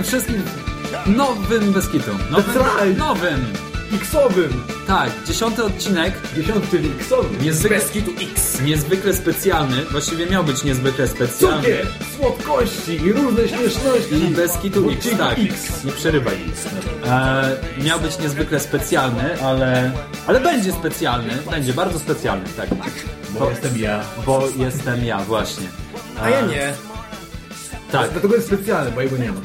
Witamy wszystkich w nowym Beskitu. Nowym, right. nowym. X-owym. Tak, dziesiąty odcinek. Dziesiąty, X-owym. Niezwykle, Beskitu X. niezwykle specjalny. Właściwie miał być niezwykle specjalny. Cukier, słodkości i różne śmieszności. I Beskitu X, tak. X. Nie przerywaj. E, miał być niezwykle specjalny, ale... Ale będzie specjalny. Będzie bardzo specjalny, tak. Bo jestem ja. Bo jestem ja, właśnie. A ja nie. Tak. Dlatego jest specjalny, bo jego nie ma.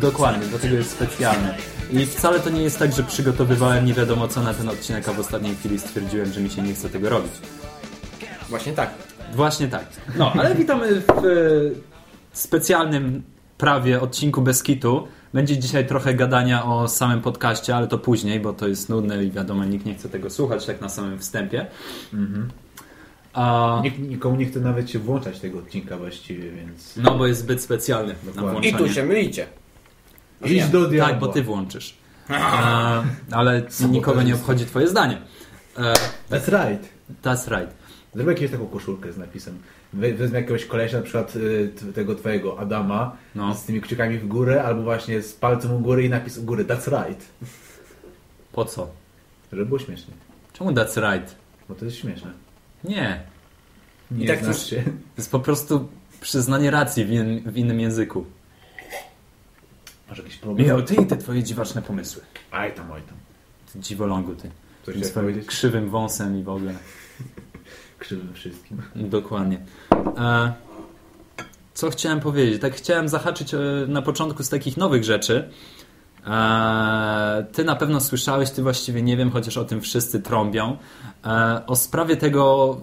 Dokładnie, dlatego jest specjalny. I wcale to nie jest tak, że przygotowywałem nie wiadomo co na ten odcinek, a w ostatniej chwili stwierdziłem, że mi się nie chce tego robić. Właśnie tak. Właśnie tak. No, ale witamy w e, specjalnym prawie odcinku Beskitu. Będzie dzisiaj trochę gadania o samym podcaście, ale to później, bo to jest nudne i wiadomo, nikt nie chce tego słuchać tak na samym wstępie. A, Nikt, nikomu nie chce nawet się włączać tego odcinka właściwie, więc... no, bo jest zbyt specjalny na Dokładnie. I włączanie. tu się mylicie. Idź do diabła. Tak, bo ty włączysz. E, ale nikogo nie obchodzi twoje zdanie. E, That's right. that's right. Zrobię jakąś taką koszulkę z napisem. We- Wezmę jakiegoś kolesia, na przykład t- tego twojego Adama, No. z tymi kciukami w górę, albo właśnie z palcem u góry i napis u góry That's right. Po co? Żeby było śmiesznie. Czemu that's right? Bo to jest śmieszne. Nie. Nie I tak znasz się. To jest po prostu przyznanie racji w, in, w innym języku. Masz jakiś problem? Michał, ty i te twoje dziwaczne pomysły. Aj tam, oj tam. Ty dziwolągu, ty. Coś Tym swoim powiedzieć? krzywym wąsem i w ogóle. Krzywym wszystkim. Dokładnie. E, co chciałem powiedzieć? Tak chciałem zahaczyć e, na początku z takich nowych rzeczy. E, ty na pewno słyszałeś, ty właściwie nie wiem, chociaż o tym wszyscy trąbią. E, o sprawie tego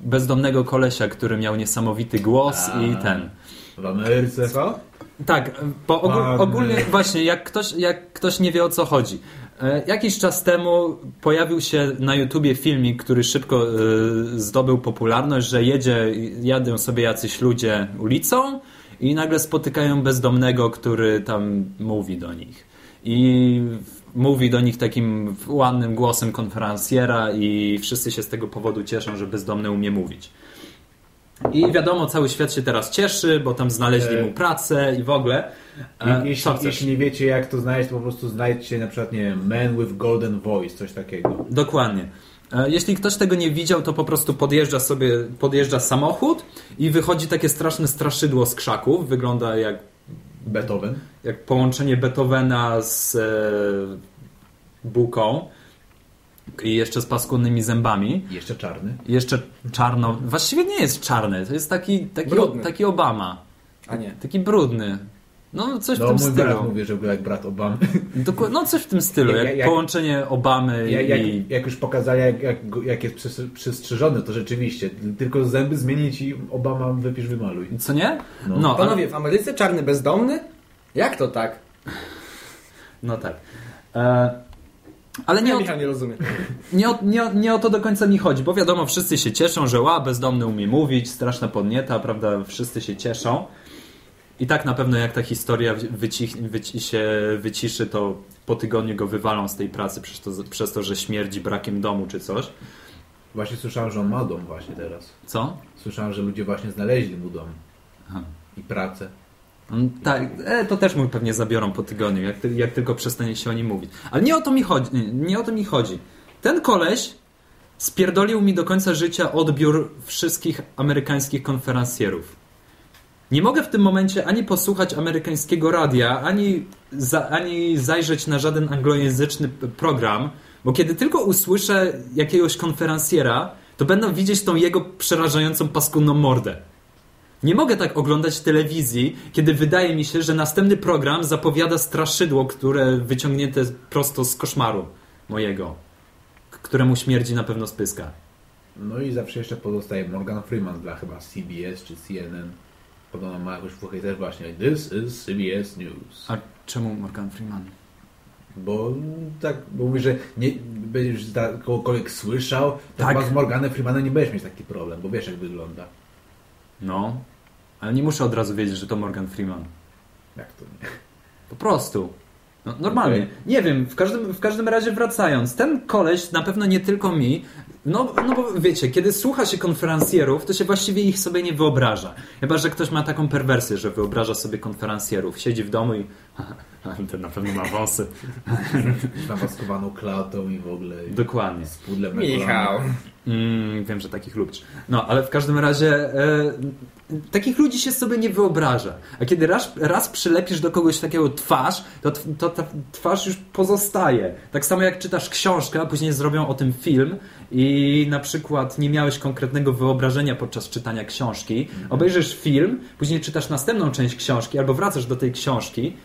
bezdomnego kolesia, który miał niesamowity głos A. i ten. W Ameryce. Co? Tak, bo ogól, ogólnie właśnie, jak ktoś, jak ktoś nie wie o co chodzi. E, Jakiś czas temu pojawił się na YouTubie filmik, który szybko e, zdobył popularność, że jedzie, jadą sobie jacyś ludzie ulicą i nagle spotykają bezdomnego, który tam mówi do nich. I mówi do nich takim ładnym głosem konferencjera i wszyscy się z tego powodu cieszą, że bezdomny umie mówić. I wiadomo, cały świat się teraz cieszy, bo tam znaleźli E. mu pracę i w ogóle. E, Jeśli, jeśli nie wiecie jak to znaleźć, to po prostu znajdźcie na przykład, nie wiem, Man with Golden Voice, coś takiego. Dokładnie. E, Jeśli ktoś tego nie widział, to po prostu podjeżdża sobie, podjeżdża samochód i wychodzi takie straszne straszydło z krzaków. Wygląda jak, Beethoven. jak połączenie Beethovena z e, buką i jeszcze z paskudnymi zębami. I jeszcze czarny. I jeszcze czarno. Właściwie nie jest czarny, to jest taki, taki, Brudny. taki Obama. A nie. Taki brudny. No, coś w No tym mój stylu. brat mówi, że był jak brat Obamy. Dokładnie, no coś w tym stylu, Jak- jak, jak- połączenie Obamy Jak, i... jak już pokazali, jak, jak, jak jest przys- przystrzyżony, to rzeczywiście. Tylko zęby zmienić i Obama wypisz, wymaluj. Co nie? No. No, ale, Panowie, w Ameryce czarny bezdomny? Jak to tak? no tak. E, ale nie Nie, o, Michał nie rozumie. nie, o, nie, o, nie o to do końca mi chodzi, bo wiadomo, wszyscy się cieszą, że ła, bezdomny umie mówić, straszna podnieta, prawda, wszyscy się cieszą. I tak na pewno jak ta historia wycich, wyci się wyciszy, to po tygodniu go wywalą z tej pracy przez to, przez to, że śmierdzi brakiem domu czy coś. Właśnie słyszałem, że on ma dom właśnie teraz. Co? Słyszałem, że ludzie właśnie znaleźli mu dom. Aha. I pracę. Mm, Tak, e, to też mu pewnie zabiorą po tygodniu, jak, jak tylko przestanie się o nim mówić. Ale nie o to mi chodzi. Nie, nie o to mi chodzi. Ten koleś spierdolił mi do końca życia odbiór wszystkich amerykańskich konferencjerów. Nie mogę w tym momencie ani posłuchać amerykańskiego radia, ani, za, ani zajrzeć na żaden anglojęzyczny program, bo kiedy tylko usłyszę jakiegoś konferencjera, to będę widzieć tą jego przerażającą paskudną mordę. Nie mogę tak oglądać telewizji, kiedy wydaje mi się, że następny program zapowiada straszydło, które wyciągnięte prosto z koszmaru mojego, któremu śmierdzi na pewno spyska. No i zawsze jeszcze pozostaje Morgan Freeman dla chyba CBS czy CNN. Podobno ma jakąś fuchę też właśnie. This is CBS News. A czemu Morgan Freeman? Bo tak, bo mówi, że nie będziesz kogokolwiek słyszał, to Tak. chyba z Morganem Freemanem nie będziesz mieć taki problem, bo wiesz jak wygląda. No, ale nie muszę od razu wiedzieć, że to Morgan Freeman. Jak to nie? Po prostu. No, normalnie. Okej. Nie wiem, w każdym, w każdym razie wracając. Ten koleś na pewno nie tylko mi No, no bo wiecie, kiedy słucha się konferencjerów, to się właściwie ich sobie nie wyobraża. Chyba, że ktoś ma taką perwersję, że wyobraża sobie konferencjerów. Siedzi w domu i... Ten na pewno ma wąsy. Napaskowaną klatą i w ogóle Dokładnie. z pudlem na Michał. Mm, wiem, że takich lubisz. No, ale w każdym razie e, takich ludzi się sobie nie wyobraża. A kiedy raz, raz przylepisz do kogoś takiego twarz, to, to ta twarz już pozostaje. Tak samo jak czytasz książkę, a później zrobią o tym film i na przykład nie miałeś konkretnego wyobrażenia podczas czytania książki, obejrzysz film, później czytasz następną część książki albo wracasz do tej książki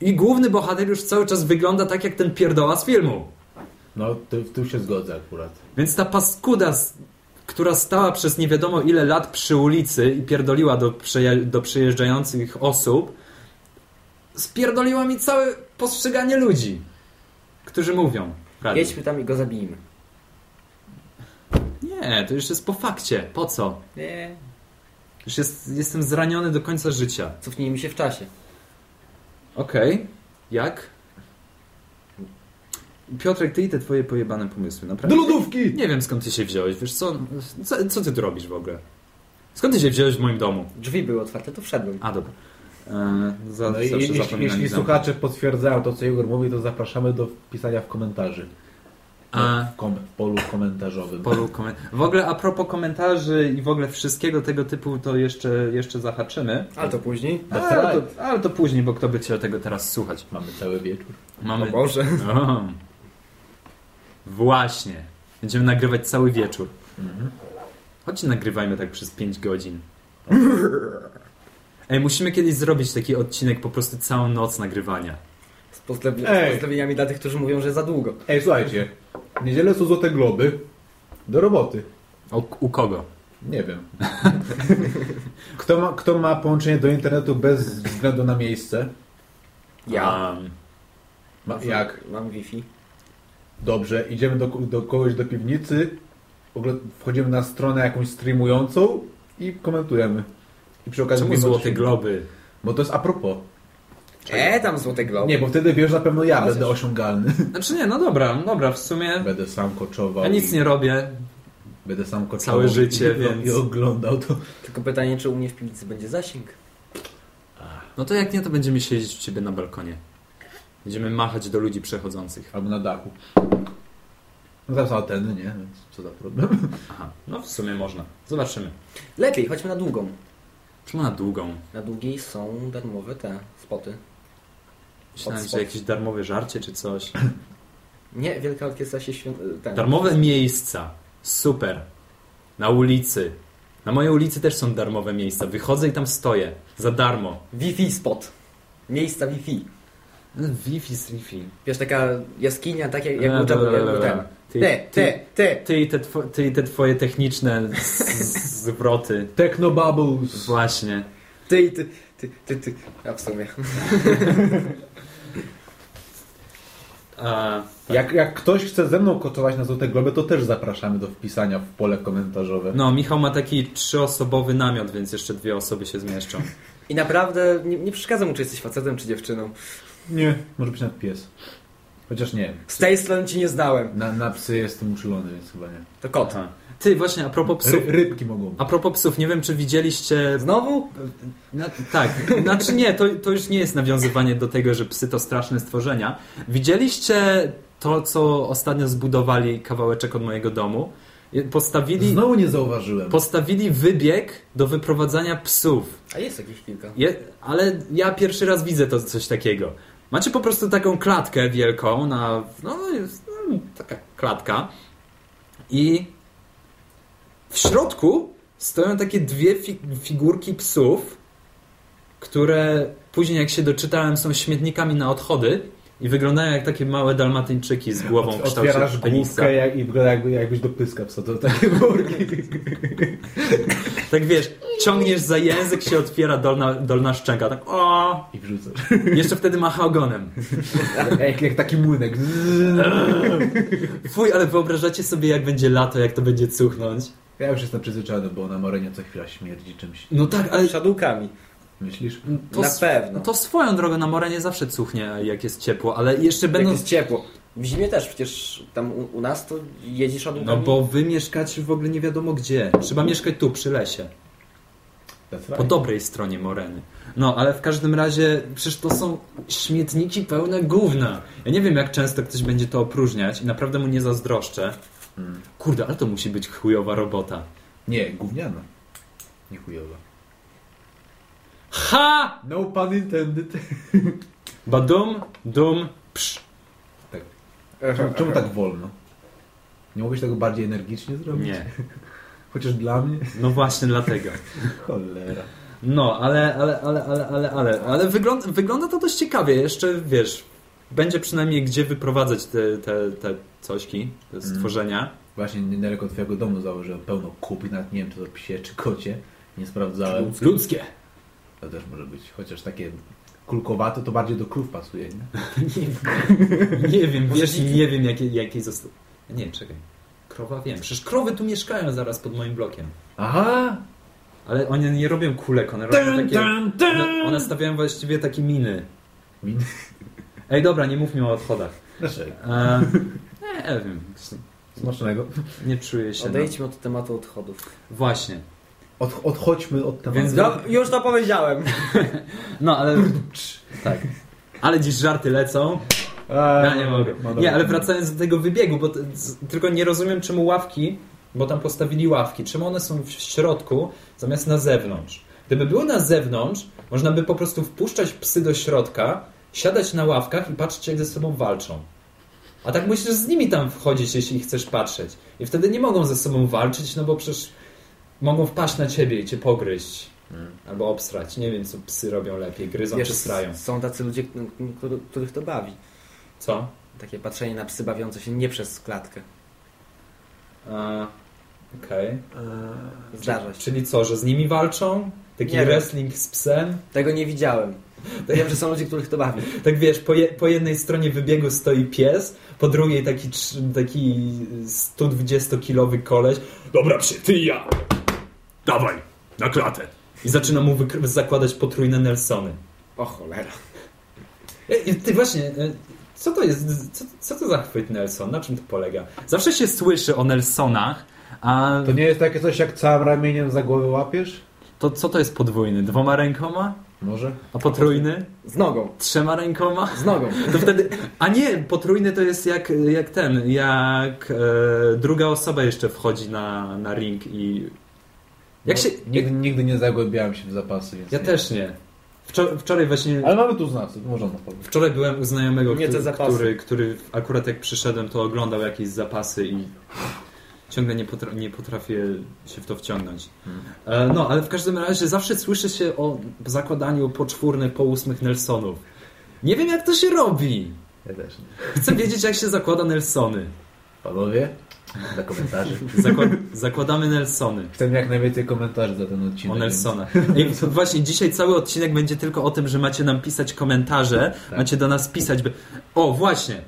i główny bohater już cały czas wygląda tak jak ten pierdoła z filmu. No, tu, tu się zgodzę akurat. Więc ta paskuda, która stała przez nie wiadomo ile lat przy ulicy i pierdoliła do, przeje- do przyjeżdżających osób, spierdoliła mi całe postrzeganie ludzi, którzy mówią. prawdę. Jedźmy tam i go zabijmy. Nie, to już jest po fakcie. Po co? Nie. Już jest, jestem zraniony do końca życia. Cofnijmy się w czasie. Okej. Jak? Piotrek, ty i te twoje pojebane pomysły, Do naprawdę. lodówki! Nie wiem skąd ty się wziąłeś, wiesz co? Co, co ty tu robisz w ogóle? Skąd ty się wziąłeś w moim domu? Drzwi były otwarte, to wszedłem. A, dobra. E, za, No i jeśli, słuchacze potwierdzają to, co Igor mówi, to zapraszamy do wpisania w komentarzy. A, W, kom, polu komentarzowym. polu komen- w ogóle a propos komentarzy i w ogóle wszystkiego tego typu, to jeszcze, jeszcze zahaczymy. Ale to później. Ale to, ale to później, bo kto by chciał tego teraz słuchać? Mamy cały wieczór. Mamy... O Boże. O. Właśnie. Będziemy nagrywać cały wieczór. Mhm. Chodźcie, nagrywajmy tak przez 5 godzin. Ej, musimy kiedyś zrobić taki odcinek, po prostu całą noc nagrywania. Z pozdrowieniami dla tych, którzy mówią, że za długo. Ej, słuchajcie. W niedzielę są złote globy. Do roboty. O, u kogo? Nie wiem. Kto ma, kto ma połączenie do internetu bez względu na miejsce? Ja. Ma, jak? Mam Wi-Fi. Dobrze, idziemy do, do kogoś do piwnicy, wchodzimy na stronę jakąś streamującą i komentujemy. I przy okazji czemu złote globy? Bo to jest a propos. E, tam złote globy. Nie, bo wtedy wiesz, na pewno ja będę osiągalny. Znaczy nie, no dobra, dobra, w sumie Będę sam koczował. ja nic i nie robię. Będę sam koczował. całe życie, i, więc- I oglądał to. Tylko pytanie, czy u mnie w piwnicy będzie zasięg? No to jak nie, to będziemy siedzieć u ciebie na balkonie. Będziemy machać do ludzi przechodzących. Albo na dachu. No teraz anteny, nie? Więc co za problem. Aha, no w sumie można. Zobaczymy. Lepiej, chodźmy na długą. Czemu na długą? Na długiej są darmowe te spoty. Myślałem, że jakieś darmowe żarcie czy coś. Nie, Wielka Orkiestra się świąt... Ten. Darmowe miejsca. Super. Na ulicy. Na mojej ulicy też są darmowe miejsca. Wychodzę i tam stoję. Za darmo. Wi-Fi spot. Miejsca Wi-Fi. Wi-Fi z Wi-Fi. Wiesz, taka jaskinia, tak jak, A, jak dobra. ten. Ty- Te, te, te. Ty i te, two, ty i te twoje techniczne zwroty. Techno Bubbles. Właśnie. Ty i ty, ty, ty, ty. A w sumie. A, Jak, jak ktoś chce ze mną koczować na Złote Globy, to też zapraszamy do wpisania w pole komentarzowe. no, Michał ma taki trzyosobowy namiot, więc jeszcze dwie osoby się zmieszczą. I naprawdę nie, nie przeszkadza mu, czy jesteś facetem, czy dziewczyną. Nie, może być nawet pies. Chociaż nie. Z tej strony ci nie znałem. Na, na psy jestem uczulony, więc chyba nie. To kot. Aha. Ty, właśnie, a propos psów. Ry, rybki mogą. A propos psów, nie wiem, czy widzieliście Znowu? No, tak, znaczy nie, to, to już nie jest nawiązywanie do tego, że psy to straszne stworzenia. Widzieliście to, co ostatnio zbudowali kawałeczek od mojego domu? Postawili, Znowu nie zauważyłem. postawili wybieg do wyprowadzania psów. A jest jakieś kilka. Je, ale ja pierwszy raz widzę to coś takiego. Macie po prostu taką klatkę wielką na. No, jest, no taka klatka. I w środku stoją takie dwie fi figurki psów, które później, jak się doczytałem, są śmietnikami na odchody i wyglądają jak takie małe dalmatyńczyki z głową w kształcie Otwierasz penisa. jak, i wygląda jakby, jakbyś do pyska wsadzał takie worki. Tak wiesz, ciągniesz za język, się otwiera dolna, dolna szczęka. Tak o, I wrzucasz. Jeszcze wtedy macha ogonem. jak, jak taki młynek. Fuj, ale wyobrażacie sobie, jak będzie lato, jak to będzie cuchnąć? Ja już jestem przyzwyczajony, bo na Morenie co chwila śmierdzi czymś. No tak, ale Szadłkami. Myślisz? to, Na pewno. to swoją drogą na Morenie zawsze cuchnie, jak jest ciepło, ale jeszcze Jak będąc, jest ciepło. W zimie też, przecież tam u, u nas to jedziesz od No bo wy mieszkacie w ogóle nie wiadomo gdzie. Trzeba mieszkać tu, przy lesie. That's Po right. dobrej stronie Moreny. No, ale w każdym razie, przecież to są śmietniki pełne gówna. Ja nie wiem, jak często ktoś będzie to opróżniać i naprawdę mu nie zazdroszczę. Kurde, ale to musi być chujowa robota. Nie, gówniana. Nie chujowa. Ha! No pun intended. Badum, dum, psz. Czemu, czemu tak wolno? Nie mogłeś tego bardziej energicznie zrobić? Nie. Chociaż dla mnie? No właśnie dlatego. Cholera. No, ale, ale, ale, ale, ale, ale, ale wygląda, wygląda to dość ciekawie. Jeszcze, wiesz, będzie przynajmniej gdzie wyprowadzać te, te, te cośki, te Mm. stworzenia. Właśnie niedaleko twojego domu założyłem pełno kup nawet nie wiem, czy to psie, czy kocie. Nie sprawdzałem. Ludzkie. To też może być. Chociaż takie kulkowate to bardziej do krów pasuje, nie? Nie wiem, wiesz, nie wiem jakie, jakie został. Nie, czekaj. Krowa wiem. Przecież krowy tu mieszkają zaraz pod moim blokiem. Aha! Ale one nie robią kulek, one robią takie... One, one stawiają właściwie takie miny. Min. Ej, dobra, nie mówmy o odchodach. Dlaczego? E, nie wiem. Smacznego. Nie czuję się. Odejdźmy od tematu odchodów. No. Właśnie. Od, odchodźmy od tematu. Więc- No, już to powiedziałem. No, ale... tak. Ale dziś żarty lecą. Eee, Ja nie mogę. no Nie, ale wracając do tego wybiegu, bo tylko nie rozumiem czemu ławki, bo tam postawili ławki, czemu one są w środku zamiast na zewnątrz. Gdyby były na zewnątrz, można by po prostu wpuszczać psy do środka, siadać na ławkach i patrzeć jak ze sobą walczą. A tak musisz z nimi tam wchodzić, jeśli chcesz patrzeć. I wtedy nie mogą ze sobą walczyć, no bo przecież mogą wpaść na ciebie i cię pogryźć. Mm. Albo obsrać. Nie wiem, co psy robią lepiej, gryzą Wiesz, czy srają. są tacy ludzie, których to bawi. Co? Takie patrzenie na psy bawiące się nie przez klatkę. A, Okej. Eee, Zdarza się. Czyli co, że z nimi walczą? Taki Nie wiem. wrestling z psem? Tego nie widziałem. Wiem, że są ludzie, których to bawi. Tak wiesz, po, je, po jednej stronie wybiegu stoi pies, po drugiej taki, taki 120-kilowy koleś. Dobra psie, ty i ja! Dawaj, na klatę! I zaczyna mu zakładać potrójne Nelsony. O cholera. E, i Ty właśnie, e, co to jest, co, co to za chwyt Nelson? Na czym to polega? Zawsze się słyszy o Nelsonach, a To nie jest takie coś jak całym ramieniem za głowę łapiesz? to co to jest podwójny? Dwoma rękoma? Może? A potrójny? Z nogą. Trzema rękoma? Z nogą. To wtedy. A nie, potrójny to jest jak, jak ten, jak e, druga osoba jeszcze wchodzi na, na ring i. Jak No, się. Nigdy, nigdy nie zagłębiałem się w zapasy, więc Ja nie. też nie. Wczoraj, wczoraj właśnie. Ale mamy tu znawców, możemy powiedzieć. Wczoraj byłem u znajomego, który, który, który akurat jak przyszedłem, to oglądał jakieś zapasy i ciągle nie, potra- nie potrafię się w to wciągnąć. Hmm. E, no, ale w każdym razie zawsze słyszy się o zakładaniu poczwórnych, poósmych Nelsonów. Nie wiem, jak to się robi. Ja też nie. Chcę wiedzieć, jak się zakłada Nelsony. Panowie, dla komentarzy. Zakład, zakładamy Nelsony. Chcemy jak najwięcej komentarzy za ten odcinek. O więc- Nelsonach. I właśnie dzisiaj cały odcinek będzie tylko o tym, że macie nam pisać komentarze, Tak. macie do nas pisać. By... O, właśnie.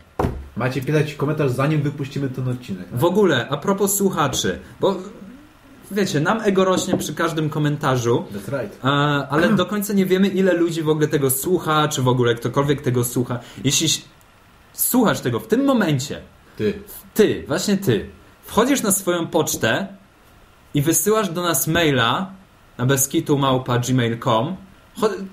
Macie pisać komentarz zanim wypuścimy ten odcinek. W ogóle, a propos słuchaczy, bo wiecie, nam ego rośnie przy każdym komentarzu, That's right. a, ale do końca nie wiemy, ile ludzi w ogóle tego słucha, czy w ogóle ktokolwiek tego słucha. Jeśli słuchasz tego w tym momencie, Ty. ty, właśnie ty, wchodzisz na swoją pocztę i wysyłasz do nas maila na beskitu.gmail.com Cho-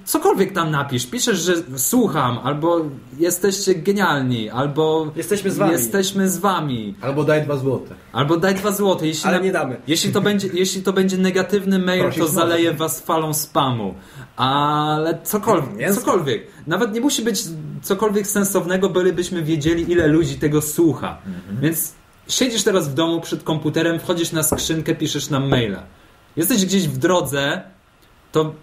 Cokolwiek tam napisz, piszesz, że słucham, albo jesteście genialni, albo Jesteśmy z wami. jesteśmy z wami, Albo daj dwa złote. albo daj dwa złote. Jeśli, Ale nie damy. jeśli, to będzie, jeśli to będzie negatywny mail, Prosić to może. zaleje was falą spamu. Ale cokolwiek, Mięsko. cokolwiek. Nawet nie musi być cokolwiek sensownego, bylibyśmy wiedzieli, ile ludzi tego słucha. Więc siedzisz teraz w domu przed komputerem, wchodzisz na skrzynkę, piszesz nam maila. Jesteś gdzieś w drodze, to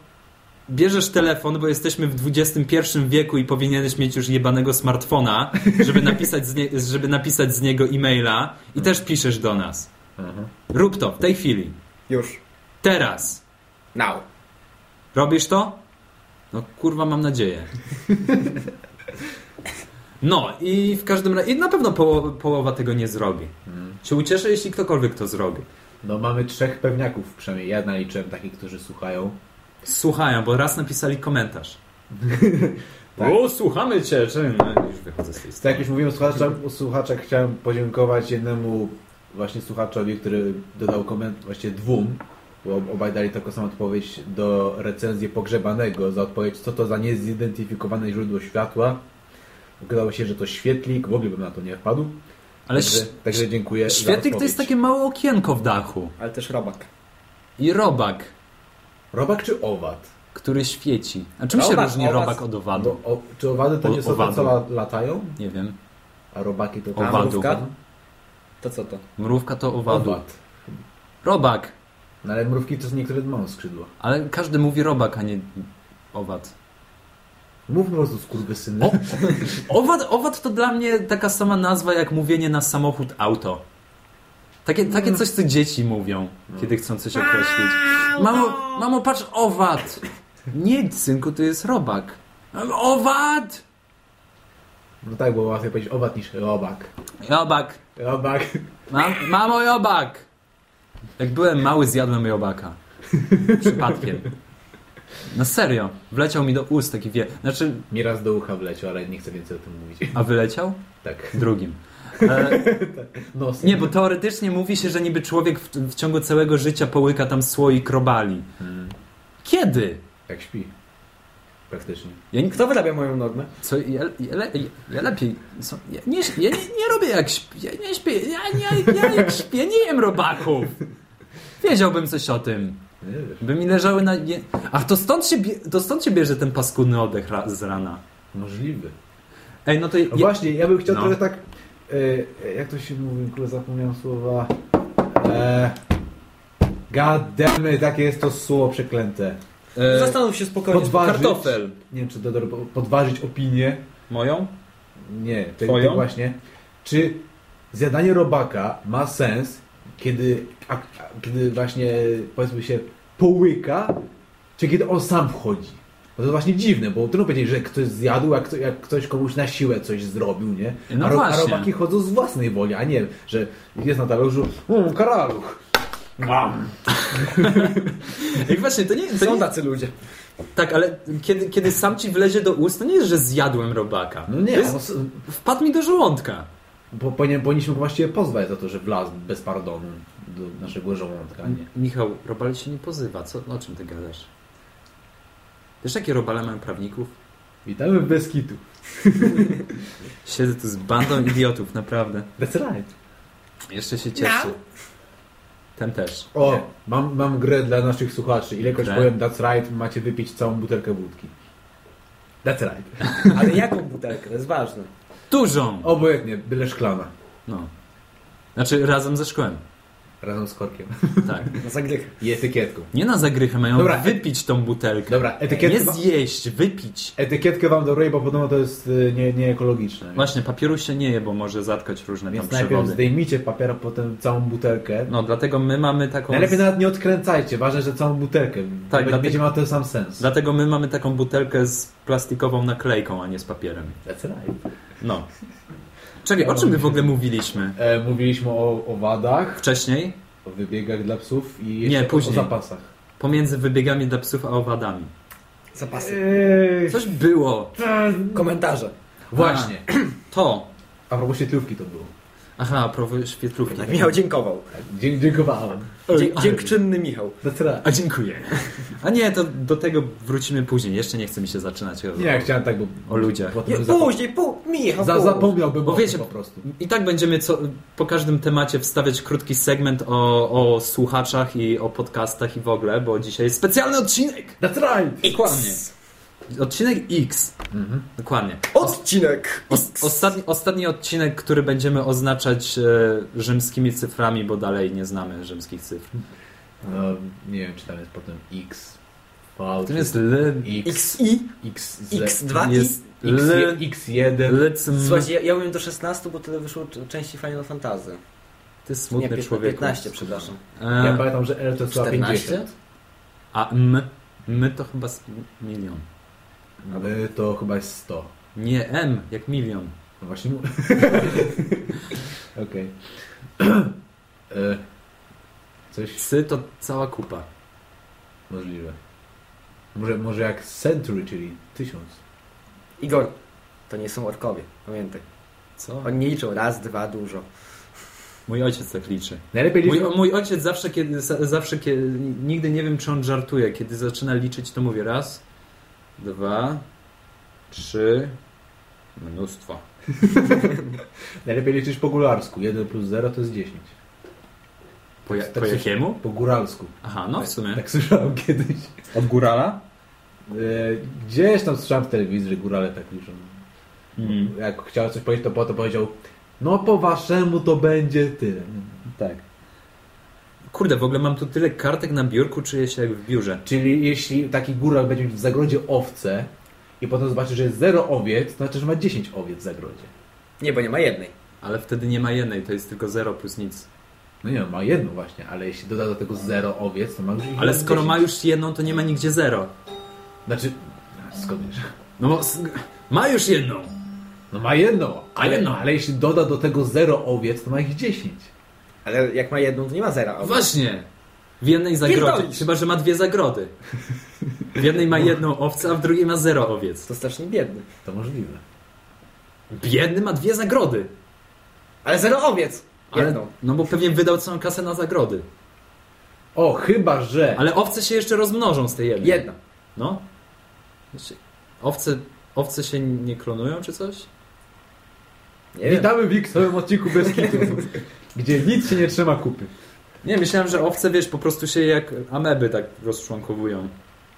bierzesz telefon, bo jesteśmy w XXI wieku i powinieneś mieć już jebanego smartfona, żeby napisać z, nie, żeby napisać z niego e-maila i też piszesz do nas. Aha. Rób to w tej chwili. Już. Teraz. Now. Robisz to? No kurwa, mam nadzieję. No i w każdym razie, i na pewno poło- połowa tego nie zrobi. Mm. Się ucieszę, jeśli ktokolwiek to zrobi. No mamy trzech pewniaków przynajmniej. Ja naliczyłem takich, którzy słuchają. Słuchają, bo raz napisali komentarz. Tak. O, słuchamy cię! Czy... No, już wychodzę z tej Tak strony. jak już mówiłem o słuchaczach, o słuchaczach chciałem podziękować jednemu właśnie słuchaczowi, który dodał komentarz, właściwie dwóm, bo obaj dali taką samą odpowiedź do recenzji pogrzebanego za odpowiedź, co to za niezidentyfikowane źródło światła. Okazało się, że to świetlik, w ogóle bym na to nie wpadł. Ale Także, także dziękuję za świetlik to jest takie małe okienko w dachu. Ale też robak. I robak, Robak czy owad? który świeci. A czym się różni owad. robak od owadu? Bo, o, czy owady to O- nie są te, owadu. co la- latają? Nie wiem. A robaki to... Owadu. mrówka? To co to? Mrówka to owadu. Owad. Robak. No ale mrówki to niektóre mają skrzydła. Ale każdy mówi robak, a nie owad. Mów po prostu skurwysyny. O, owad, owad to dla mnie taka sama nazwa jak mówienie na samochód auto. Takie, takie coś, co dzieci mówią, kiedy chcą coś określić. Mamo, mamo, patrz, owad! Nie, synku, to jest robak. Owad! No tak, bo łatwiej powiedzieć owad niż robak. Robak. Robak. Mam, mamo, robak! Jak byłem mały, zjadłem robaka. Przypadkiem. No serio, wleciał mi do ust taki wie. Znaczy, Mi raz do ucha wleciał, ale nie chcę więcej o tym mówić. a wyleciał? Tak. Drugim. E, No, nie, bo teoretycznie mówi się, że niby człowiek w, w ciągu całego życia połyka tam słoik robali. Hmm, Kiedy? jak śpi. Praktycznie. Ja, nie- Kto wyrabia moją normę? co, ja, ja, le- ja lepiej. Ja, nie, ja nie, nie robię jak śpię. Ja nie śpię. Ja, ja, ja jak śpię, nie jem robaków. Wiedziałbym coś o tym. Nie. By mi leżały na. Ach, to stąd, się bie... to stąd się bierze ten paskudny oddech ra... z rana. Możliwy. Ej, no to. No Je... właśnie, ja bym chciał No. trochę tak... E, jak to się mówi? Kurde, zapomniałem słowa. E, God damn it, jakie jest to słowo przeklęte. E, Zastanów się spokojnie. Podważyć. Kartofel. Nie wiem, czy to dobre- podważyć opinię. Moją? Nie, Twoją? to właśnie. Czy zjadanie robaka ma sens, kiedy, a, a, kiedy właśnie powiedzmy się połyka, czy kiedy on sam wchodzi? To właśnie dziwne, bo trudno powiedzieć, że ktoś zjadł, jak, jak ktoś komuś na siłę coś zrobił, nie? No a, ro, a właśnie. robaki chodzą z własnej woli, a nie, że jest na talerzu, mmm, karaluch. Mam. Ej, właśnie, to nie, to Są nie... tacy ludzie. Tak, ale kiedy, kiedy sam ci wlezie do ust, to nie jest, że zjadłem robaka. No nie, jest... no, Wpadł mi do żołądka. bo powinniśmy właściwie pozwać za to, że wlazł bez pardonu do naszego żołądka, nie? Michał, robal się nie pozywa. Co, o czym ty gadasz? Wiesz, jakie robale mają prawników? Witamy w Beskitu. Siedzę tu z bandą idiotów, naprawdę. That's right. Jeszcze się cieszy. Ten też. O, mam, mam grę dla naszych słuchaczy. Ilekroć Grę? powiem that's right, macie wypić całą butelkę wódki. That's right. Ale jaką butelkę? To jest ważne. Dużą! Obojętnie, byle szklana. No. Znaczy razem ze szkłem. Razem z korkiem. Tak. Na zagrychę. I etykietką. Nie na zagrychę, mają Dobra. wypić tą butelkę. Dobra, etykietkę, Nie zjeść, wypić. etykietkę wam daruję, bo podobno to jest y, nie, nieekologiczne. Właśnie, papieru się nie je, bo może zatkać różne tam Więc najpierw przewody. zdejmijcie papier, a potem całą butelkę. No, dlatego my mamy taką... Najlepiej nawet nie odkręcajcie, ważne, że całą butelkę. Tak, Tak, dlatego- będzie miał ten sam sens. Dlatego my mamy taką butelkę z plastikową naklejką, a nie z papierem. That's right. No. Czekaj, o czym my w ogóle mówiliśmy? E, mówiliśmy o owadach, Wcześniej? o wybiegach dla psów i Nie, jeszcze później. o zapasach. Pomiędzy wybiegami dla psów a owadami. Zapasy. Eee, Coś było. Komentarze. Właśnie. To. A propos świetlówki to było. Aha, propos świetlówki. Tak, Michał dziękował. Dzie- dziękowałem. Dzie dziękczynny Michał. A dziękuję. A nie, to do tego wrócimy później. Jeszcze nie chce mi się zaczynać. O, Nie, ja chciałem tak, bo... O ludziach. Nie, później, pół, Michał, za, zapomniałbym Bo wiecie- po prostu. I tak będziemy co, po każdym temacie wstawiać krótki segment o, o słuchaczach i o podcastach i w ogóle, bo dzisiaj jest specjalny odcinek. That's right! Dokładnie. Odcinek X. Mhm. Dokładnie. Odcinek. Os- ostatni, ostatni odcinek, który będziemy oznaczać e, rzymskimi cyframi, bo dalej nie znamy rzymskich cyfr. No, nie wiem, czy tam jest potem X, V, To jest L, X, XI. X, Z, X2 jest X, L, X1. Lecm. Słuchajcie, ja, ja umiem do 16, bo tyle wyszło części Final Fantasy. Ty smutny Nie, piętna- człowiek. 15, przepraszam. Ja E, pamiętam, że L to jest chyba 14? 50. a M? M to chyba z milion. My to chyba jest 100. Nie, M, jak milion. No właśnie Okej. E, Coś Cy to cała kupa. możliwe. Może, może jak century, czyli tysiąc. Igor, to nie są orkowie, pamiętaj. Co? Oni nie liczą raz, dwa, dużo. Mój ojciec tak liczy. Najlepiej Mój, liczyć... mój ojciec zawsze, kiedy, za- zawsze kiedy, nigdy nie wiem, czy on żartuje. Kiedy zaczyna liczyć, to mówię raz, dwa, trzy, mnóstwo. Najlepiej liczyć po góralsku. 1 plus 0 to jest 10. Po, ja, Tak po jakiemu? Po góralsku. Aha, no w sumie. Tak słyszałem kiedyś. Od górala? E, Gdzieś tam słyszałem w telewizji, że górale tak liczą. Mhm. Jak chciał coś powiedzieć, to po to powiedział no po waszemu to będzie tyle. Tak. Kurde, w ogóle mam tu tyle kartek na biurku, czuję się jak w biurze. Czyli jeśli taki góral będzie mieć w zagrodzie owce i potem zobaczy, że jest 0 owiec, to znaczy, że ma 10 owiec w zagrodzie. Nie, bo nie ma jednej. Ale wtedy nie ma jednej, to jest tylko zero plus nic. No nie, ma jedną właśnie, ale jeśli doda do tego 0 owiec, to ma już Ale skoro 10. ma już jedną, to nie ma nigdzie zero. Znaczy, skąd wiesz? No bo s- ma już jedną. No ma jedną, ale, jedną. ale jeśli doda do tego 0 owiec, to ma ich 10. Ale jak ma jedną, to nie ma zera. Właśnie. W jednej zagrodzie. Chyba, że ma dwie zagrody. W jednej ma jedną owcę, a w drugiej ma zero owiec. To strasznie biedny. To możliwe. Biedny ma dwie zagrody. Ale zero owiec! Ale, no bo pewnie wydał całą kasę na zagrody. O, chyba, że... Ale owce się jeszcze rozmnożą z tej jednej. Jedna. No. Wiecie, Owce, owce się nie klonują czy coś? Nie wiem. Witamy w X-owym odcinku bez kitu, gdzie nic się nie trzyma kupy. Nie, myślałem, że owce, wiesz, po prostu się jak ameby tak rozczłonkowują.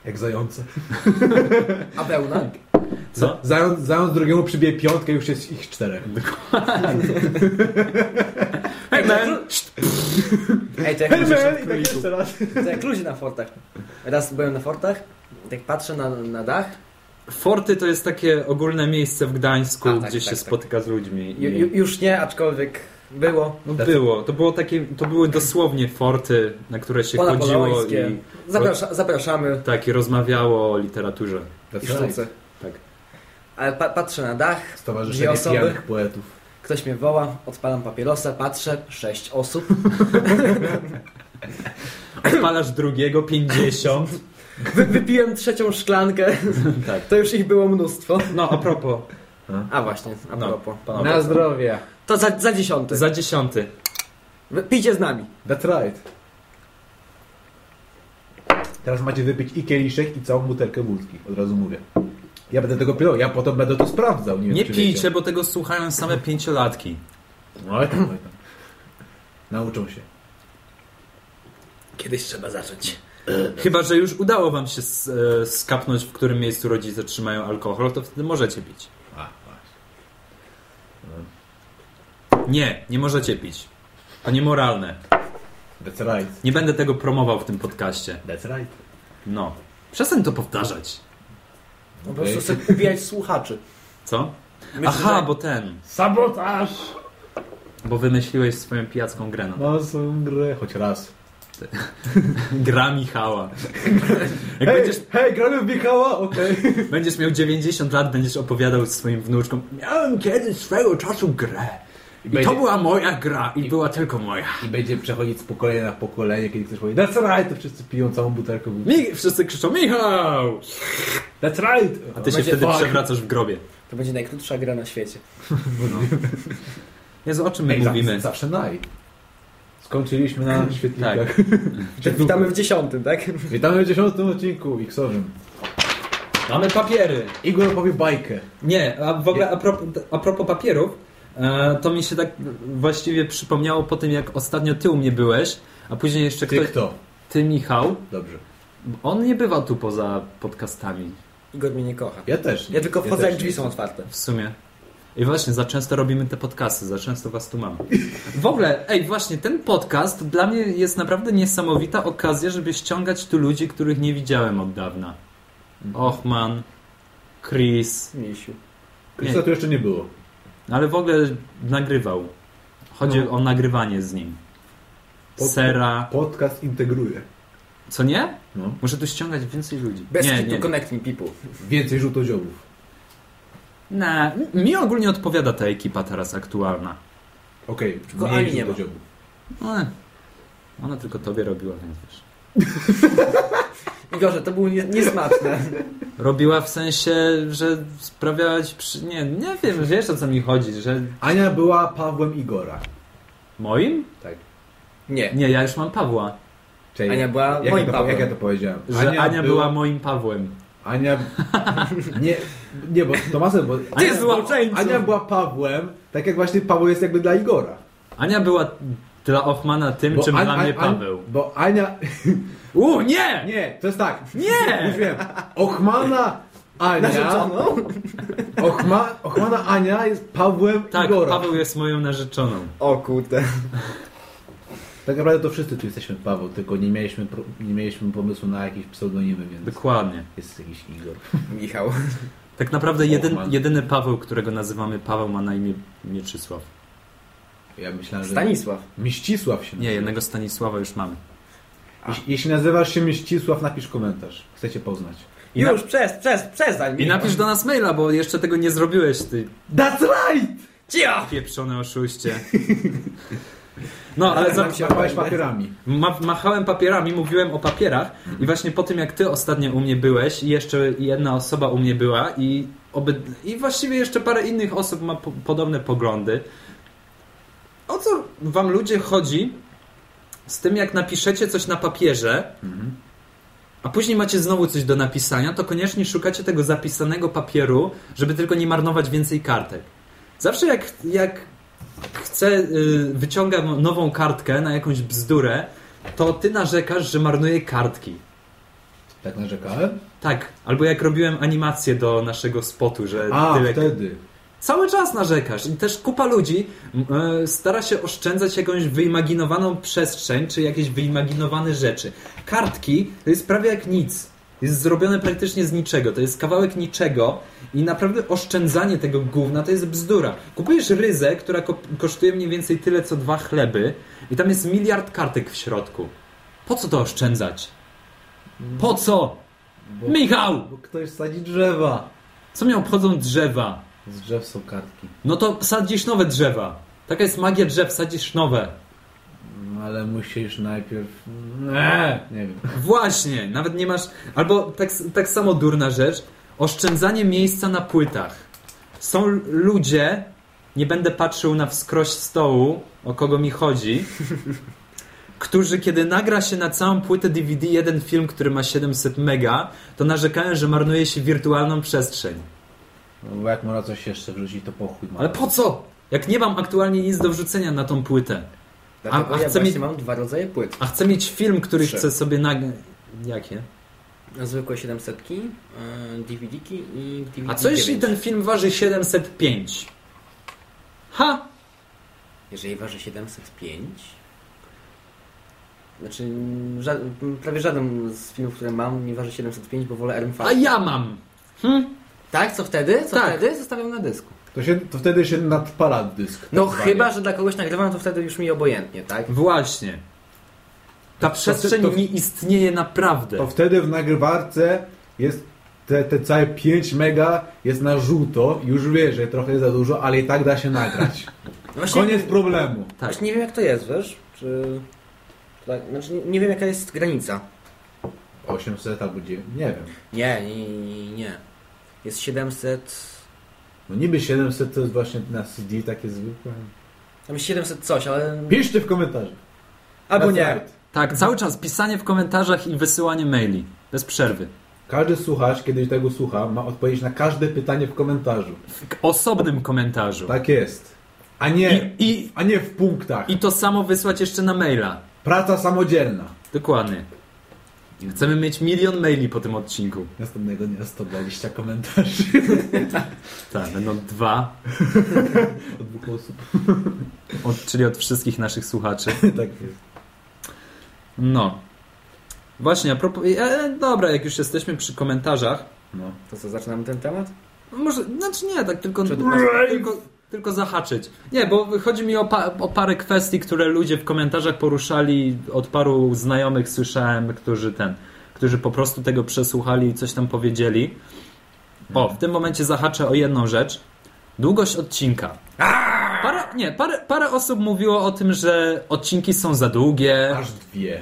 Jak zające. A wełna? Co? Zając, zając drugiemu przybije piątkę, już jest ich czterech. Hey man! Ej, to jak, ludzie, Helmel! I tak jeszcze raz. to jak ludzie na fortach. Raz byłem na fortach, tak patrzę na, na dach. Forty to jest takie ogólne miejsce w Gdańsku, A, tak, gdzie tak, się tak. spotyka z ludźmi. Ju, już nie, aczkolwiek było. No było. To, było takie, to były dosłownie forty, na które się chodziło i, Zaprasza, zapraszamy tak, i rozmawiało o literaturze. i sztuce. Tak. Ale pa, patrzę na dach, dwie Stowarzyszenie osoby, Pijanych Poetów. ktoś mnie woła, odpalam papierosa, patrzę, sześć osób. Odpalasz drugiego, 50. Wy, wypiłem trzecią szklankę, tak. to już ich było mnóstwo. No, a propos. A właśnie, a No, propos. panowie. Na zdrowie. To za, za dziesiąty. Za dziesiąty. Pijcie z nami. That's right. Teraz macie wypić i kieliszek, i całą butelkę wódki. Od razu mówię. Ja będę tego pilnował, ja potem będę to sprawdzał. Nie, wiem, Nie pijcie, wiecie. bo tego słuchają same pięciolatki. No ale tam, oj tam. Nauczą się. Kiedyś trzeba zacząć. Chyba, że już udało wam się e, skapnąć, w którym miejscu rodzice trzymają alkohol, to wtedy możecie pić. A, właśnie. Nie, nie możecie pić. To niemoralne. That's right. Nie będę tego promował w tym podcaście. That's right. No. Przestań to powtarzać. Po prostu chcę ubijać słuchaczy. Co? Myślę, Aha, że- bo ten. Sabotaż! Bo wymyśliłeś swoją pijacką grę. No. No są grę. Choć raz. Gra Michała. Jak Hej, będziesz, hej, gramy w Michała? Okej. będziesz miał 90 lat, będziesz opowiadał swoim wnuczkom Miałem kiedyś swego czasu grę. I, będzie- to była moja gra. I była tylko moja. I będzie przechodzić z pokolenia na pokolenie, kiedy ktoś powie That's right! To wszyscy piją całą butelkę. Mi, wszyscy krzyczą Michał! That's right! A ty się Będzie wtedy fuck. przewracasz w grobie. To będzie najkrótsza gra na świecie. Jezu, o czym my Ej, mówimy? Zawsze, naj. Skończyliśmy na świetlikach. Tak. Witamy w dziesiątym, tak? Witamy w dziesiątym odcinku X-owym. Mamy papiery. Igor opowie bajkę. Nie, a w ogóle a propos, a propos papierów, to mi się tak właściwie przypomniało po tym, jak ostatnio ty u mnie byłeś, a później jeszcze Ty ktoś... kto? Ty, Michał. Dobrze. On nie bywa tu poza podcastami. Igor mnie nie kocha. Ja też. nie. Ja tylko wchodzę też jak drzwi są otwarte. W sumie. I właśnie, za często robimy te podcasty, za często was tu mam. W ogóle, ej, właśnie, ten podcast dla mnie jest naprawdę niesamowita okazja, żeby ściągać tu ludzi, których nie widziałem od dawna. Ochman, Chris, Misiu. Krzysztofa tu jeszcze nie było. Ale w ogóle nagrywał. Chodzi No. o nagrywanie z nim. Pod- Sera. Podcast integruje. Co nie? No. Muszę tu ściągać więcej ludzi. Bez nie, nie. connect me people. Więcej żółtodziobów. Nie, mi ogólnie odpowiada ta ekipa teraz aktualna. Okej, Tylko mniej żółtodziobów. No, ona tylko tobie robiła, więc wiesz. Igorze, to było nie, niesmaczne. Robiła w sensie, że sprawiała ci przy... Nie, nie wiem, wiesz o co mi chodzi, że... Ania była Pawłem Igora. Moim? Tak. Nie. Nie, ja już mam Pawła. Czyli, Ania była jak moim ja to, Pawłem. Jak ja to powiedziałem? Że Ania, była moim Pawłem. Ania... Nie, nie, bo Tomasem, bo... Ania Ty była- złoczyńcu! Ania była Pawłem, tak jak właśnie Paweł jest jakby dla Igora. Ania była dla Ochmana tym, czym An- dla mnie An- An- Paweł. Bo Ania... U, nie! Nie, to jest tak. Nie! Już wiem. Ochmana Ania... Narzeczoną? Ochma, Ochmana Ania jest Pawłem Tak, Igora. Paweł jest moją narzeczoną. O kurde. Tak naprawdę to wszyscy tu jesteśmy Paweł, tylko nie mieliśmy, pro- nie mieliśmy pomysłu na jakieś pseudonimy, więc Dokładnie. jest jakiś Igor. Michał. Tak naprawdę Ochman. jedyny Paweł, którego nazywamy Paweł, ma na imię Mieczysław. Ja myślałem, że... Stanisław. Miścisław się Nie, nazywa. jednego Stanisława już mamy. Jeśli, nazywasz się Miścisław, napisz komentarz. Chcecie poznać. I, Już, na, przez, przez, przestań. I Michał. napisz do nas maila, bo jeszcze tego nie zrobiłeś, ty That's right! Cio! pieprzone oszuście. No, ale za, Nam się Machałeś papierami. ma, machałem papierami, mówiłem o papierach i właśnie po tym, jak ty ostatnio u mnie byłeś i jeszcze jedna osoba u mnie była i, oby, i właściwie jeszcze parę innych osób ma po, podobne poglądy. O co wam ludzie chodzi z tym, jak napiszecie coś na papierze, a później macie znowu coś do napisania, to koniecznie szukacie tego zapisanego papieru, żeby tylko nie marnować więcej kartek. Zawsze jak, jak chcę, y, wyciągam nową kartkę na jakąś bzdurę, to ty narzekasz, że marnuję kartki. Tak narzekałem? Tak, albo jak robiłem animację do naszego spotu, że A, tyle... wtedy. Cały czas narzekasz i też kupa ludzi e, stara się oszczędzać jakąś wyimaginowaną przestrzeń, czy jakieś wyimaginowane rzeczy. Kartki to jest prawie jak nic. Jest zrobione praktycznie z niczego. To jest kawałek niczego i naprawdę oszczędzanie tego gówna to jest bzdura. Kupujesz ryzę, która ko kosztuje mniej więcej tyle co dwa chleby i tam jest miliard kartek w środku. Po co to oszczędzać? Po co? Bo, Michał! bo ktoś sadzi drzewa. Co mnie obchodzą drzewa? Z drzew są kartki. No to sadzisz nowe drzewa. Taka jest magia drzew, sadzisz nowe. No, ale musisz najpierw... Nie, nie wiem. Właśnie, nawet nie masz. Albo tak, tak samo durna rzecz, oszczędzanie miejsca na płytach. Są ludzie, nie będę patrzył na wskroś stołu, o kogo mi chodzi, którzy kiedy nagra się na całą płytę DVD jeden film, który ma 700 mega, to narzekają, że marnuje się wirtualną przestrzeń. No, bo jak można coś jeszcze wrzucić, to po chuj ma. Ale po co? Jak nie mam aktualnie nic do wrzucenia na tą płytę. Dlatego a ja chcę mieć- mam dwa rodzaje płyt. A chcę mieć film, który Trzy. chcę sobie nagrać. Jakie? Zwykłe 700, yy, DVD-ki i DVD A co jeśli 9. ten film waży 705? Ha! Jeżeli waży 705... Znaczy, ża prawie żaden z filmów, które mam, nie waży 705, bo wolę RMV. A ja mam! Hm? Tak? Co wtedy? Co Tak. wtedy? Zostawiam na dysku. To, się, to wtedy się nadpala dysk. No tak chyba, że dla kogoś nagrywam, to wtedy już mi obojętnie, tak? Właśnie. Ta To- przestrzeń to- to- nie istnieje naprawdę. To wtedy w nagrywarce jest te, te całe 5 mega jest na żółto. Już wiesz, że trochę jest za dużo, ale i tak da się nagrać. Właśnie, Koniec problemu. Tak. Właśnie nie wiem jak to jest, wiesz? Czy... Tak, znaczy nie, nie wiem jaka jest granica. 800 albo 9, nie wiem. Nie, nie, nie, nie. Jest 700... No niby 700 to jest właśnie na CD takie zwykłe. Tam jest 700 coś, ale... Piszcie w komentarzach. Albo nie. Tak, cały czas pisanie w komentarzach i wysyłanie maili. Bez przerwy. Każdy słuchacz, kiedy tego słucha, ma odpowiedzieć na każde pytanie w komentarzu. W osobnym komentarzu. Tak jest. A nie, I, i, a nie w punktach. I to samo wysłać jeszcze na maila. Praca samodzielna. Dokładnie. Chcemy mieć milion maili po tym odcinku. Następnego dnia 120 komentarzy Tak, będą dwa, od dwóch osób. od, czyli od wszystkich naszych słuchaczy. tak jest. No. Właśnie, a propos... E, dobra, jak już jesteśmy przy komentarzach, No. To co, zaczynamy ten temat? może, znaczy nie, tak tylko, Czy- tylko, tylko zahaczyć. Nie, bo chodzi mi o, pa, o parę kwestii, które ludzie w komentarzach poruszali, od paru znajomych słyszałem, którzy ten, którzy po prostu tego przesłuchali i coś tam powiedzieli. O, w tym momencie zahaczę o jedną rzecz. Długość odcinka. Parę, nie, parę, parę osób mówiło o tym, że odcinki są za długie. Aż dwie.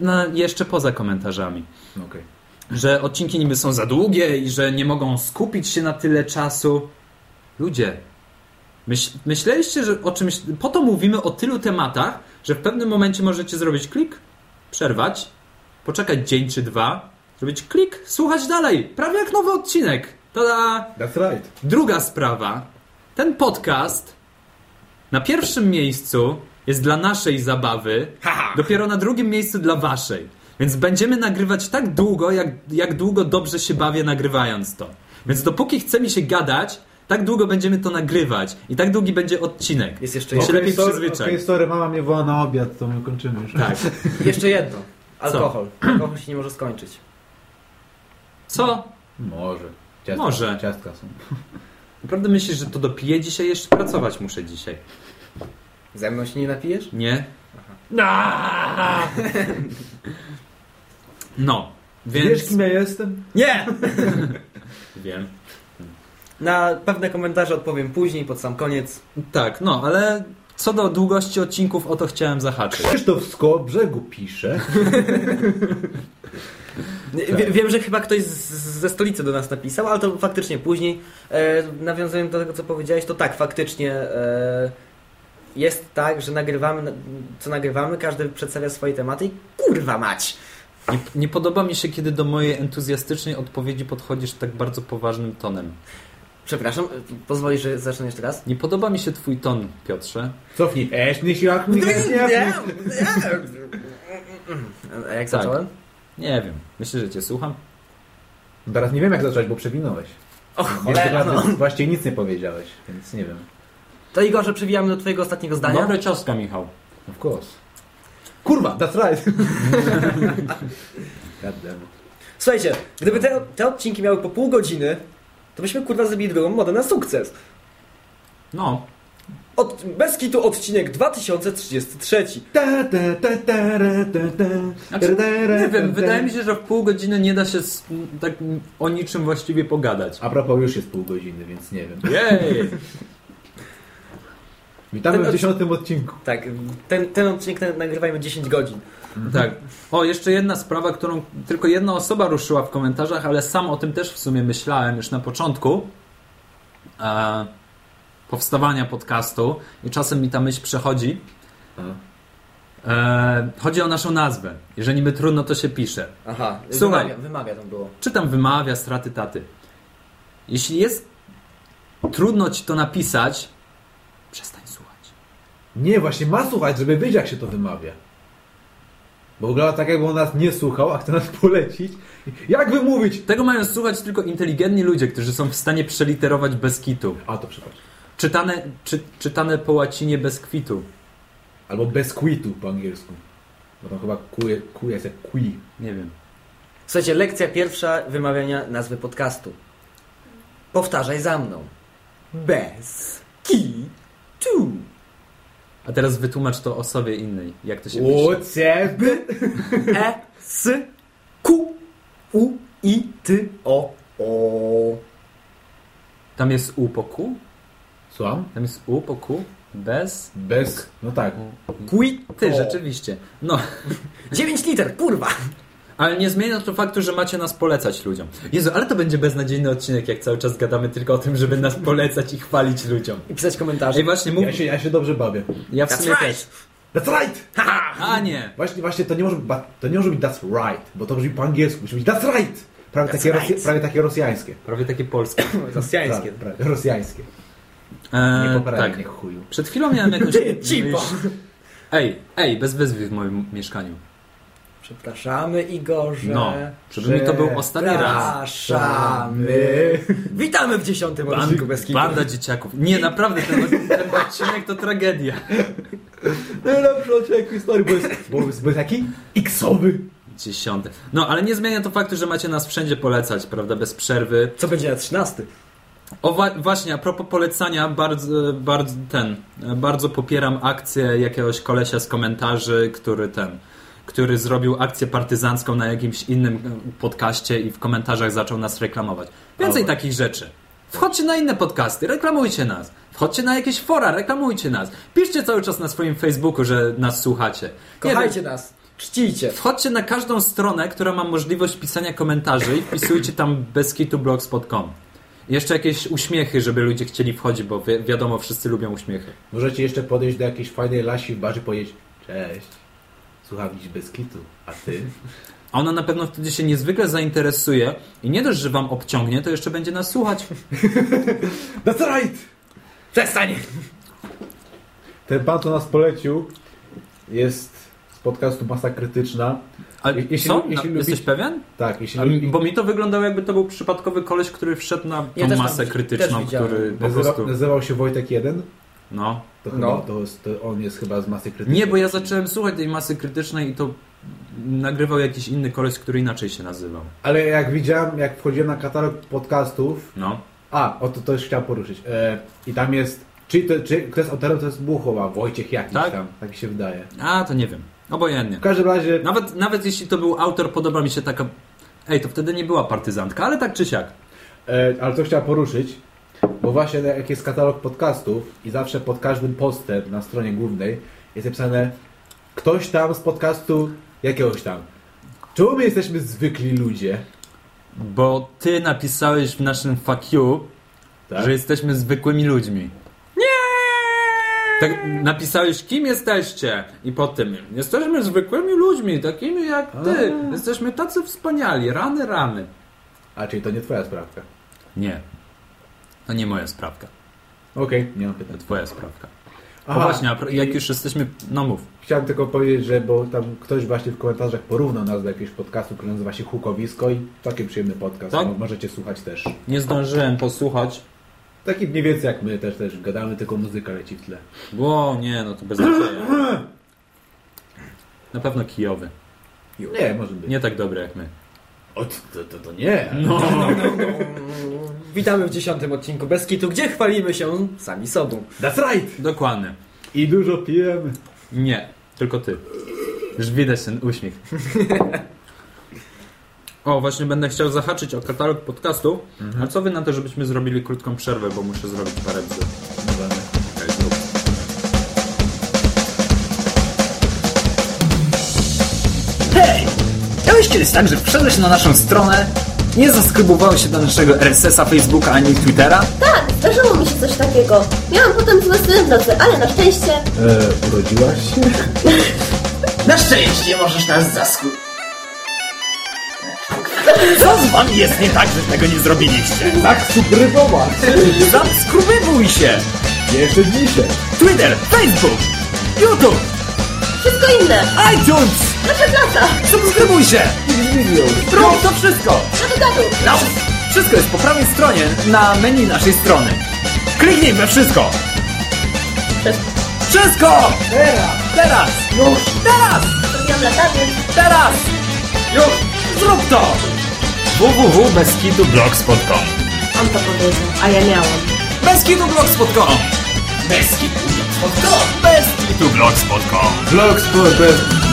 na, jeszcze poza komentarzami. No, Okej. Że odcinki niby są za długie i że nie mogą skupić się na tyle czasu. Ludzie, myśl, myśleliście, że o czymś. Po to mówimy o tylu tematach, że w pewnym momencie możecie zrobić klik, przerwać, poczekać dzień czy dwa, zrobić klik, słuchać dalej. Prawie jak nowy odcinek. Tada! That's right. Druga sprawa. Ten podcast na pierwszym miejscu jest dla naszej zabawy, dopiero na drugim miejscu dla waszej. Więc będziemy nagrywać tak długo, jak, jak długo dobrze się bawię nagrywając to. Więc dopóki chce mi się gadać, tak długo będziemy to nagrywać i tak długi będzie odcinek. Jest jeszcze jedno. się lepiej sorry, przyzwyczaj. Okej, sorry, mama mnie woła na obiad, to my kończymy już. Tak. Jeszcze jedno. Alkohol. Alkohol się nie może skończyć. Co? Może. Ciastka, Może. Ciastka są. Naprawdę myślisz, że to dopiję dzisiaj? Jeszcze pracować muszę dzisiaj. Ze mną się nie napijesz? Nie? No, więc... Wiesz kim ja jestem? Nie! Wiem. Na pewne komentarze odpowiem później, pod sam koniec. Tak, no, ale co do długości odcinków, o to chciałem zahaczyć. Krzysztof z brzegu pisze. Wie, wiem, że chyba ktoś z, ze stolicy do nas napisał, ale to faktycznie później. E, nawiązując do tego, co powiedziałeś, to tak, faktycznie e, jest tak, że nagrywamy, co nagrywamy, każdy przedstawia swoje tematy i kurwa mać! Nie, nie podoba mi się, kiedy do mojej entuzjastycznej odpowiedzi podchodzisz tak bardzo poważnym tonem. Przepraszam, pozwolisz, że zacznę jeszcze raz? Nie podoba mi się twój ton, Piotrze. Cofnij. Się jak mnie nie. A jak Tak. zacząłem? Nie wiem. Myślę, że cię słucham. Teraz nie wiem jak zacząć, bo przewinąłeś. Och, Jeszcze cholera, no. właściwie nic nie powiedziałeś, więc nie wiem. To Igorze, przewijamy do twojego ostatniego zdania. Dobre cioska, Michał. Of course. Kurwa, that's right. God damn. Słuchajcie, gdyby te, te odcinki miały po pół godziny, to byśmy kurwa zrobili drugą modę na sukces. No, Od, bez kitu odcinek 2033. Ta, ta, ta. Znaczy, nie wiem, wydaje mi się, że w pół godziny nie da się s- tak o niczym właściwie pogadać. A propos, już jest pół godziny, więc nie wiem. Jej! Witamy Ten w dziesiątym odcinku. Tak, ten, ten odcinek na- nagrywajmy 10 godzin. Tak. O, jeszcze jedna sprawa, którą tylko jedna osoba ruszyła w komentarzach, ale sam o tym też w sumie myślałem już na początku e, powstawania podcastu i czasem mi ta myśl przechodzi. E, chodzi o naszą nazwę. Jeżeli niby trudno, to się pisze. Aha, Słuchaj. wymawia, wymawia tam było. Czytam wymawia, straty, taty. Jeśli jest trudno ci to napisać, przestań słuchać. Nie, właśnie ma słuchać, żeby wiedzieć jak się to wymawia. Bo wygląda tak, jakby on nas nie słuchał, a chce nas polecić. Jak wymówić? Tego mają słuchać tylko inteligentni ludzie, którzy są w stanie przeliterować bez kitu. A, to przepraszam. Czytane, czy, czytane po łacinie bez kwitu. Albo bez quitu po angielsku. Bo tam chyba Q jest jak qui. Nie wiem. Słuchajcie, lekcja pierwsza wymawiania nazwy podcastu. Powtarzaj za mną. Bez kitu. A teraz wytłumacz to osobie innej. Jak to się pisze. O, C, B. E, S, Q, U, I, T, O, O. Tam jest U po Q? Słucham? Tam jest U po Q? Bez? Bez. No tak. Quit. Ty, rzeczywiście. No, 9 liter, kurwa. Ale nie zmienia to faktu, że macie nas polecać ludziom. Jezu, ale to będzie beznadziejny odcinek, jak cały czas gadamy tylko o tym, żeby nas polecać i chwalić ludziom. I pisać komentarze. Ej, właśnie, mów... Ja się, ja się dobrze bawię. Ja w That's sumie right. też. That's right! A nie! Właśnie, właśnie to nie może być, to nie może być that's right, bo to brzmi po angielsku. Musi być that's right! Prawie, That's takie, right. Rosja, prawie takie rosjańskie. Prawie takie polskie. Rosjańskie. Prawie, prawie rosjańskie. E, Nie tak. nie chuju. Przed chwilą miałem jakąś... Cipo. Ej, ej, bez wyzwy w moim mieszkaniu. Przepraszamy Igorze. No, żeby mi to był ostatni raz. Przepraszamy. Witamy w dziesiątym odcinku bez kitu. Banda dzieciaków. Nie, naprawdę, ten, ten odcinek to tragedia. Najlepszy odcinek historii, bo jest, bo jest, bo jest taki x-owy. Dziesiąty. No, ale nie zmienia to faktu, że macie nas wszędzie polecać, prawda, bez przerwy. Co będzie na 13? O wa- właśnie, a propos polecania, bardzo, bardzo ten, bardzo popieram akcję jakiegoś kolesia z komentarzy, który ten, który zrobił akcję partyzancką na jakimś innym e, podcaście i w komentarzach zaczął nas reklamować. Więcej takich rzeczy. Wchodźcie na inne podcasty, reklamujcie nas. Wchodźcie na jakieś fora, reklamujcie nas. Piszcie cały czas na swoim Facebooku, że nas słuchacie. Kochajcie nas. Czcijcie. Wchodźcie na każdą stronę, która ma możliwość pisania komentarzy i wpisujcie tam beskitu.blogspot.com. I Jeszcze jakieś uśmiechy, żeby ludzie chcieli wchodzić, bo wi wiadomo, wszyscy lubią uśmiechy. Możecie jeszcze podejść do jakiejś fajnej lasi w barze i powiedzieć Cześć, słucham dziś bez kitu, a ty? A ona na pewno wtedy się niezwykle zainteresuje i nie dość, że wam obciągnie, to jeszcze będzie nas słuchać. That's right! Przestań! Ten pan, co nas polecił, jest z podcastu Masa Krytyczna. A Je- jeśli co? jeśli No, lubi- Jesteś pewien? Tak, jeśli lubi, bo mi to wyglądało jakby to był przypadkowy koleś, który wszedł na tą Ja masę też krytyczną, który po nazywa, prostu... nazywał się Wojtek 1, No. to, No. chyba, to, jest- to on jest chyba z Masy Krytycznej. Nie, bo ja zacząłem słuchać tej masy krytycznej i to nagrywał jakiś inny koleś, który inaczej się nazywał. Ale jak widziałem, jak wchodziłem na katalog podcastów, No. a, o to, to już chciałem poruszyć. E, I tam jest, czy, to, czy kto jest autorem, to jest Buchowa, Wojciech jakiś Tak? tam, tak mi się wydaje. A, to nie wiem. Obojętnie. W każdym razie, Nawet, nawet jeśli to był autor, podoba mi się taka... Ej, to wtedy nie była partyzantka, ale tak czy siak. e, ale co chciałem poruszyć, bo właśnie jak jest katalog podcastów i zawsze pod każdym postem na stronie głównej jest napisane ktoś tam z podcastu jakiegoś tam. Czemu my jesteśmy zwykli ludzie? Bo ty napisałeś w naszym fuck you, Tak? że jesteśmy zwykłymi ludźmi. Nie! Tak napisałeś, kim jesteście? I po tym, jesteśmy zwykłymi ludźmi, takimi jak ty. A. Jesteśmy tacy wspaniali, rany, rany. A, czyli to nie twoja sprawka. Nie. To nie moja sprawka. Okej, nie mam pytań. twoja sprawka. O Aha, właśnie, a pro- jak już jesteśmy... No mów. Chciałem tylko powiedzieć, że bo tam ktoś właśnie w komentarzach porównał nas do jakiegoś podcastu, który nazywa się Hukowisko i całkiem przyjemny podcast. Tak? Mo- Możecie słuchać też. Nie zdążyłem posłuchać. Taki mniej więcej jak my też też gadamy, tylko muzyka leci w tle. Ło, nie, no to bez znaczenia. Na pewno kijowy. Nie, może być. Nie tak dobry jak my. O, to, to, to nie. No. Witamy w dziesiątym odcinku Bez Kitu, gdzie chwalimy się sami sobą. That's right! Dokładnie. I dużo pijemy. Nie, tylko ty. Już widać ten uśmiech. O, właśnie będę chciał zahaczyć o katalog podcastów. A co wy na to, żebyśmy zrobili krótką przerwę, bo muszę zrobić parę bzdur. Okej, zrób. Hej! Miałeś kiedyś tak, że wszedłeś na naszą stronę, nie zaskrybowałeś się do naszego RSS-a, Facebooka ani Twittera? Tak, zdarzyło mi się coś takiego. Miałam potem złe sny w nocy, ale na szczęście... E, urodziłaś się? Na szczęście możesz nas zasku... Co z wami jest nie tak, że tego nie zrobiliście? Tak, subrybować! Zaskrybowuj się! Jeszcze dzisiaj! Twitter, Facebook, YouTube, Wszystko inne. iTunes! Nasza klasa. Subskrybuj się! Rób to wszystko! Gadu, gadu. No, wszystko jest po prawej stronie na menu naszej strony. Kliknij we wszystko! Wszystko! Teraz! Teraz! Już! Teraz! Zrobiłam. Teraz! Już! Zrób to! www.beskidublogs.com On to powiedział, a ja miałam. Beskidublogs.com Beskidublogs.com Beskidublogs.com Blogspot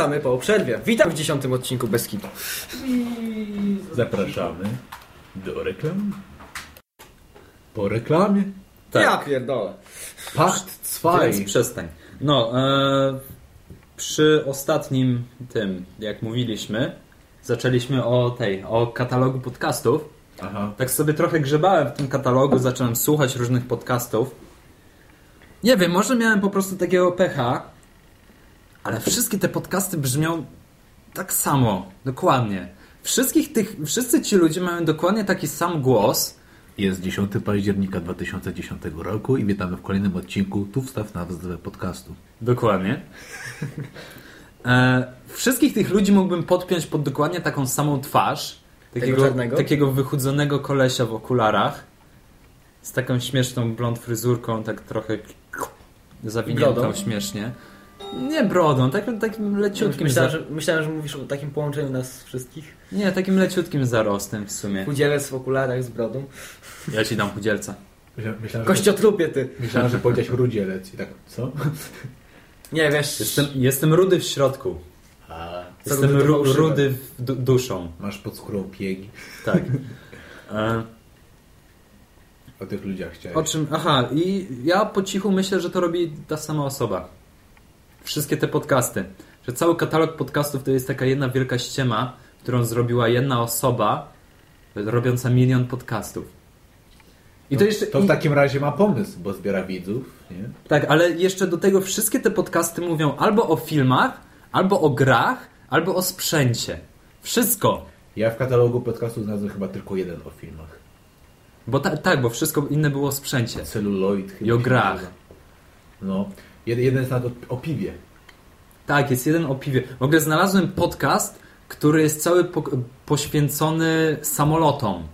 Wracamy po przerwie. Witam w dziesiątym odcinku Bez Kitu. Zapraszamy do reklam. Po reklamie. Tak. Ja pierdolę. Pacht Więc 2. przestań. No, e, przy ostatnim tym, jak mówiliśmy, zaczęliśmy o tej, o katalogu podcastów. Aha. Tak sobie trochę grzebałem w tym katalogu, zacząłem słuchać różnych podcastów. Nie wiem, może miałem po prostu takiego pecha, ale wszystkie te podcasty brzmią tak samo, dokładnie. Wszystkich tych, wszyscy ci ludzie mają dokładnie taki sam głos. Jest 10 października 2010 roku i witamy w kolejnym odcinku Tu wstaw nazwę podcastu. Dokładnie. E, wszystkich tych ludzi mógłbym podpiąć pod dokładnie taką samą twarz. Takiego, takiego wychudzonego kolesia w okularach. Z taką śmieszną blond fryzurką, tak trochę zawiniętą śmiesznie. Nie brodą, takim, takim leciutkim Myślałem za... że, myślałem, że mówisz o takim połączeniu nas wszystkich. Nie, takim leciutkim zarostem w sumie. Chudzielec w okularach z brodą. Ja ci dam chudzielca. Myślałem, Kościotrupie ty. myślałem, że powiedziałeś rudzielec i tak, co? Nie, wiesz... Jestem, jestem rudy w środku. A, Jestem rudy ru, rudy w du duszą. masz pod skórą piegi. Tak. E, O tych ludziach chciałem. o czym? Aha, i ja po cichu myślę, że to robi ta sama osoba. Wszystkie te podcasty. Że cały katalog podcastów to jest taka jedna wielka ściema, którą zrobiła jedna osoba, robiąca milion podcastów. I to jeszcze. To w takim razie ma pomysł, bo zbiera widzów, nie? Tak, ale jeszcze do tego wszystkie te podcasty mówią albo o filmach, albo o grach, albo o sprzęcie. Wszystko. Ja w katalogu podcastu znalazłem chyba tylko jeden o filmach. Bo ta, tak, bo wszystko inne było o sprzęcie. Celuloid chyba. I o grach. No. Jed, jeden jest nawet o, o piwie. Tak, jest jeden o piwie. W ogóle znalazłem podcast, który jest cały po, poświęcony samolotom.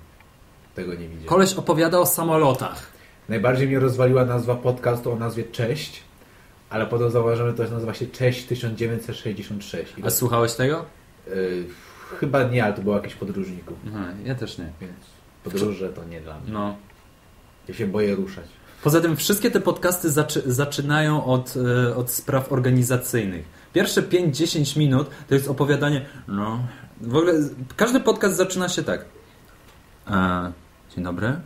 Tego nie widziałem. Koleś opowiada o samolotach. Najbardziej mnie rozwaliła nazwa podcastu o nazwie Cześć, ale potem zauważyłem, że to nazywa się Cześć 1966. I A to, słuchałeś tego? y, chyba nie, ale to było jakiś podróżników, Aha, ja też nie. więc podróże to nie dla mnie. No. Ja się boję ruszać. Poza tym wszystkie te podcasty zaczy zaczynają od, e, od spraw organizacyjnych. Pierwsze 5-10 minut to jest opowiadanie. No. W ogóle każdy podcast zaczyna się tak. E, dzień dobry.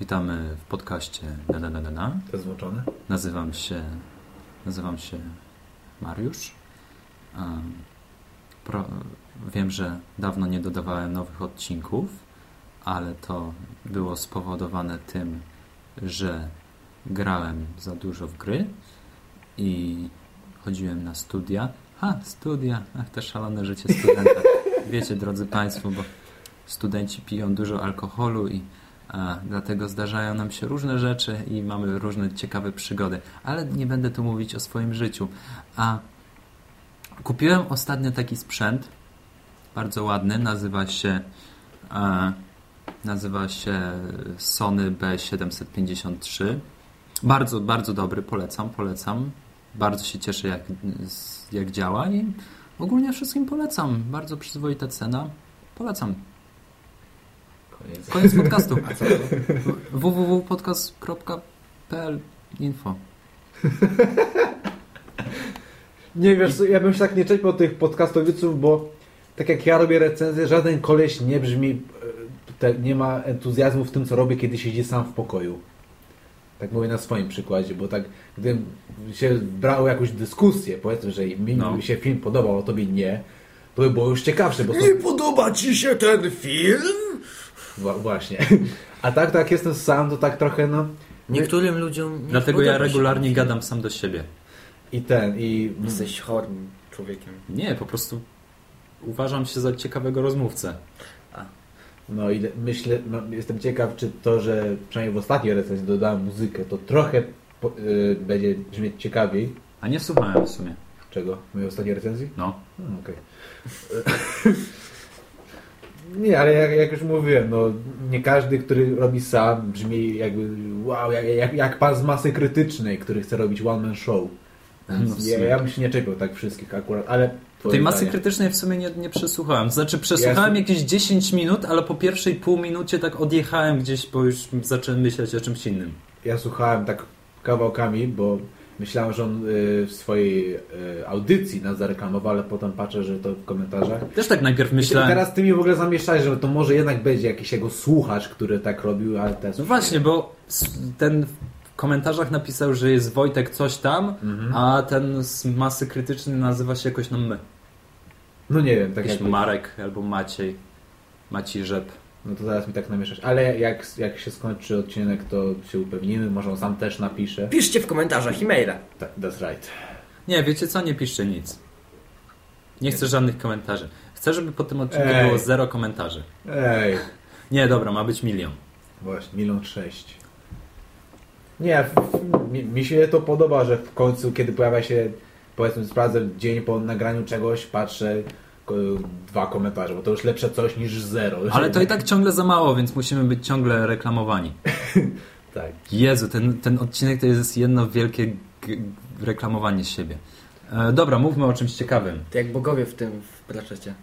Witamy w podcaście. Na, na, na, na, na. To jest włączone? Nazywam się. Nazywam się Mariusz. E, pro, wiem, że dawno nie dodawałem nowych odcinków, ale to było spowodowane tym, że grałem za dużo w gry i chodziłem na studia. Ha, studia, ach, te szalone życie studenta. Wiecie, drodzy Państwo, bo studenci piją dużo alkoholu i a, dlatego zdarzają nam się różne rzeczy i mamy różne ciekawe przygody. Ale nie będę tu mówić o swoim życiu. A kupiłem ostatnio taki sprzęt, bardzo ładny, nazywa się e, nazywa się Sony B753. Bardzo, bardzo dobry, polecam, polecam. Bardzo się cieszę jak, jak działa i ogólnie wszystkim polecam. Bardzo przyzwoita cena. Polecam. Koniec. Koniec podcastu. www.podcast.pl info. Nie wiesz, ja bym się tak nie czepiał tych podcastowiców, bo tak jak ja robię recenzję, żaden koleś nie brzmi, te, nie ma entuzjazmu w tym, co robi, kiedy siedzi sam w pokoju. Tak mówię na swoim przykładzie, bo tak gdybym się brało jakąś dyskusję, powiedzmy, że mi No. się film podobał, a tobie nie, to by było już ciekawsze, bo są... podoba ci się ten film? Wła- Właśnie. A tak, tak jak jestem sam, to tak trochę, no... Niektórym ludziom nie Dlatego ja regularnie gadam sam do siebie. I ten, i... Jesteś chorym człowiekiem. Nie, po prostu uważam się za ciekawego rozmówcę. No i myślę, no, jestem ciekaw, czy to, że przynajmniej w ostatniej recenzji dodałem muzykę, to trochę po, y, będzie brzmieć ciekawiej. A nie słuchałem w sumie. Czego? Mojej ostatniej recenzji? No. Hmm, Okej. nie, ale jak, jak już mówiłem, no nie każdy, który robi sam brzmi jakby wow, jak, jak, jak pan z masy krytycznej, który chce robić one man show. No, w ja, bym się nie czepiał tak wszystkich akurat, ale... Tej masy zdanie. krytycznej w sumie nie, nie przesłuchałem. Znaczy przesłuchałem Ja- jakieś 10 minut, ale po pierwszej pół minucie tak odjechałem gdzieś, bo już zacząłem myśleć o czymś innym. Ja słuchałem tak kawałkami, bo myślałem, że on y, w swojej y, audycji nas zareklamował, ale potem patrzę, że to w komentarzach. Też tak najpierw I myślałem... teraz ty mi w ogóle zamieszałeś, że to może jednak będzie jakiś jego słuchacz, który tak robił, ale teraz... No właśnie, bo ten komentarzach napisał, że jest Wojtek coś tam, Mhm. a ten z masy krytycznej nazywa się jakoś no my. No nie wiem, tak Jakiś jak... Marek albo Maciej. Maciej Rzep. No to zaraz mi tak namieszasz. Ale jak, jak się skończy odcinek, to się upewnimy. Może on sam też napisze. Piszcie w komentarzach e-maila. Tak, that's right. Nie, wiecie co? Nie piszcie nic. Nie chcę żadnych komentarzy. Chcę, żeby po tym odcinku Ej. było zero komentarzy. Ej, Nie, dobra, ma być milion. właśnie, milion sześć. Nie, mi, mi się to podoba, że w końcu, kiedy pojawia się, powiedzmy, sprawdzę dzień po nagraniu czegoś, patrzę, dwa komentarze, bo to już lepsze coś niż zero. Ale to i tak ciągle za mało, więc musimy być ciągle reklamowani. Tak. Jezu, ten, ten odcinek to jest jedno wielkie reklamowanie siebie. E, dobra, mówmy o czymś ciekawym. To jak bogowie w tym w Pratchecie.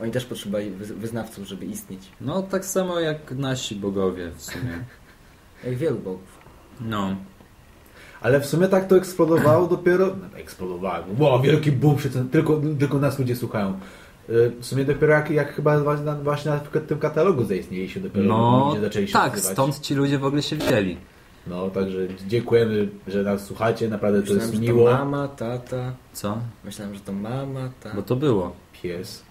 Oni też potrzebowali wy- wyznawców, żeby istnieć. No tak samo jak nasi bogowie w sumie. Jak wielu bogów. No. Ale w sumie tak to eksplodowało dopiero... No, eksplodowało. Wow, wielki boom, tylko, tylko nas ludzie słuchają. Y, W sumie dopiero jak, jak chyba właśnie na, na tym katalogu zaistnieliście, dopiero No, ludzie zaczęli się tak, odzywać. stąd ci ludzie w ogóle się wzięli. No, także dziękujemy, że nas słuchacie, naprawdę to Myślałem, jest że miło. to mama, tata. Co? Myślałem, że to mama, tata. Bo to było. Pies.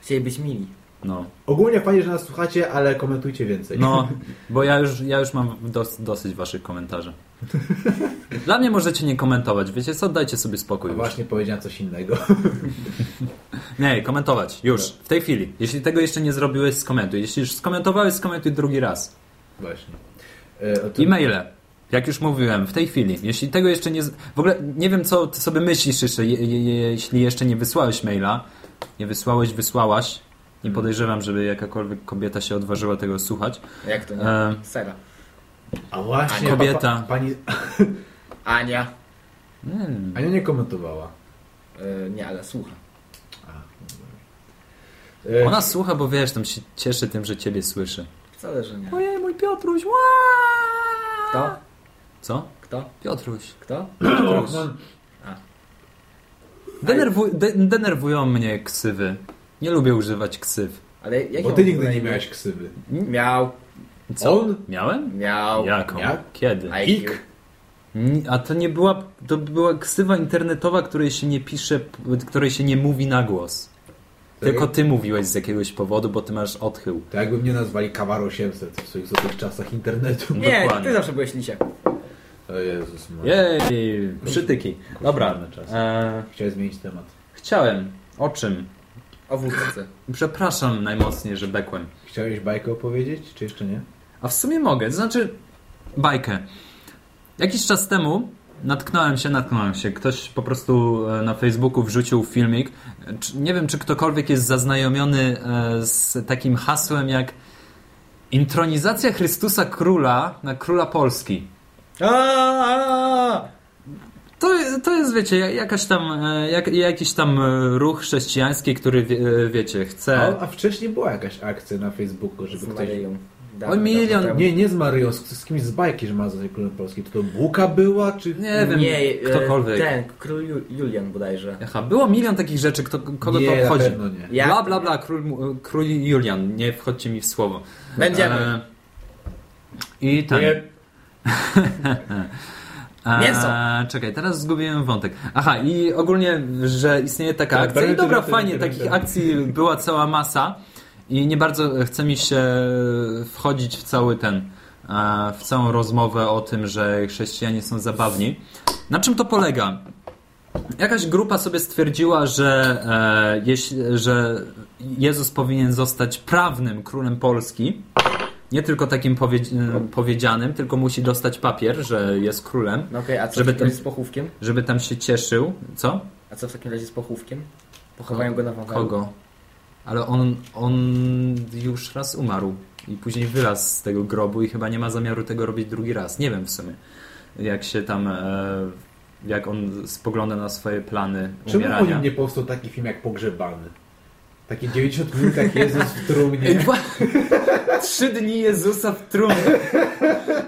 Chcieli być mili. No. Ogólnie fajnie, że nas słuchacie, ale komentujcie więcej. No, bo ja już, ja już mam dos, dosyć waszych komentarzy. Dla mnie możecie nie komentować, wiecie co? Dajcie sobie spokój właśnie powiedziałem coś innego. Nie, komentować. Już, w tej chwili. Jeśli tego jeszcze nie zrobiłeś, skomentuj. Jeśli już skomentowałeś, skomentuj drugi raz. Właśnie. E, tym- E-maile. Jak już mówiłem, w tej chwili. Jeśli tego jeszcze nie... W ogóle nie wiem, co ty sobie myślisz jeszcze, je, je, je, jeśli jeszcze nie wysłałeś maila. Nie wysłałeś, wysłałaś. Nie podejrzewam, żeby jakakolwiek kobieta się odważyła tego słuchać. Jak to nie? E, Sera. A właśnie, A kobieta. Pa, pa, pani Ania. hmm. Ania nie komentowała. E, nie, ale słucha. E, Ona słucha, bo wiesz, tam się cieszy tym, że ciebie słyszy. Wcale, że nie. Ojej, mój Piotruś! Ła! Kto? Co? Kto? Piotruś. Kto? no, Denerwu- de- denerwują mnie ksywy. Nie lubię używać ksyw. Ale jak bo ty nigdy nie miałeś ksywy. Miał. Co? On? Miałem? Miał. Jaką? Jak? Kiedy? IQ. A to nie była, to była ksywa internetowa, której się nie pisze, której się nie mówi na głos. Tylko ty mówiłeś z jakiegoś powodu, bo ty masz odchył. To jakby mnie nazwali Kawar 800 w swoich złotych czasach internetu. Nie, Dokładnie. ty zawsze byłeś lisiak. O Jezus. Jej, przytyki. Dobra, czas. e, Chciałem zmienić temat. chciałem. O czym? O wódce. Przepraszam najmocniej, że bekłem. Chciałeś bajkę opowiedzieć, czy jeszcze nie? A w sumie mogę, to znaczy bajkę. Jakiś czas temu natknąłem się, natknąłem się. Ktoś po prostu e, na Facebooku wrzucił filmik. Nie wiem, czy ktokolwiek jest zaznajomiony e, z takim hasłem jak intronizacja Chrystusa Króla na Króla Polski. Aaaa! To, to jest, wiecie, jakaś tam, e, jak, jakiś tam e, ruch chrześcijański, który, wie, e, wiecie, chce... A, a wcześniej była jakaś akcja na Facebooku, żeby Z ktoś... Maryją. Oj, milion- temu. Nie, nie z Maryją, z, z kimś z bajki, że ma za królem Polski. To to Buka była, czy... Nie wiem, Nie, ktokolwiek. Ten, król Ju- Julian bodajże. Aha, było milion takich rzeczy, kto, kogo nie, to na obchodzi. pewno nie. Ja- Bla, bla, bla, król, król Julian, nie wchodźcie mi w słowo. Będziemy. E, I ten. Nie. E, Mięso. czekaj, teraz zgubiłem wątek. Aha, i ogólnie, że istnieje taka Tak, akcja. I dobra, fajnie, takich akcji była cała masa. I nie bardzo chce mi się wchodzić w cały ten, e, w całą rozmowę o tym, że chrześcijanie są zabawni. Na czym to polega? Jakaś grupa sobie stwierdziła, że, e, jeśli, że Jezus powinien zostać prawnym królem Polski. Nie tylko takim powiedz- e, powiedzianym, tylko musi dostać papier, że jest królem, No okej, a co Żeby w takim razie ten- z pochówkiem? żeby tam się cieszył. Co? A co w takim razie z pochówkiem? Pochowają go na wąwelu. Kogo? Ale on, on już raz umarł i później wylazł z tego grobu i chyba nie ma zamiaru tego robić drugi raz. Nie wiem w sumie, jak się tam, e, jak on spogląda na swoje plany Czemu o umierania. nim nie powstał taki film jak Pogrzebany? Taki 90 minut jak Jezus w trumnie. Trzy dni Jezusa w trumnie.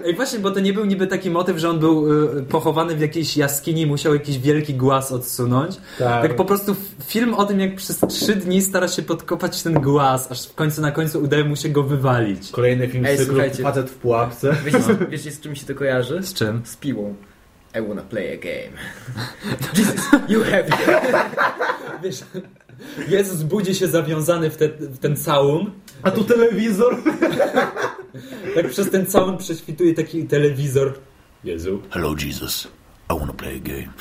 Ej, właśnie, bo to nie był niby taki motyw, że on był y, pochowany w jakiejś jaskini i musiał jakiś wielki głaz odsunąć. Tak. Tak po prostu film o tym, jak przez trzy dni stara się podkopać ten głaz, aż w końcu na końcu udaje mu się go wywalić. Kolejny film Ej, z cyklu słuchajcie. Facet w pułapce. Wiecie, z- wiecie z czym się to kojarzy? Z czym? Z piłą. I wanna play a game. Jesus, you have Wiesz, Jezus budzi się zawiązany w, te, w ten całun, A tu telewizor. tak przez ten całun prześwituje taki telewizor. Jezu. Hello Jesus, I wanna play a game.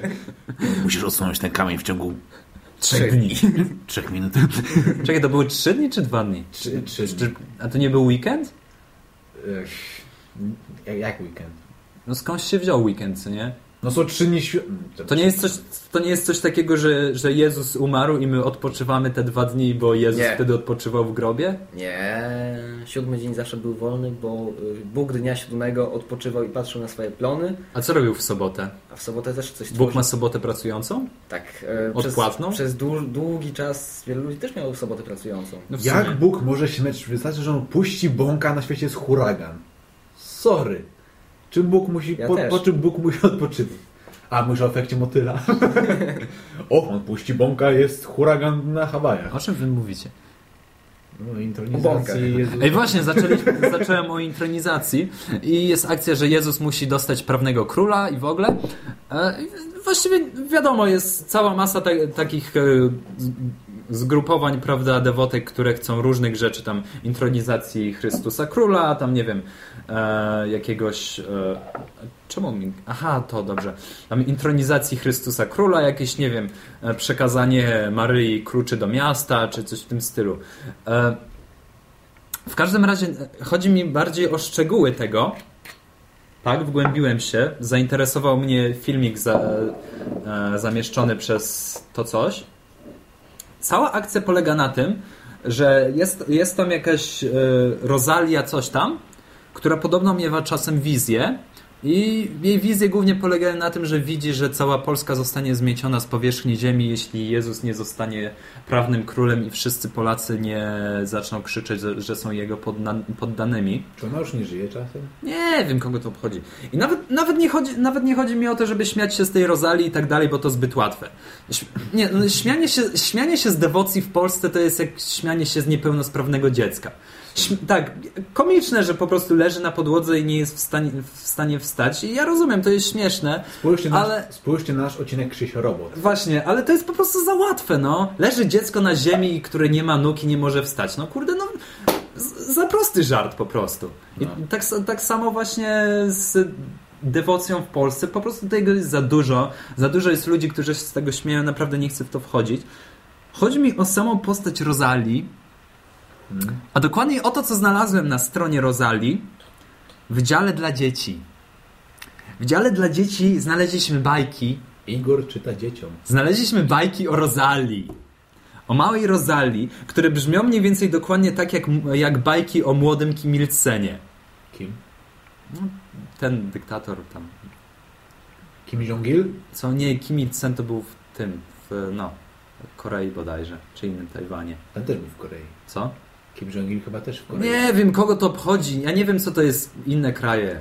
Musisz odsunąć ten kamień w ciągu Trzech dni. trzech minut. Czekaj, to były trzy dni czy dwa dni? Trzy, trzy dni. Czy, a to nie był weekend? Jak weekend? No skąd się wziął weekend, co nie? No są trzy nieświ... To nie jest coś, to nie jest coś takiego, że, że Jezus umarł i my odpoczywamy te dwa dni, bo Jezus Nie. wtedy odpoczywał w grobie? Nie, siódmy dzień zawsze był wolny, bo y, Bóg dnia siódmego odpoczywał i patrzył na swoje plony, A co robił w sobotę? a w sobotę też coś Bóg tworzył. ma sobotę pracującą? Tak, e, Odpłatną? Przez, przez dłu- długi czas wielu ludzi też miało sobotę pracującą. No Jak. Bóg może się męczyć? Wystarczy, że on puści bąka, na świecie jest huragan. Sorry. Czym Bóg musi, Ja po, po czym Bóg musi odpoczywać? A, mówisz o efekcie motyla. o, on puści bąka, jest huragan na Hawajach. O czym wy mówicie? No, intronizacji Jezus... Ej, właśnie, zaczęliśmy, zacząłem o intronizacji i jest akcja, że Jezus musi dostać prawnego króla i w ogóle. E, Właściwie wiadomo, jest cała masa ta, takich e, zgrupowań, prawda, dewotek, które chcą różnych rzeczy, tam intronizacji Chrystusa Króla, tam nie wiem, e, jakiegoś... E, czemu mi... Aha, to dobrze. Tam intronizacji Chrystusa Króla, jakieś, nie wiem, e, przekazanie Maryi kluczy do miasta, czy coś w tym stylu. E, w każdym razie e, chodzi mi bardziej o szczegóły tego. Tak, wgłębiłem się. Zainteresował mnie filmik za, e, zamieszczony przez to coś. Cała akcja polega na tym, że jest, jest tam jakaś e, Rosalia coś tam, która podobno miewa czasem wizję i jej wizje głównie polegają na tym, że widzi, że cała Polska zostanie zmieciona z powierzchni ziemi, jeśli Jezus nie zostanie prawnym królem i wszyscy Polacy nie zaczną krzyczeć, że, są jego poddanymi. Czy ona już nie żyje czasem? Nie wiem, kogo to obchodzi. I nawet, nawet, nie chodzi, nawet nie chodzi mi o to, żeby śmiać się z tej Rozalii i tak dalej, bo to zbyt łatwe. Nie, no, śmianie, się, śmianie się z dewocji w Polsce to jest jak śmianie się z niepełnosprawnego dziecka. Tak, komiczne, że po prostu leży na podłodze i nie jest w stanie, w stanie wstać. I ja rozumiem, to jest śmieszne. Spójrzcie, na, Ale- spójrzcie na nasz odcinek Krzysio Robot. Właśnie, ale to jest po prostu za łatwe, no. Leży dziecko na ziemi, które nie ma nóg i nie może wstać. No kurde, no. Za prosty żart po prostu. No. tak, tak samo właśnie z dewocją w Polsce. Po prostu tego jest za dużo. Za dużo jest ludzi, którzy się z tego śmieją. Naprawdę nie chcę w to wchodzić. Chodzi mi o samą postać A dokładniej o to, co znalazłem na stronie Rozalii w dziale dla dzieci. W dziale dla dzieci znaleźliśmy bajki, Igor czyta dzieciom. Znaleźliśmy bajki o Rozalii. O małej Rozalii, które brzmią mniej więcej dokładnie tak jak, jak bajki o młodym Kim Il-senie. Kim? Ten dyktator tam. Kim Jong-il? Co nie, Kim Il-sen to był w tym, w no, Korei bodajże, czy innym Tajwanie. Ten też był w Korei. Co? Kim Jong-il chyba też w Korei. Nie wiem, kogo to obchodzi. Ja nie wiem, co to jest inne kraje.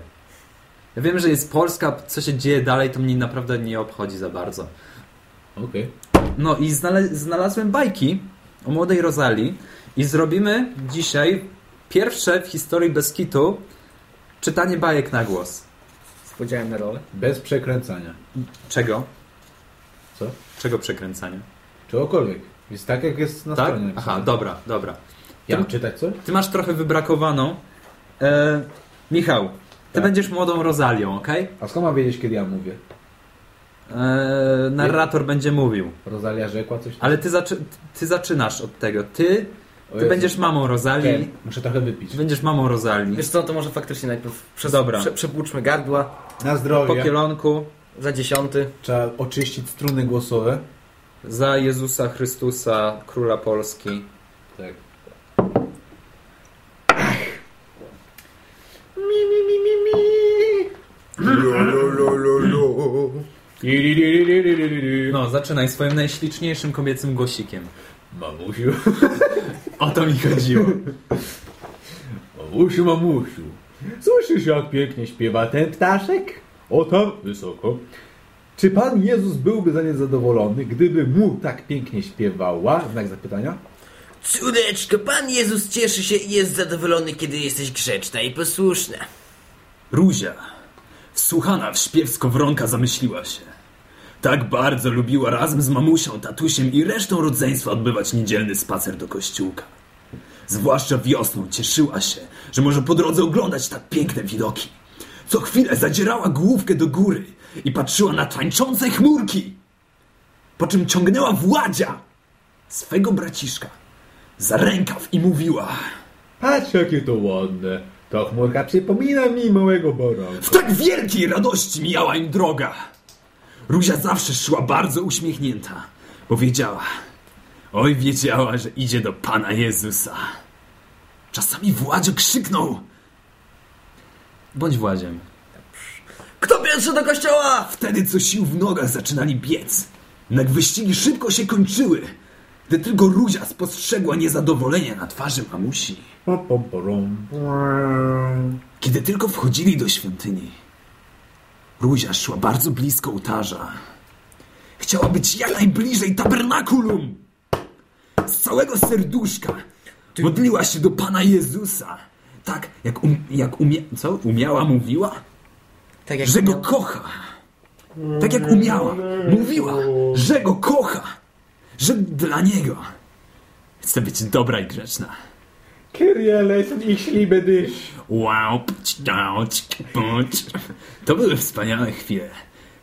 Ja wiem, że jest Polska, co się dzieje dalej, to mnie naprawdę nie obchodzi za bardzo. Okej. No i znalazłem bajki o młodej Rozalii i zrobimy dzisiaj pierwsze w historii Beskitu czytanie bajek na głos. Z podziałem na rolę. Bez przekręcania. Czego? Co? Czego przekręcania? Czegokolwiek. Jest tak, jak jest na tak? stronie. Aha, dobra, dobra. Ja mam Ty- czytać coś? Ty masz trochę wybrakowaną. E, Michał, ty Tak. będziesz młodą Rozalią, ok? A skąd mam wiedzieć, kiedy ja mówię? E, narrator będzie mówił. Rosalia rzekła coś tam? Ale ty, zaczy- ty zaczynasz od tego. Ty, ty będziesz mamą Rozalii. Okej, Muszę trochę wypić. Ty będziesz mamą Rozalii. Wiesz co, to może faktycznie najpierw przez, Dobra. Prze, przepłuczmy gardła Na Po zdrowie. kielonku. za dziesiąty. Trzeba oczyścić struny głosowe. Za Jezusa Chrystusa, Króla Polski. Tak. No, zaczynaj swoim najśliczniejszym kobiecym głosikiem. Mamusiu. O to mi chodziło. Mamusiu, mamusiu. Słyszysz, jak pięknie śpiewa ten ptaszek? O tam, wysoko. Czy Pan Jezus byłby za nie zadowolony, gdyby mu tak pięknie śpiewała? Znak zapytania. Córeczko, Pan Jezus cieszy się i jest zadowolony, kiedy jesteś grzeczna i posłuszna. Ruzia, wsłuchana w śpiew skowronka zamyśliła się. Tak bardzo lubiła razem z mamusią, tatusiem i resztą rodzeństwa odbywać niedzielny spacer do kościółka. Zwłaszcza wiosną cieszyła się, że może po drodze oglądać tak piękne widoki. Co chwilę zadzierała główkę do góry i patrzyła na tańczące chmurki. Po czym ciągnęła Władzia, swego braciszka, za rękaw i mówiła... Patrz, jakie to ładne. To chmurka przypomina mi małego W baranka. tak wielkiej radości mijała im droga. Ruzia zawsze szła bardzo uśmiechnięta, bo wiedziała, oj wiedziała, że idzie do Pana Jezusa. Czasami Władzio krzyknął. Bądź Władziem. Kto pierwszy do kościoła? Wtedy co sił w nogach zaczynali biec. Jednak wyścigi szybko się kończyły, gdy tylko Ruzia spostrzegła niezadowolenie na twarzy mamusi. Kiedy tylko wchodzili do świątyni, Ruzia szła bardzo blisko ołtarza. Chciała być jak najbliżej tabernakulum. Z całego serduszka modliła się do Pana Jezusa. Tak, jak, um, jak umie, co? umiała, mówiła, Tak jak że go kocha. Tak jak umiała, mówiła, że go kocha. Że dla niego chce być dobra i grzeczna. Kyrie eleison, ich liebe dich. Wow. To były wspaniałe chwile.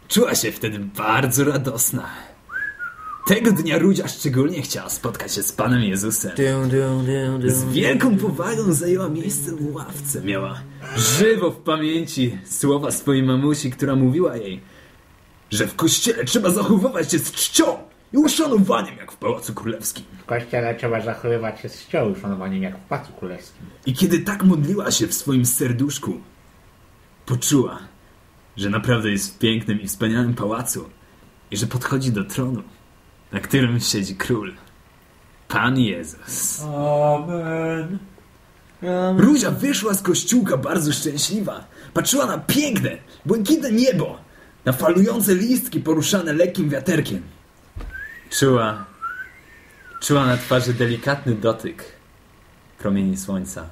Czuła się wtedy bardzo radosna. Tego dnia Rudzia szczególnie chciała spotkać się z Panem Jezusem. Z wielką powagą zajęła miejsce w ławce. Miała żywo w pamięci słowa swojej mamusi, która mówiła jej, że w kościele trzeba zachowywać się z czcią i uszanowaniem jak w Pałacu Królewskim. W kościele trzeba zachowywać się z czcią i uszanowaniem jak w Pałacu Królewskim. I kiedy tak modliła się w swoim serduszku, poczuła, że naprawdę jest w pięknym i wspaniałym pałacu i że podchodzi do tronu, na którym siedzi król. Pan Jezus. Amen. Ruzia wyszła z kościółka bardzo szczęśliwa. Patrzyła na piękne, błękitne niebo, na falujące listki poruszane lekkim wiaterkiem. Czuła, czuła na twarzy delikatny dotyk promieni słońca.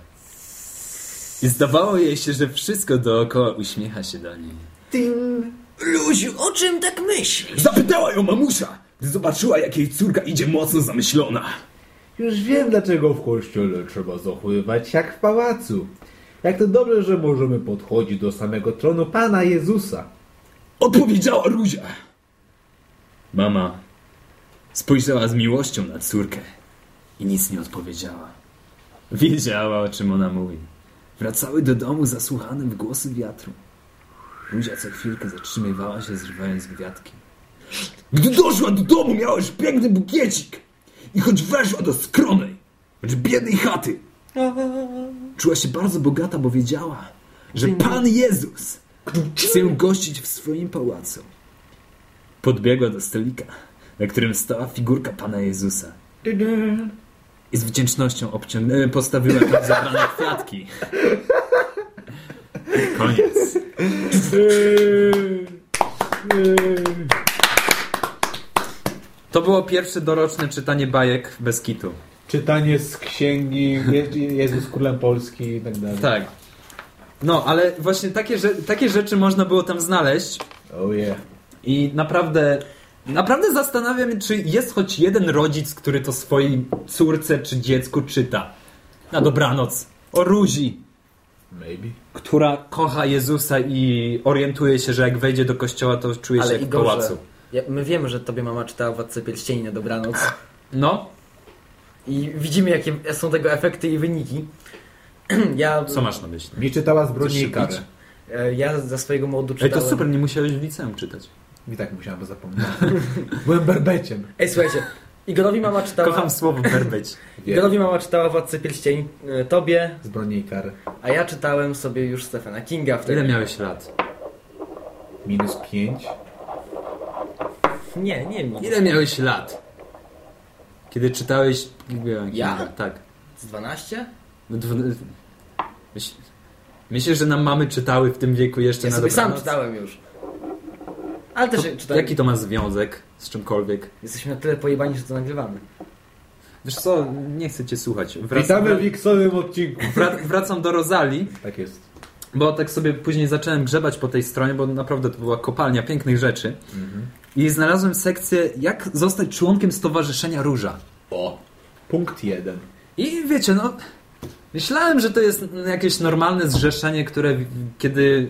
I zdawało jej się, że wszystko dookoła uśmiecha się do niej. Luziu, o czym tak myślisz? Zapytała ją mamusia, gdy zobaczyła, jak jej córka idzie mocno zamyślona. Już wiem, dlaczego w kościele trzeba zachowywać jak w pałacu. Jak to dobrze, że możemy podchodzić do samego tronu Pana Jezusa. Odpowiedziała Ruzia. Mama spojrzała z miłością na córkę i nic nie odpowiedziała. Wiedziała, o czym ona mówi. Wracały do domu zasłuchane w głosy wiatru. Ruzia co chwilkę zatrzymywała się, zrywając gwiatki. Gdy doszła do domu, miała już piękny bukiecik. I choć weszła do skromnej, choć biednej chaty, czuła się bardzo bogata, bo wiedziała, że Pan Jezus chce ją gościć w swoim pałacu. Podbiegła do stolika, na którym stała figurka Pana Jezusa. I z wdzięcznością obciągnęła, postawiła tam zabrane kwiatki. Koniec. To było pierwsze doroczne czytanie bajek bez kitu. Czytanie z księgi Je- Jezus Królem Polski i tak dalej. Tak. No, ale właśnie takie, takie rzeczy można było tam znaleźć Oh yeah. i naprawdę, naprawdę zastanawiam się, czy jest choć jeden rodzic, który to swojej córce czy dziecku czyta. Na dobranoc. O Ruzi, Maybe. która kocha Jezusa i orientuje się, że jak wejdzie do kościoła, to czuje się Ale jak w Igorze, pałacu. ja, my wiemy, że tobie mama czytała Władcę Pierścieni na dobranoc No, i widzimy jakie są tego efekty i wyniki. Ja, co masz na myśli? Mi czytała pić? e, ja za swojego modu Ej, czytałem... to super, nie musiałeś w liceum czytać. I tak musiałem, bo zapomniałem. Byłem berbeciem. Ej, słuchajcie, Igorowi mama czytała... Kocham słowo berbeć. Igorowi mama czytała Władcę Pierścieni, e, tobie, Zbrodni i kary. a ja czytałem sobie już Stephena Kinga wtedy. Ile miałeś lat? Minus pięć. Nie, nie mi. Ile miałeś lat? Kiedy czytałeś... Ja? Tak. Z 12? No, dw- Myśl... Myślę, że nam mamy czytały w tym wieku jeszcze Ja na sobie sam dobranoc? czytałem już. Ale też To, czytałem. jaki to ma związek z czymkolwiek? Jesteśmy na tyle pojebani, że to nagrywamy. Wiesz co, nie chcę cię słuchać. Wrac- Witamy w X-owym odcinku. wra- wracam do Rozali, Tak jest. bo tak sobie później zacząłem grzebać po tej stronie, bo naprawdę to była kopalnia pięknych rzeczy. I znalazłem sekcję, jak zostać członkiem Stowarzyszenia Róża. O. Punkt jeden. I wiecie, no, myślałem, że to jest jakieś normalne zrzeszenie, które kiedy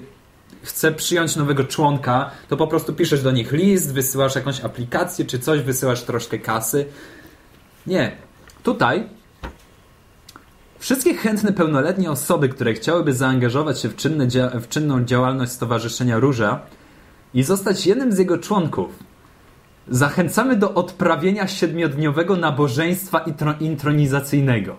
chce przyjąć nowego członka, to po prostu piszesz do nich list, wysyłasz jakąś aplikację czy coś, wysyłasz troszkę kasy. Nie. Tutaj wszystkie chętne pełnoletnie osoby, które chciałyby zaangażować się w, czynne w czynną działalność Stowarzyszenia Róża, i zostać jednym z jego członków, zachęcamy do odprawienia siedmiodniowego nabożeństwa intro- intronizacyjnego.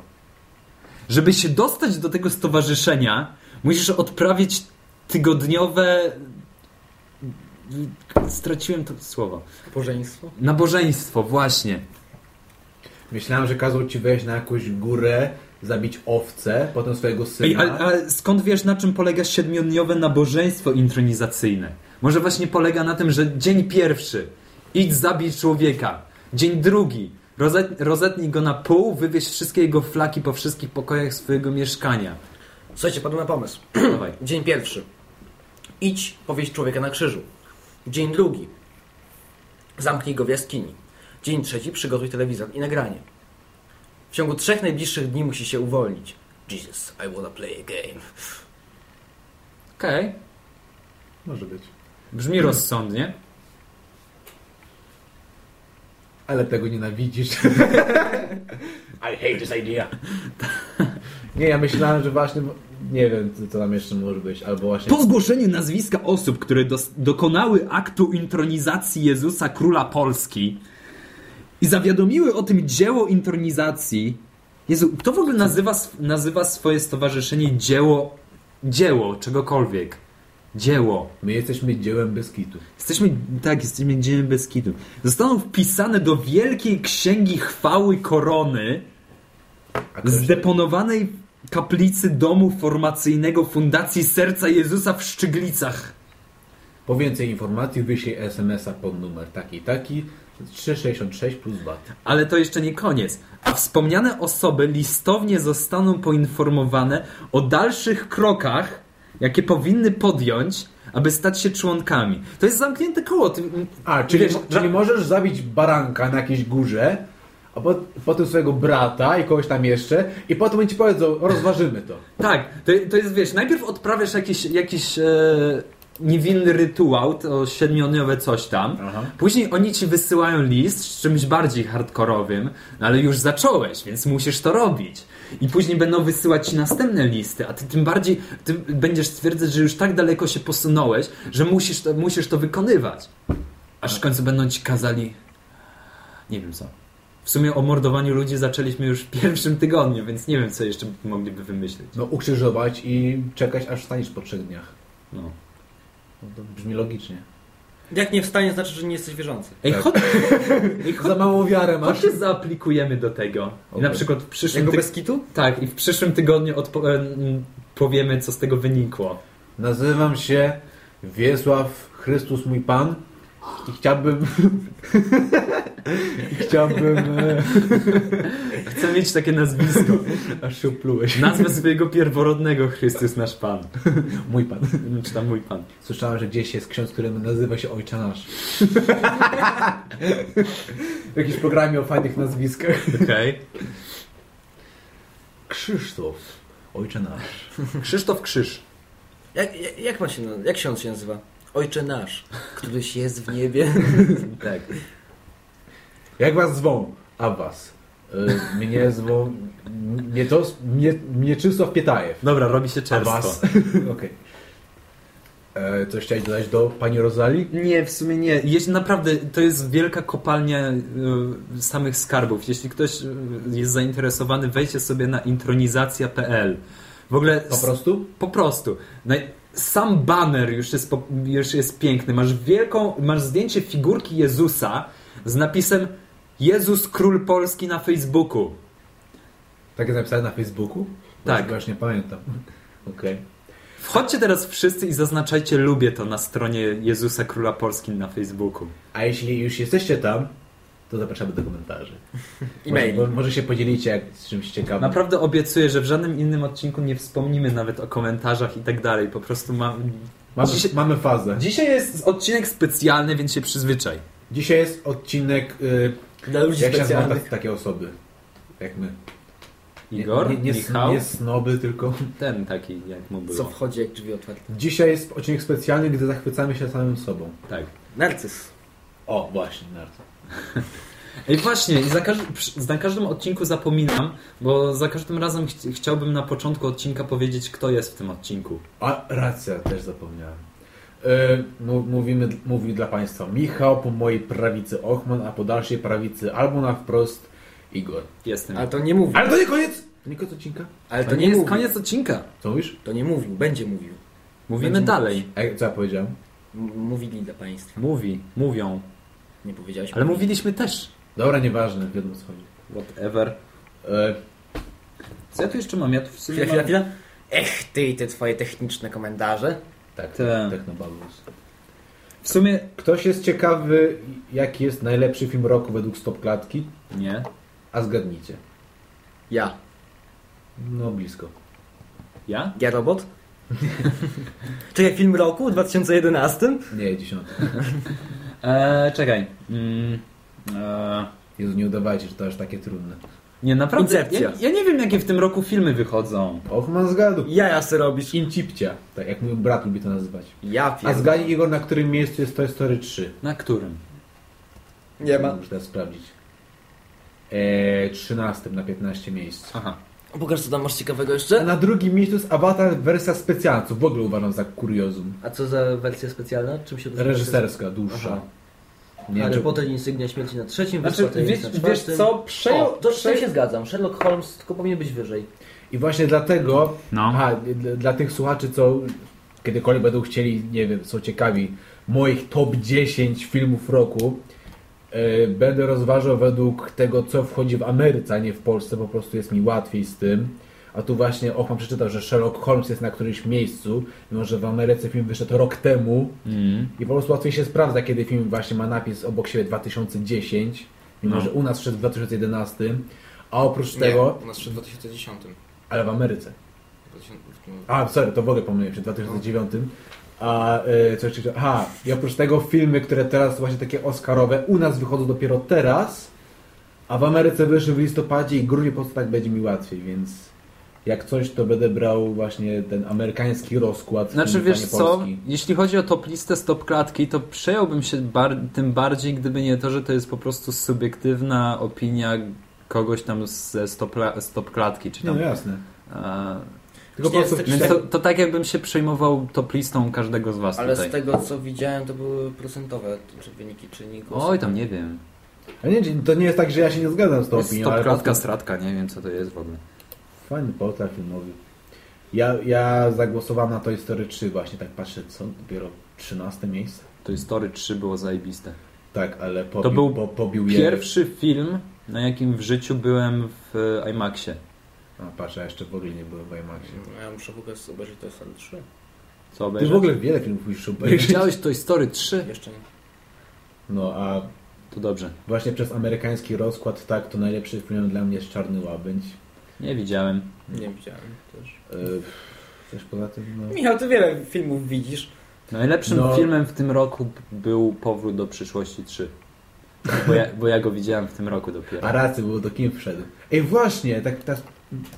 Żeby się dostać do tego stowarzyszenia, musisz odprawić tygodniowe. Straciłem to słowo. Pożeństwo. Nabożeństwo, właśnie. Myślałem, że kazał ci wejść na jakąś górę, zabić owcę, potem swojego syna. Ej, ale, ale skąd wiesz, na czym polega siedmiodniowe nabożeństwo intronizacyjne? Może właśnie polega na tym, że dzień pierwszy idź zabij człowieka. Dzień drugi rozet, rozetnij go na pół, wywieź wszystkie jego flaki po wszystkich pokojach swojego mieszkania. Słuchajcie, padł na pomysł. Dawaj. Dzień pierwszy. Idź powieź człowieka na krzyżu. Dzień drugi. Zamknij go w jaskini. Dzień trzeci. Przygotuj telewizor i nagranie. W ciągu trzech najbliższych dni musi się uwolnić. Jesus, I wanna play a game. Okej, Może być. brzmi rozsądnie. Ale tego nienawidzisz. I hate this idea. Nie, ja myślałem, że właśnie, nie wiem, co- tam jeszcze może być, albo właśnie... Po zgłoszeniu nazwiska osób, które dos- dokonały aktu intronizacji Jezusa Króla Polski i zawiadomiły o tym dzieło intronizacji. Jezu, kto w ogóle nazywa, nazywa swoje stowarzyszenie dzieło, dzieło czegokolwiek? Dzieło. My jesteśmy dziełem Beskitu. Jesteśmy, tak, jesteśmy dziełem Beskidu. Zostaną wpisane do wielkiej księgi chwały korony zdeponowanej kaplicy domu formacyjnego Fundacji Serca Jezusa w Szczyglicach. Po więcej informacji wyślij SMS-a pod numer taki i taki 366 plus VAT. Ale to jeszcze nie koniec. A wspomniane osoby listownie zostaną poinformowane o dalszych krokach, jakie powinny podjąć, aby stać się członkami. To jest zamknięte koło. Ty, A, czyli, wiesz, czyli możesz zabić baranka na jakiejś górze, a po, potem swojego brata i kogoś tam jeszcze i potem oni ci powiedzą, rozważymy to. Tak, to, to jest, wiesz, najpierw odprawiasz jakiś, jakiś e, niewinny rytuał, to siedmioniowe coś tam, Aha. później oni ci wysyłają list z czymś bardziej hardkorowym, no ale już zacząłeś, więc musisz to robić. I później będą wysyłać ci następne listy, a ty tym bardziej ty będziesz stwierdzać, że już tak daleko się posunąłeś, że musisz to, musisz to wykonywać. Aż w końcu będą ci kazali... Nie wiem co. W sumie o mordowaniu ludzi zaczęliśmy już w pierwszym tygodniu, więc nie wiem, co jeszcze mogliby wymyślić. No ukrzyżować i czekać aż staniesz po trzech dniach. No. No, to brzmi logicznie. Jak nie wstanie, znaczy, że nie jesteś wierzący. Ej, Tak. chodź, ej, Za chodź, małą wiarę masz. chodźcie zaaplikujemy do tego. I Okej. na przykład w przyszłym, Jako bez kitu? tak, i w przyszłym tygodniu powiemy, co z tego wynikło. Nazywam się Wiesław Chrystus mój Pan i chciałbym... Chciałbym... e, Chcę mieć takie nazwisko. Aż się oplułeś. Nazwę swojego pierworodnego Chrystus nasz Pan. Mój Pan. Czy tam mój Pan. Słyszałem, że gdzieś jest ksiądz, który nazywa się Ojcze Nasz. w jakimś programie o fajnych nazwiskach. Okej. Krzysztof. Ojcze Nasz. Krzysztof Krzyż. Jak, jak, jak, ma się, jak ksiądz się nazywa? Ojcze nasz, któryś jest w niebie. Tak. Jak was zwą? A was. Y, mnie zwą... Mnie to... Mnie, mnie Czysław Pietajew. Dobra, robi się A czerstwo. was? Okej. E, Coś chciałeś dodać do pani Rozali? Nie, w sumie nie. Jeśli naprawdę to jest wielka kopalnia y, samych skarbów. Jeśli ktoś y, jest zainteresowany, wejdźcie sobie na intronizacja.pl. W ogóle Po prostu? po prostu. Naj- Sam banner już jest, już jest piękny. Masz wielką, masz zdjęcie figurki Jezusa z napisem Jezus Król Polski na Facebooku. Tak jest napisane na Facebooku? Tak. Już nie pamiętam. Okej. Wchodźcie teraz wszyscy i zaznaczajcie lubię to na stronie Jezusa Króla Polski na Facebooku. A jeśli już jesteście tam, to zapraszamy do komentarzy. E-mail. Może, może się podzielicie jak, z czymś ciekawym. Naprawdę obiecuję, że w żadnym innym odcinku nie wspomnimy nawet o komentarzach i tak dalej. Po prostu ma... Mamy, Dzisiaj- mamy fazę. Dzisiaj jest odcinek specjalny, więc się przyzwyczaj. Dzisiaj jest odcinek... Y, Dla ludzi jak się specjalnych. tak, takie osoby? Jak my. Igor? Nie, nie, nie, Michał? nie snoby, tylko... Ten taki, jak mu było. Co wchodzi jak drzwi otwarte? Dzisiaj jest odcinek specjalny, gdy zachwycamy się samym sobą. Tak. Narcyz. O, właśnie, narco. Ej, właśnie, i za, za każdym odcinku zapominam, bo za każdym razem ch chciałbym na początku odcinka powiedzieć, kto jest w tym odcinku. A, racja, też zapomniałem. Mu- mówimy, mówi dla Państwa Michał, po mojej prawicy Ochman, a po dalszej prawicy albo na wprost Igor. Jestem. Ale to nie mówił. Ale to nie koniec! To nie koniec odcinka? Ale to nie jest koniec odcinka. Co mówisz? To nie mówił, będzie mówił. Mówimy Będzie dalej. Ej, co ja powiedziałem? M- mówili dla państwa. Mówi, mówią. Nie powiedziałeś. Ale mówiliśmy też. Dobra, nieważne, wiadomo co chodzi. Whatever. E, Co ja tu jeszcze mam? Ja tu w sumie Chwila, chwila, mam... chwila. Ech, ty i te twoje techniczne komentarze. tak, Te. Technobalus. W sumie... Ktoś jest ciekawy, jaki jest najlepszy film roku według Stop Klatki? Nie. A zgadnijcie. Ja. No blisko. Ja? Ja robot? Czekaj, film roku? W 2011? Nie, dziesiąty. Eee, czekaj. Mm, eee, Jezu, nie udawajcie, że to aż takie trudne. nie, naprawdę. Incepcja. Ja, ja nie wiem, jakie w tym roku filmy wychodzą. Ochman zgadł. Jaja se robisz. Incipcia, tak jak mój brat lubi to nazywać. Ja A pierdolę. zgadnij Igor, na którym miejscu jest Toy Story 3? Na którym? Nie ma. Muszę teraz sprawdzić. Eee, 13 na 15 miejsc. Aha. Pokaż, co tam masz ciekawego A jeszcze. na drugim miejscu jest Avatar wersja specjalna, co w ogóle uważam za kuriozum. A co za wersja specjalna? Czym się różni? Reżyserska, dłuższa. Aha. Nie Harry czy- Potter i Insygnia Śmierci na trzecim, Znaczy, wiesz, na wiesz czwartym. co? Przejął... O, to przejął- się zgadzam. Sherlock Holmes tylko powinien być wyżej. I właśnie dlatego, No. aha, dla, tych słuchaczy, co kiedykolwiek będą chcieli, nie wiem, są ciekawi moich top 10 filmów roku, będę rozważał według tego, co wchodzi w Ameryce, a nie w Polsce, po prostu jest mi łatwiej z tym. A tu właśnie Ochman przeczytał, że Sherlock Holmes jest na którymś miejscu, mimo że w Ameryce film wyszedł rok temu Mm. i po prostu łatwiej się sprawdza, kiedy film właśnie ma napis obok siebie 2010, mimo No. że u nas wszedł w 2011, a oprócz tego, u nas przed 2010. ale w Ameryce. A, sorry, to w ogóle pomyliłem się, w 2009. A y, co jeszcze? Aha, i oprócz tego filmy, które teraz właśnie takie Oscarowe, u nas wychodzą dopiero teraz, a w Ameryce wyszły w listopadzie i grudniu po prostu tak będzie mi łatwiej, więc jak coś, to będę brał właśnie ten amerykański rozkład. Znaczy a wiesz co, polski. jeśli chodzi o top listę stop klatki, to przejąłbym się bar tym bardziej, gdyby nie to, że to jest po prostu subiektywna opinia kogoś tam ze stop, stop klatki, czy Nie, tam. no jasne. e, Tylko po więc to, to tak jakbym się przejmował top listą każdego z was Ale tutaj. z tego co widziałem to były procentowe czy wyniki czynników. Oj, tam nie wiem. Ale nie, to nie jest tak, że ja się nie zgadzam z tą To jest opinią, stop prostu stratka, nie wiem co to jest w ogóle. fajny portal filmowy. Ja, ja zagłosowałem na Toy Story 3 właśnie, tak patrzę, co? Dopiero 13 miejsce? To jest Story 3 było zajebiste. Tak, ale pobił, był po, pobił je. Pierwszy film, na jakim w życiu byłem w IMAXie. A patrz, ja jeszcze w ogóle nie byłem w IMAXie. Ja muszę w ogóle obejrzeć to jest 3. Co Ty obejrzeć? w ogóle wiele filmów musisz obejrzeć. Widziałeś Toy Story 3? Jeszcze nie. No a To dobrze. właśnie przez amerykański rozkład, tak, to najlepszy film dla mnie jest Czarny Łabędź. Nie widziałem. Nie widziałem też. Yy, coś poza tym, no... Michał, ty wiele filmów widzisz. Najlepszym No. filmem w tym roku był Powrót do przyszłości 3. Bo ja, bo ja go widziałem w tym roku dopiero. A racy, bo do kim wszedł. Ej, właśnie, tak teraz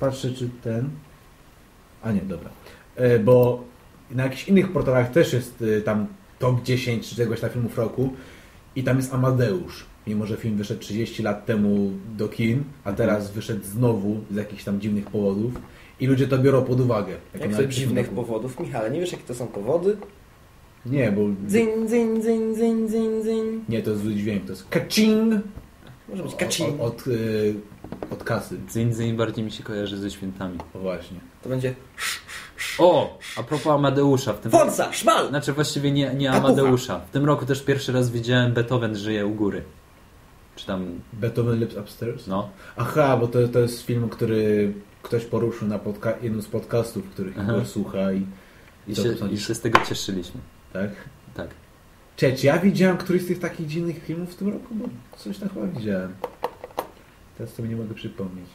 patrzę, czy ten... A nie, dobra. E, bo na jakichś innych portalach też jest y, tam top 10 czy czegoś na filmów roku i tam jest Amadeusz. Mimo, że film wyszedł 30 lat temu do kin, a teraz wyszedł znowu z jakichś tam dziwnych powodów i ludzie to biorą pod uwagę. Jak to dziwnych roku. powodów. Michale, nie wiesz jakie to są powody? Nie, bo... Dzyń, dzyń, dzyń, dzyń, dzyń, dzyń. Nie, to jest zły dźwięk, to jest kacing Może być od, kacin. od, y, od kasy. Dzyń, dzyń bardziej mi się kojarzy ze świętami. O właśnie. To będzie O! A propos Amadeusza. W tym Forza, szmal! Znaczy właściwie nie, nie Kapucha. Amadeusza. W tym roku też pierwszy raz widziałem Beethoven żyje u góry. Czy tam, Beethoven Lives Upstairs? no. Aha, bo to, to jest film, który ktoś poruszył na podca- jednym z podcastów, których Aha. Igor słucha i, I Co się? I się z tego cieszyliśmy. tak? Tak. Cześć, ja widziałem któryś z tych takich dziwnych filmów w tym roku, bo coś tam chyba widziałem. Teraz sobie nie mogę przypomnieć.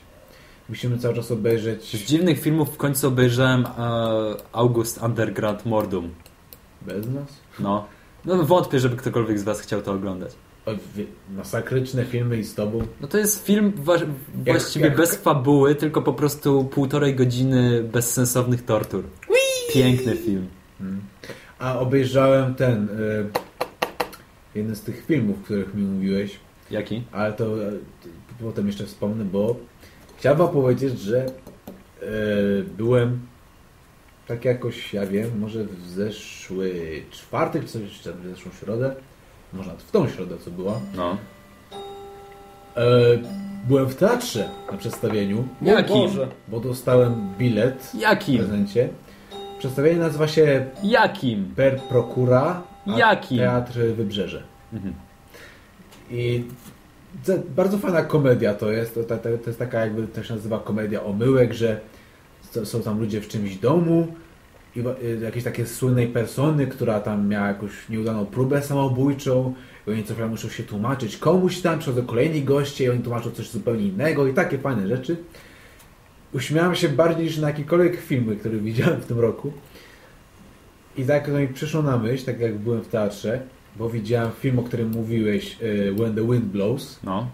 Musimy cały czas obejrzeć Z dziwnych filmów w końcu obejrzałem e, August Underground Mordum. bez nas. No. No wątpię, żeby ktokolwiek z was chciał to oglądać. O, masakryczne filmy i z tobą. No to jest film wa- właściwie jak- bez fabuły, tylko po prostu półtorej godziny bezsensownych tortur. Piękny film. Mm. A obejrzałem ten y, jeden z tych filmów, których mi mówiłeś. Jaki? Ale to e, potem jeszcze wspomnę, bo chciałbym wam powiedzieć, że e, byłem tak jakoś, ja wiem, może w zeszły czwartek, czy coś, czy w zeszłą środę, może nawet w tą środę, co była, No. e, byłem w teatrze na przedstawieniu, Jakim? Boże. bo dostałem bilet w Jakim? prezencie. Przedstawienie nazywa się Jakim? Per Procura a Jakim? Teatr Wybrzeże. Mhm. I bardzo fajna komedia to jest. To, to, to jest taka jakby to się nazywa komedia omyłek, że są tam ludzie w czymś domu i y, jakieś takie słynnej persony, która tam miała jakąś nieudaną próbę samobójczą i oni co chwilę muszą się tłumaczyć komuś tam, przychodzą kolejni goście i oni tłumaczą coś zupełnie innego i takie fajne rzeczy. Uśmiałem się bardziej niż na jakikolwiek filmy, które widziałem w tym roku. I tak to mi przyszło na myśl, tak jak byłem w teatrze, bo widziałem film, o którym mówiłeś, e, When the Wind Blows. No.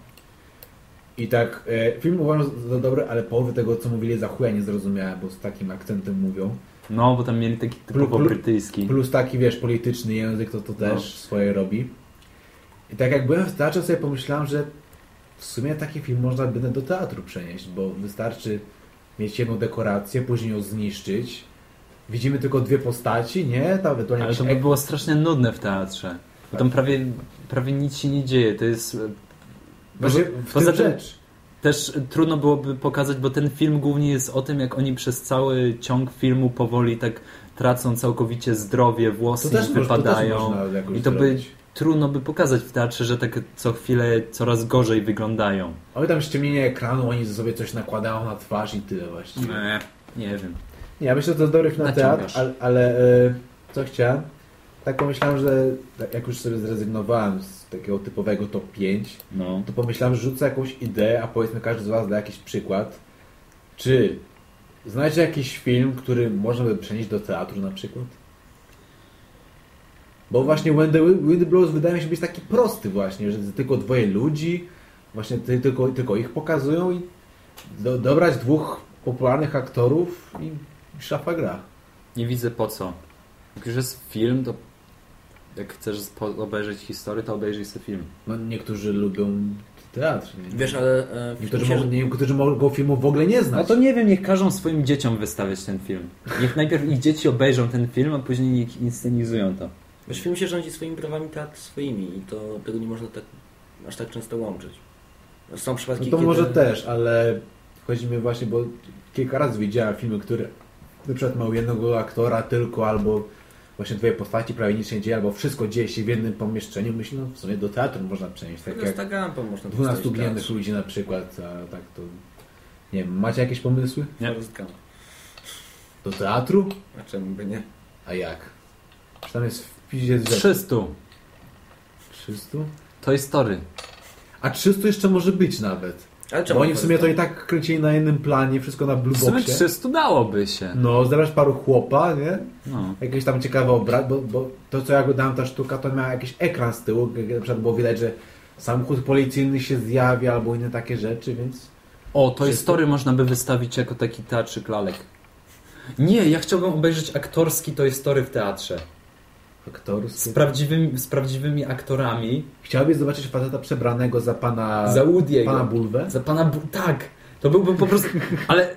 I tak, e, film uważam za dobry, ale połowy tego, co mówili, za chuja nie zrozumiałem, bo z takim akcentem mówią. No, bo tam mieli taki typowo Plu- plu- brytyjski. Plus taki, wiesz, polityczny język, to to też No. swoje robi. I tak jak byłem w teatrze, sobie pomyślałem, że w sumie taki film można by do teatru przenieść, bo wystarczy mieć jedną dekorację, później ją zniszczyć. Widzimy tylko dwie postaci, nie? Tam ewentualnie Ale to by było strasznie nudne w teatrze. Bo tam prawie, prawie nic się nie dzieje. To jest... Właśnie Poza, w poza tym rzecz. też trudno byłoby pokazać, bo ten film głównie jest o tym, jak oni przez cały ciąg filmu powoli tak tracą całkowicie zdrowie, włosy To też, im moż- to też wypadają. I to by zrobić. trudno by pokazać w teatrze, że tak co chwilę coraz gorzej wyglądają. Oj, tam ściemnienie ekranu, oni sobie coś nakładają na twarz i tyle właściwie. Nie, nie wiem. Nie, ja myślę, że to jest dobry film na teatr, ale, ale co chciałem? Tak pomyślałem, że tak jak już sobie zrezygnowałem z takiego typowego top 5, No. to pomyślałem, że rzucę jakąś ideę, a powiedzmy każdy z Was da jakiś przykład. Czy znacie jakiś film, który można by przenieść do teatru na przykład? Bo właśnie When the Wind Blows wydaje mi się być taki prosty właśnie, że tylko dwoje ludzi, właśnie ty, tylko, tylko ich pokazują i do, dobrać dwóch popularnych aktorów i szafa gra. Nie widzę po co. Jak już jest film, to jak chcesz obejrzeć historię, to obejrzyj sobie film. No niektórzy lubią teatr. Nie? Wiesz, ale e, Niektórzy, myślę, mogą, niektórzy mogą filmu w ogóle nie No znać. to nie wiem, niech każą swoim dzieciom wystawiać ten film. Niech najpierw ich dzieci obejrzą ten film, a później niech inscenizują to. Wiesz, film się rządzi swoimi prawami, teatr swoimi i to tego nie można tak aż tak często łączyć. Są przypadki, No to kiedy... może też, ale chodzi mi właśnie, bo kilka razy widziałem filmy, które na przykład mają jednego aktora tylko, albo właśnie dwie postaci, prawie nic się nie dzieje, albo wszystko dzieje się w jednym pomieszczeniu. Myślę, no w sumie do teatru można przenieść, tak jak Instagrama można 12 postawić w gniewnych ludzi na przykład, a tak to... Nie wiem, macie jakieś pomysły? Nie. Do teatru? A czemu by nie? A jak? Czy tam jest w piździe z rzeczy? 300. 300? Toy Story. A 300 jeszcze może być nawet. Ale czemu Bo oni w sumie to i tak kręcili na jednym planie, wszystko na W blue sumie boxie. 300 dałoby się. No, zabrać paru chłopa, nie? No. Jakiś tam ciekawy obraz, bo, bo to co ja oglądałem ta sztuka, to miała jakiś ekran z tyłu, na przykład było widać, że samochód policyjny się zjawia albo inne takie rzeczy, więc O, Toy Wszyscy? Story można by wystawić jako taki teatrzyk lalek. Nie, ja chciałbym obejrzeć aktorski Toy Story w teatrze. Z aktorskie. prawdziwymi, z prawdziwymi aktorami. Chciałbyś zobaczyć faceta przebranego za pana, Za Woody'ego. pana Bulwę? Za pana... Bu- tak! To byłby po prostu... Ale...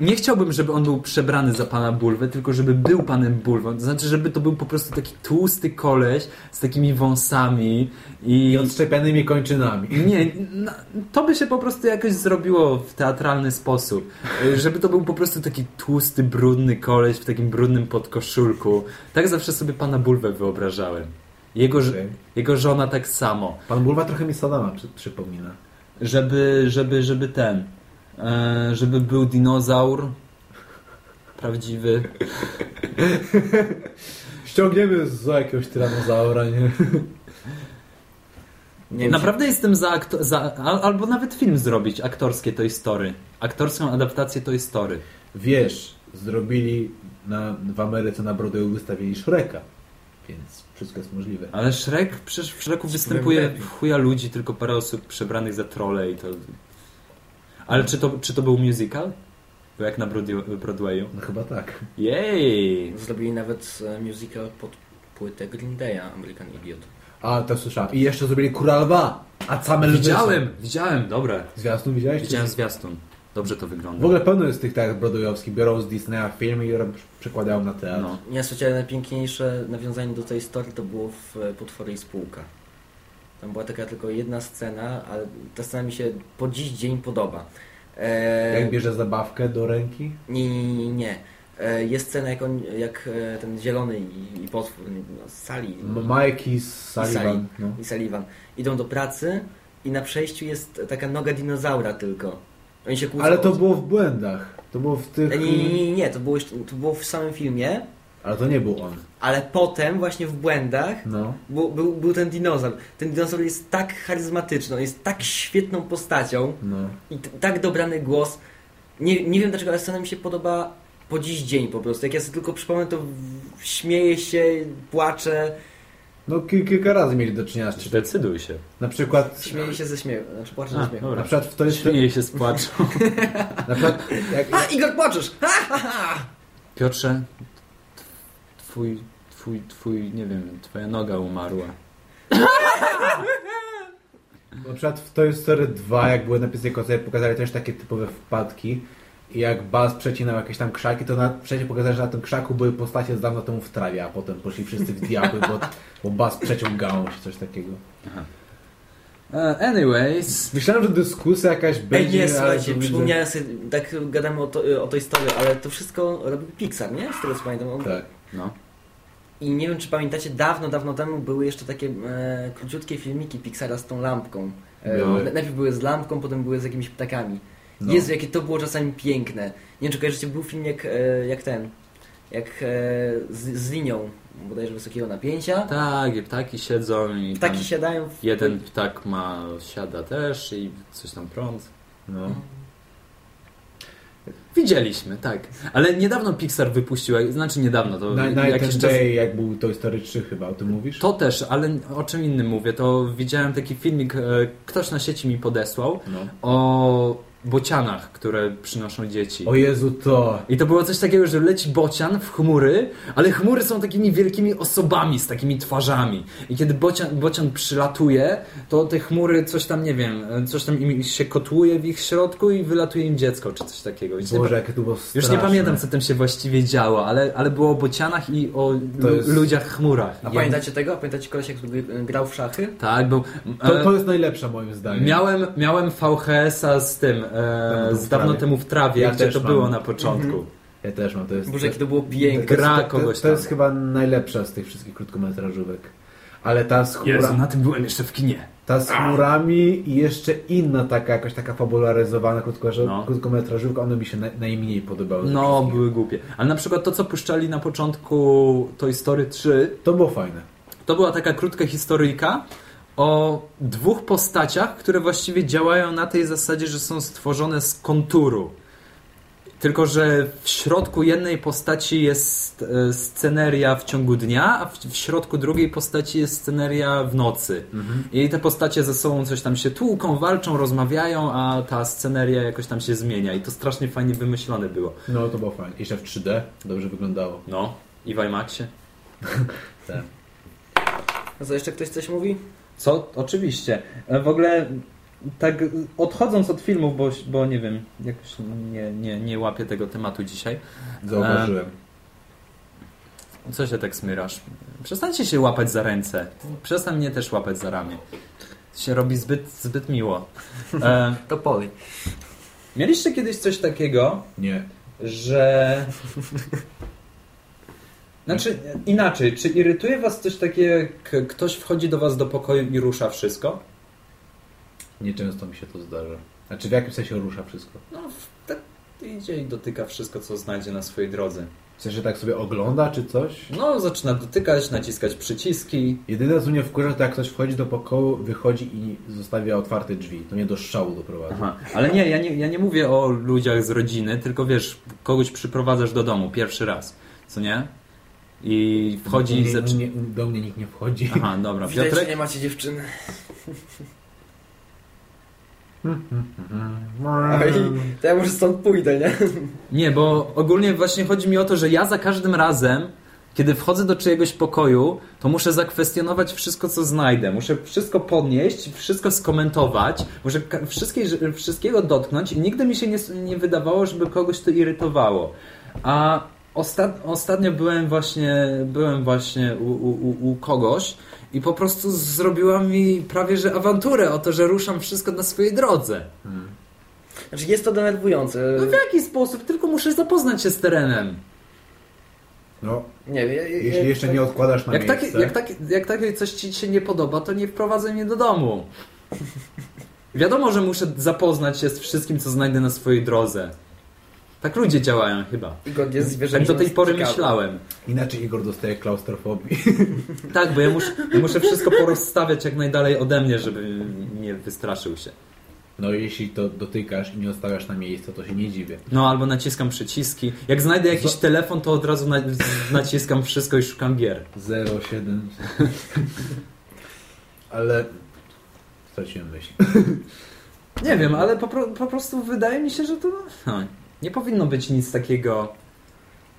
Nie chciałbym, żeby on był przebrany za pana Bulwę, tylko żeby był panem Bulwą. To znaczy, żeby to był po prostu taki tłusty koleś z takimi wąsami i... I odszczepianymi kończynami. Nie, no, to by się po prostu jakoś zrobiło w teatralny sposób. Żeby to był po prostu taki tłusty, brudny koleś w takim brudnym podkoszulku. Tak zawsze sobie pana Bulwę wyobrażałem. Jego, Okej. jego żona tak samo. Pan Bulwa trochę mi Sadama przy, przypomina. Żeby, żeby, żeby ten, żeby był dinozaur prawdziwy. Ściągniemy z jakiegoś tyranozaura, nie? Nie wiem, Naprawdę jestem za, za al, albo nawet film zrobić, aktorskie Toy Story. Aktorską adaptację Toy Story. Wiesz, zrobili na, w Ameryce na Broadwayu wystawili Shreka, więc wszystko jest możliwe. Ale Shrek, przecież w Shreku występuje w chuja ludzi, tylko parę osób przebranych za trole i to... Ale czy to, czy to był musical? Jak na Broadway- Broadwayu? No chyba tak. Jej! Zrobili nawet e, musical pod płytę Green Day'a, American Idiot. A, to słyszałem. I jeszcze zrobili Kura Lwa, a same Widziałem, są. widziałem, dobre. Zwiastun widziałeś? Widziałem zwiastun. Dobrze to wygląda. W ogóle pełno jest tych tak Broadwayowskich. Biorą z Disneya film i przekładają na teatr. No. Ja słuchajcie, najpiękniejsze nawiązanie do tej historii to było w e, Potwory i Spółka. Tam była taka tylko jedna scena, ale ta scena mi się po dziś dzień podoba. E, Jak bierze zabawkę do ręki? Nie, nie, nie, nie. E, Jest scena, jak, on, jak e, ten zielony i, i potwór, no, Sally, M- Mike i Sullivan. No. i Sullivan idą do pracy i na przejściu jest taka noga dinozaura tylko. Oni się kłócą. Ale to było w błędach. To było w tych... E, Nie, nie, nie, nie, to było, to było w samym filmie, Ale to nie był on. ale potem właśnie w błędach No. był, był, był ten dinozaur. Ten dinozaur jest tak charyzmatyczny, on jest tak świetną postacią No. i t- tak dobrany głos. Nie, nie wiem dlaczego, ale scena mi się podoba po dziś dzień po prostu. Jak ja sobie tylko przypomnę, to w- śmieję się, płaczę, No kil, kilka razy mieli do czynienia z Czy czymś. decyduj się. Na przykład... śmieję się ze śmiechu, znaczy płaczę ze śmiechu. Na przykład w to jest... Śmieje się z płaczu. Na przykład jak, A, Igor, płaczesz! Ha, ha, ha! Piotrze, twój, twój, twój, nie wiem, twoja noga umarła. Na przykład w Toy Story 2, jak były napisy koncerty, pokazali też takie typowe wpadki. I jak Buzz przecinał jakieś tam krzaki, to na, wszędzie pokazali, że na tym krzaku były postacie z dawno temu w trawie, a potem poszli wszyscy w diabły, bo, bo Buzz przeciął gałąź, coś takiego. E, anyways, Myślałem, że dyskusja jakaś Ej, będzie, nie, słuchajcie, przypomniałem sobie, tak gadamy o, to, o tej historii, ale to wszystko robił Pixar, nie? Z tego co pamiętam. On- Tak. no. I nie wiem, czy pamiętacie, dawno, dawno temu były jeszcze takie e, króciutkie filmiki Pixara z tą lampką. E, Były. najpierw były z lampką, potem były z jakimiś ptakami. No. Jezu, jakie to było czasami piękne. Nie wiem, czy kojarzycie, był film jak, e, jak ten, jak e, z, z linią bodajże wysokiego napięcia. Tak, i ptaki siedzą i Ptaki siadają w... jeden ptak ma, siada też i coś tam prąd. No. Widzieliśmy, tak. Ale niedawno Pixar wypuścił, znaczy niedawno, to jakiś czas... day, jak był Toy Story 3 chyba, o tym mówisz? To też, ale o czym innym mówię, to widziałem taki filmik, e, ktoś na sieci mi podesłał No. o bocianach, które przynoszą dzieci. O Jezu, to... I to było coś takiego, że leci bocian w chmury, ale chmury są takimi wielkimi osobami z takimi twarzami. I kiedy bocian, bocian przylatuje, to te chmury coś tam, nie wiem, coś tam im się kotłuje w ich środku i wylatuje im dziecko, czy coś takiego. Już nie, Boże, jakie to było już straszne. nie pamiętam, co tam się właściwie działo, ale, ale było o bocianach i o jest- ludziach chmurach. A I- pamiętacie tego? Pamiętacie koleś, jak gry- grał w szachy? Tak, był... To, e, to jest najlepsze moim zdaniem. Miałem, miałem VHS-a z tym, e, z dawno temu w trawie, Ja gdzie też to mam. było na początku. Ja też mam, to jest... Boże, jakie to było to, piękne. Gra to, to, kogoś to jest tam. chyba najlepsza z tych wszystkich krótkometrażówek. Ale ta z, chmura, Jezu, na tym byłem jeszcze w kinie. ta z chmurami i jeszcze inna taka, jakoś taka fabularyzowana No. krótkometrażówka, one mi się naj, najmniej podobały. No, były głupie. Ale na przykład to, co puszczali na początku Toy Story 3, To było fajne. to była taka krótka historyjka o dwóch postaciach, które właściwie działają na tej zasadzie, że są stworzone z konturu. Tylko, że w środku jednej postaci jest e, sceneria w ciągu dnia, a w, środku drugiej postaci jest sceneria w nocy. I te postacie ze sobą coś tam się tłuką, walczą, rozmawiają, a ta sceneria jakoś tam się zmienia. I to strasznie fajnie wymyślone było. No, to było fajne. Jeszcze w 3D dobrze wyglądało. No, i w IMAXie. Tak. A co, jeszcze ktoś coś mówi? Co? Oczywiście. E, W ogóle tak odchodząc od filmów, bo, bo nie wiem, jakoś nie, nie, nie łapię tego tematu dzisiaj. Zauważyłem. Co się tak smyrasz? Przestańcie się łapać za ręce. Przestań mnie też łapać za ramię. Się robi zbyt, zbyt miło. E, To powie. mieliście kiedyś coś takiego, Nie. że... Znaczy, inaczej, czy irytuje was coś takiego, jak ktoś wchodzi do was do pokoju i rusza wszystko? Nieczęsto mi się to zdarza. Znaczy w jakim sensie rusza wszystko? No, tak idzie i dotyka wszystko, co znajdzie na swojej drodze. W sensie tak sobie ogląda czy coś? No, zaczyna dotykać, naciskać przyciski. Jedyne co mnie wkurza to jak ktoś wchodzi do pokoju, wychodzi i zostawia otwarte drzwi. To mnie do szału doprowadza. Aha. Ale nie ja, nie, ja nie mówię o ludziach z rodziny, tylko wiesz, kogoś przyprowadzasz do domu pierwszy raz, co nie? I wchodzi do, i mnie, do, zaczyna... mnie, do mnie nikt nie wchodzi. Aha, dobra. Widać, że Piotrek? nie macie dziewczyny. Oj, to ja może stąd pójdę, nie? Nie, bo ogólnie właśnie chodzi mi o to, że ja za każdym razem, kiedy wchodzę do czyjegoś pokoju, to muszę zakwestionować wszystko, co znajdę. Muszę wszystko podnieść, wszystko skomentować, muszę wszystkiego dotknąć i nigdy mi się nie, nie wydawało, żeby kogoś to irytowało. A ostat, ostatnio byłem właśnie, byłem właśnie u, u, u- kogoś i po prostu zrobiła mi prawie że awanturę o to, że ruszam wszystko na swojej drodze. Znaczy jest to denerwujące. No w jaki sposób? Tylko muszę zapoznać się z terenem. No, Nie jeśli jeszcze nie odkładasz na Jak takie, miejsce... jak, takie, jak takie coś ci się nie podoba, to nie wprowadzaj mnie do domu. Wiadomo, że muszę zapoznać się z wszystkim, co znajdę na swojej drodze. Tak ludzie działają chyba. Igor jest zwierzęciem. Tak do tej pory ciekawym. myślałem. Inaczej Igor dostaje klaustrofobii. Tak, bo ja muszę, ja muszę wszystko porozstawiać jak najdalej ode mnie, żeby nie wystraszył się. No jeśli to dotykasz i nie odstawiasz na miejsce, to się nie dziwię. No albo naciskam przyciski. Jak znajdę jakiś Zo- telefon, to od razu na, naciskam wszystko i szukam gier. 07. Ale straciłem myśl. Nie wiem, ale po, po prostu wydaje mi się, że to no, nie powinno być nic takiego.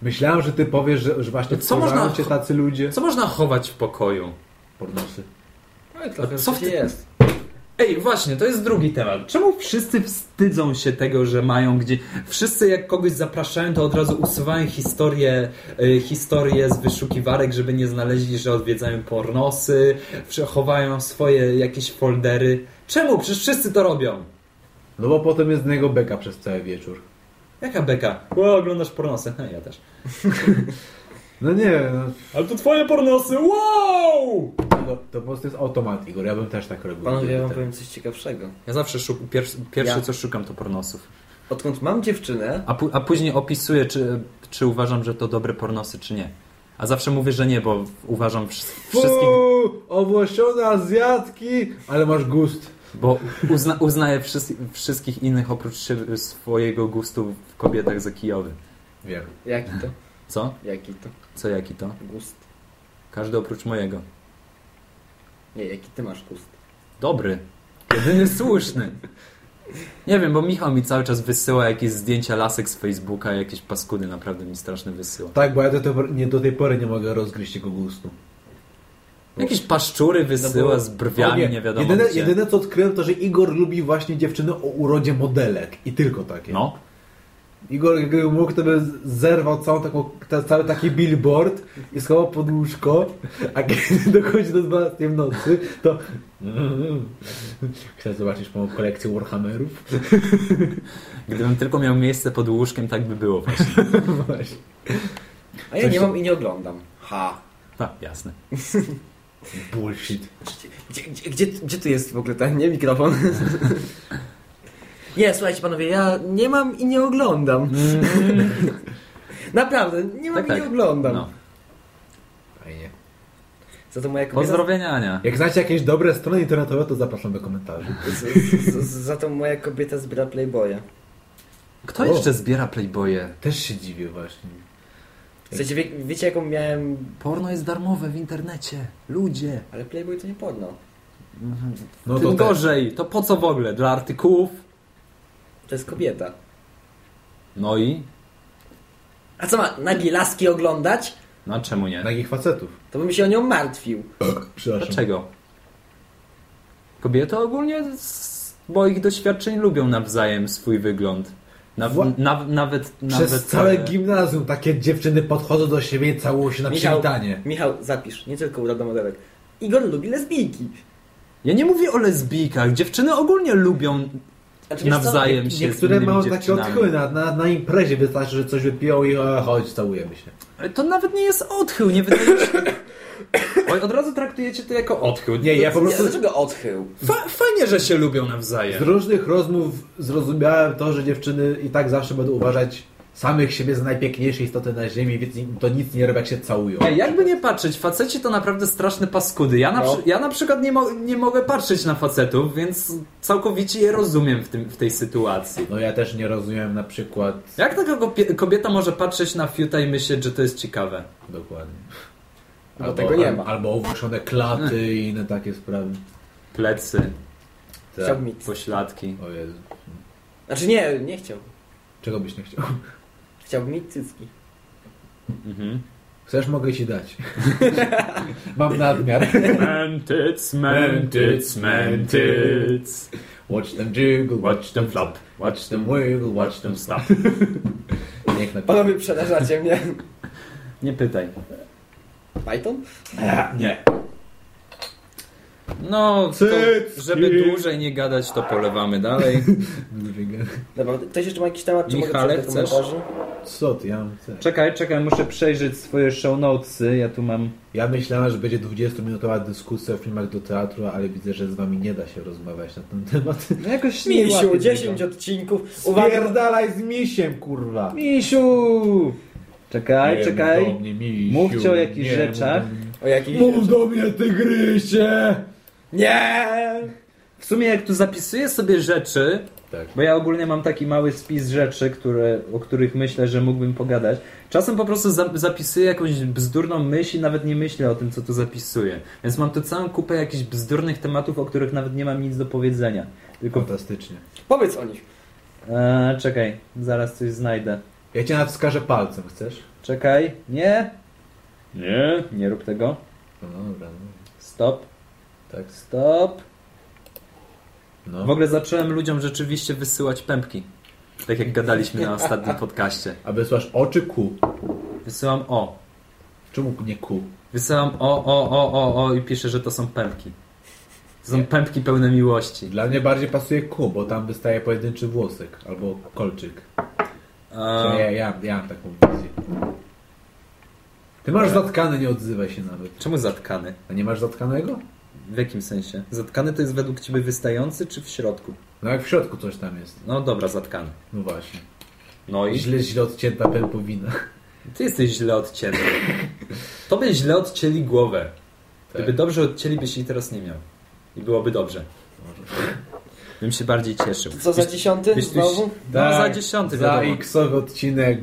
Myślałem, że ty powiesz, że, że właśnie Co co można- cię tacy ludzie. Co można chować w pokoju? Pornosy. No, trochę Co co w ty- jest. Ej, właśnie, to jest drugi temat. Czemu wszyscy wstydzą się tego, że mają gdzie... Wszyscy jak kogoś zapraszają, to od razu usuwają historię, y, historię z wyszukiwarek, żeby nie znaleźli, że odwiedzają pornosy, chowają swoje jakieś foldery. Czemu? Przecież wszyscy to robią. No bo potem jest z niego beka przez cały wieczór. Jaka beka? O, oglądasz pornosy. No, ja też. No nie, no, Ale to twoje pornosy, wow! to, to po prostu jest automat, Igor. Ja bym też tak robił. Panowie, ja wam powiem coś ciekawszego. Ja zawsze szuk... Pierwszy, pierwszy Ja- co szukam to pornosów. Odkąd mam dziewczynę, A, a później opisuję, czy, czy uważam, że to dobre pornosy, czy nie. A zawsze mówię, że nie, bo uważam wsz- wszystkich... Fuu, owłosione Azjatki, ale masz gust. Bo uzna, uznaję wszys- wszystkich innych oprócz siebie, swojego gustu w kobietach za kijowy. Wiem. jaki to? Co? Jaki to? Co jaki to? Gust. Każdy oprócz mojego. Nie, jaki ty masz gust? Dobry. Jedyny słuszny. Nie wiem, bo Michał mi cały czas wysyła jakieś zdjęcia lasek z Facebooka, jakieś paskudy naprawdę mi straszne wysyła. Tak, bo ja do tej, pory, nie, do tej pory nie mogę rozgryźć jego gustu. Jakieś paszczury wysyła No bo- z brwiami, O nie, wiadomo jedyne, gdzie. jedyne co odkryłem to, że Igor lubi właśnie dziewczyny o urodzie modelek. I tylko takie. No. Igor jakby mógł, to by zerwał całą taką, ta, cały taki billboard i schował pod łóżko, a kiedy dochodzi do 12 w nocy, to chcę zobaczyć moją kolekcję Warhammerów. Gdybym tylko miał miejsce pod łóżkiem, tak by było właśnie. Właśnie. A ja Coś nie mam i nie oglądam. Ha. A, jasne. Bullshit. Gdzie, gdzie, gdzie, gdzie tu jest w ogóle ten, nie, mikrofon? nie, słuchajcie panowie, ja nie mam i nie oglądam. Naprawdę, nie mam Tak, tak. i nie oglądam. No. Fajnie. Za to moja kobieta... Pozdrowienia, Ania. Jak znacie jakieś dobre strony internetowe, to zapraszam do komentarzy. Z, z, za to moja kobieta zbiera Playboya. Kto O. jeszcze zbiera Playboye? Też się dziwię właśnie. Słuchajcie, wie, wiecie jaką miałem... Porno jest darmowe w internecie. Ludzie. Ale Playboy to nie porno. No Tym to gorzej. To po co w ogóle? Dla artykułów? To jest kobieta. No i? A co ma, nagie laski oglądać? No a czemu nie? Nagich facetów. To bym się o nią martwił. Przepraszam. Dlaczego? Kobiety ogólnie z moich doświadczeń lubią nawzajem swój wygląd. Naw, naw, nawet, Przez nawet całe e, gimnazjum takie dziewczyny podchodzą do siebie i całują się na Michał, przywitanie. Michał, zapisz, nie tylko uroda modelek. Igor lubi lesbijki. Ja nie mówię o lesbijkach. Dziewczyny ogólnie lubią Znaczy, wiesz co? nawzajem się Niektóre mają takie odchyły na, na, na imprezie, wystarczy, że coś wypiją i e, chodź, całujemy się. Ale to nawet nie jest odchył, nie wydaje mi się... Oj, od razu traktujecie to jako odchył. Nie, ja po prostu dlaczego odchył? Fa fajnie, że się lubią z nawzajem. różnych rozmów zrozumiałem to, że dziewczyny i tak zawsze będą uważać samych siebie za najpiękniejsze istoty na ziemi, więc to nic nie robi, jak się całują. Ej, jakby nie patrzeć, faceci to naprawdę straszne paskudy. Ja na, No. ja na przykład nie, mo nie mogę patrzeć na facetów, więc całkowicie je rozumiem w, tym, w tej sytuacji. No ja też nie rozumiem na przykład... Jak taka kobieta może patrzeć na fiuta i myśleć, że to jest ciekawe? Dokładnie. Bo tego nie ma. Albo owłosione klaty i inne takie sprawy. Plecy, Tak. Chciałbym mieć. pośladki. O Jezu. Znaczy nie, nie chciał. Czego byś nie chciał? Chciałbym mieć cycki. Mhm. Chcesz, mogę ci dać. Mam nadmiar. Mantyc, mantyc, mantyc. Watch them jiggle, Watch them flop, watch them wiggle, watch them stop. Piękna Panowie, przerażacie mnie. Nie pytaj. Python? Nie. No, to, żeby dłużej nie gadać, to polewamy dalej. Dobra, ktoś jeszcze ma jakiś temat, czy Michale, mogę chcesz? Co ty, ja mam chcę. Czekaj, czekaj, muszę przejrzeć swoje show notesy. Ja tu mam... Ja myślałem, że będzie 20-minutowa dyskusja o filmach do teatru, ale widzę, że z wami nie da się rozmawiać na ten temat. No jakoś nie Misiu, łapię 10 tego. odcinków. Uwaga, Spierdalaj z misiem, kurwa! Misiu! Czekaj, Nie czekaj. mnie, misiu, Mówcie o jakichś nie rzeczach. mów do mnie. o jakiś... Mów do mnie, tygrysie! Nie! W sumie jak tu zapisuję sobie rzeczy, Tak. bo ja ogólnie mam taki mały spis rzeczy, które, o których myślę, że mógłbym pogadać. Czasem po prostu za, zapisuję jakąś bzdurną myśl i nawet nie myślę o tym, co tu zapisuję. Więc mam tu całą kupę jakichś bzdurnych tematów, o których nawet nie mam nic do powiedzenia. Tylko... Fantastycznie. Powiedz o nich. Eee, czekaj, zaraz coś znajdę. Ja cię nawet wskażę palcem, chcesz? Czekaj, nie. Nie, nie rób tego. No dobra, no. Stop, Tak. stop. No. W ogóle zacząłem ludziom rzeczywiście wysyłać pępki. Tak jak gadaliśmy na ostatnim podcaście. A wysłasz o czy ku? Wysyłam o. Czemu nie ku? Wysyłam o, o, o, o, o i piszę, że to są pępki. To są pępki pełne miłości. Dla mnie bardziej pasuje ku, bo tam wystaje pojedynczy włosek albo kolczyk. A, Ja, ja, ja mam taką wizję. Ty masz zatkany, nie odzywaj się nawet. czemu zatkany? A nie masz zatkanego? W jakim sensie? Zatkany to jest według ciebie wystający czy w środku? No jak w środku coś tam jest. No dobra, zatkany. No właśnie. No i Źle, źle odcięta pępowina. ty jesteś źle odcięty. Tobie źle odcięli głowę. Gdyby Tak. dobrze odcięli, byś jej teraz nie miał. I byłoby dobrze. Bym się bardziej cieszył. Co za dziesiąty byś- byś- znowu? No za dziesiąty Tak. Za wiadomo. x-owy odcinek.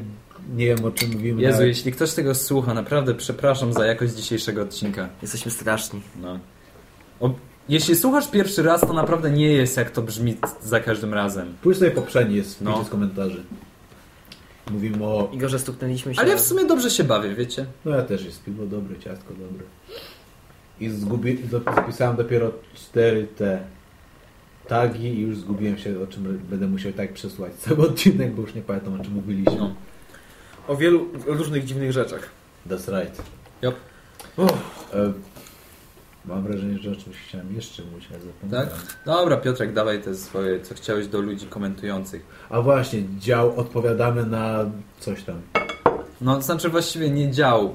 Nie wiem o czym mówimy. Jezu, nawet. jeśli ktoś tego słucha, naprawdę przepraszam za jakość dzisiejszego odcinka. Jesteśmy straszni. No. Jeśli słuchasz pierwszy raz, to naprawdę nie jest jak to brzmi za każdym razem. Pójdź sobie poprzedni, jest No. no. z komentarzy. Mówimy o... Igor, że stuknęliśmy się. Ale ja w sumie dobrze się bawię, wiecie? No ja też jest piwo dobre, ciastko dobre. I zgubi... zapisałem dopiero cztery te tagi i już zgubiłem się, o czym będę musiał tak przesłać cały odcinek, bo już nie pamiętam o czym mówiliśmy. No. O wielu różnych dziwnych rzeczach. That's right. Yep. Mam wrażenie, że o czymś chciałem jeszcze mówić, ale zapomniałem. Tak? Dobra, Piotrek, dawaj te swoje, co chciałeś do ludzi komentujących. A właśnie, dział odpowiadamy na coś tam. No, to znaczy właściwie nie dział.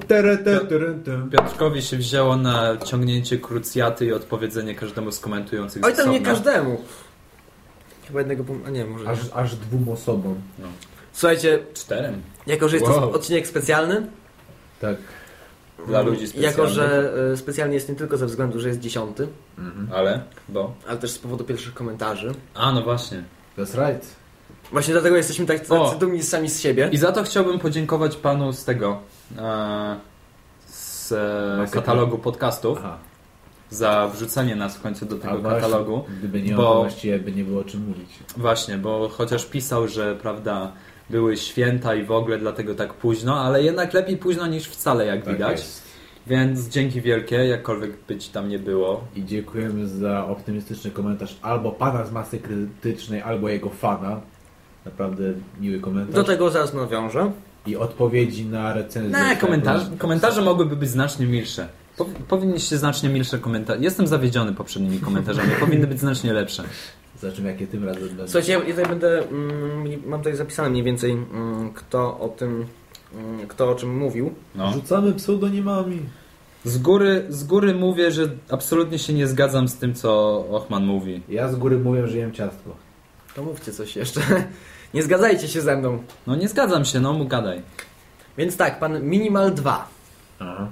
Piotrkowi się wzięło na ciągnięcie krucjaty i odpowiedzenie każdemu z komentujących Oj, tam nie każdemu. Chyba jednego punktu. A nie, może. Aż, nie. aż dwóm osobom. Słuchajcie, Czterem. jako że jest Wow. to odcinek specjalny, Tak. Dla ludzi specjalnych. jako że e, specjalnie jest nie tylko ze względu, że jest dziesiąty, Ale? Bo? ale też z powodu pierwszych komentarzy. A, no właśnie. That's right. Właśnie dlatego jesteśmy tak O. tacy dumni sami z siebie. I za to chciałbym podziękować panu z tego, e, z katalogu podcastów, Aha. za wrzucenie nas w końcu do A tego właśnie, katalogu. Gdyby nie bo- on, właściwie by nie było o czym mówić. Właśnie, bo chociaż pisał, że prawda, były święta i w ogóle dlatego tak późno, ale jednak lepiej późno niż wcale, jak Tak widać. jest. Więc dzięki wielkie, jakkolwiek być tam nie było. I dziękujemy za optymistyczny komentarz albo pana z masy krytycznej, albo jego fana. Naprawdę miły komentarz. Do tego zaraz nawiążę. I odpowiedzi na recenzję. Nie, komentarze, Tak, komentarze mogłyby być znacznie milsze. Po, powinniście znacznie milsze komentarze. Jestem zawiedziony poprzednimi komentarzami. Powinny być znacznie lepsze. Zobaczymy jakie tym razem będą. Słuchajcie, ja tutaj będę, mm, mam tutaj zapisane mniej więcej, mm, kto o tym, mm, kto o czym mówił. No. Rzucamy pseudonimami. Z, góry, z góry mówię, że absolutnie się nie zgadzam z tym, co Ochman mówi. Ja z góry mówię, że jem ciastko. To mówcie coś jeszcze. Nie zgadzajcie się ze mną. No nie zgadzam się, no mu gadaj. Więc tak, pan Minimal 2 Aha.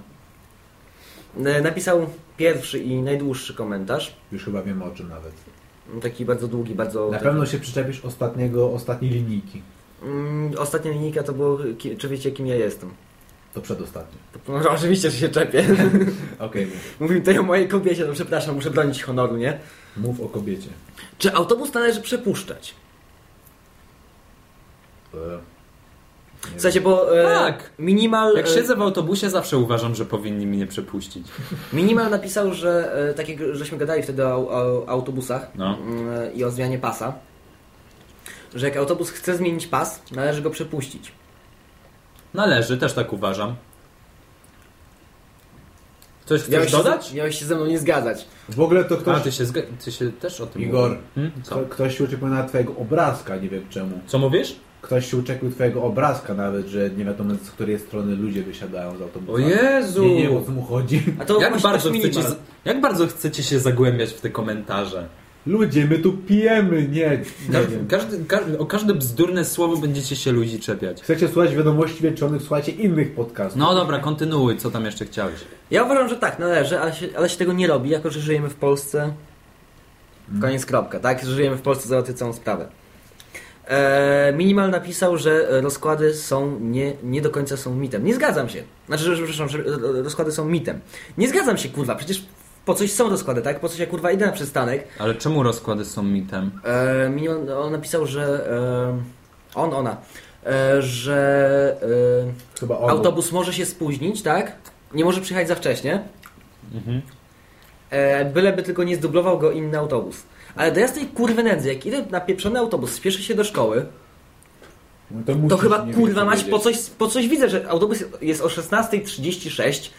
e, napisał pierwszy i najdłuższy komentarz. Już chyba wiem o czym nawet. Taki bardzo długi, bardzo... Na taki- pewno się przyczepisz ostatniego, ostatniej linijki. Mm, Ostatnia linijka to było, czy wiecie kim ja jestem? To przedostatnie. To, no, oczywiście, że się czepię. Okej, mów. Mówimy tutaj o mojej kobiecie, no przepraszam, muszę bronić honoru, nie? mów o kobiecie. Czy autobus należy przepuszczać? E, Słuchajcie, bo e, Tak. Minimal, Jak e, siedzę w autobusie, zawsze uważam, że powinni mnie przepuścić. Minimal napisał, że e, tak jak żeśmy gadali wtedy o, o autobusach No. mm, i o zmianie pasa, że jak autobus chce zmienić pas, należy go przepuścić. Należy, też tak uważam. Coś chcesz Miałeś się, dodać? ze, miałeś się ze mną nie zgadzać. W ogóle to A, ktoś, ty się, zga- ty się też o tym Igor, mówił. Hmm? Ktoś się uczepił na twojego obrazka, nie wiem czemu. Co mówisz? Ktoś się uczepił twojego obrazka nawet, że nie wiadomo z której strony ludzie wysiadają z autobusu. O Jezu! Nie, nie wiem o co mu chodzi. A to Jak bardzo, chcecie, z- jak bardzo chcecie się zagłębiać w te komentarze? Ludzie, my tu pijemy, nie, nie Ka- wiem. każdy, ka- o każde bzdurne słowo będziecie się ludzi czepiać. Chcecie słuchać wiadomości wieczornych, słuchajcie innych podcastów. No dobra, kontynuuj, co tam jeszcze chciałeś? Ja uważam, że tak, należy, ale się, ale się tego nie robi, jako że żyjemy w Polsce. Koniec kropka, tak? Że żyjemy w Polsce, załatwię całą sprawę. E, Minimal napisał, że rozkłady są nie, nie do końca są mitem. Nie zgadzam się. Znaczy, że, przepraszam, że rozkłady są mitem. Nie zgadzam się, kurwa, przecież po coś są rozkłady, tak? Po coś ja, kurwa, idę na przystanek. Ale czemu rozkłady są mitem? E, Minimal, on napisał, że... E, on, ona. E, że... Chyba on. Autobus może się spóźnić, tak? Nie może przyjechać za wcześnie. E, byleby tylko nie zdublował go inny autobus. Ale do jasnej kurwy nędzy, jak idę na pieprzony autobus, spieszę się do szkoły, No to, to chyba kurwa mać po coś, po coś widzę, że autobus jest o 16.36.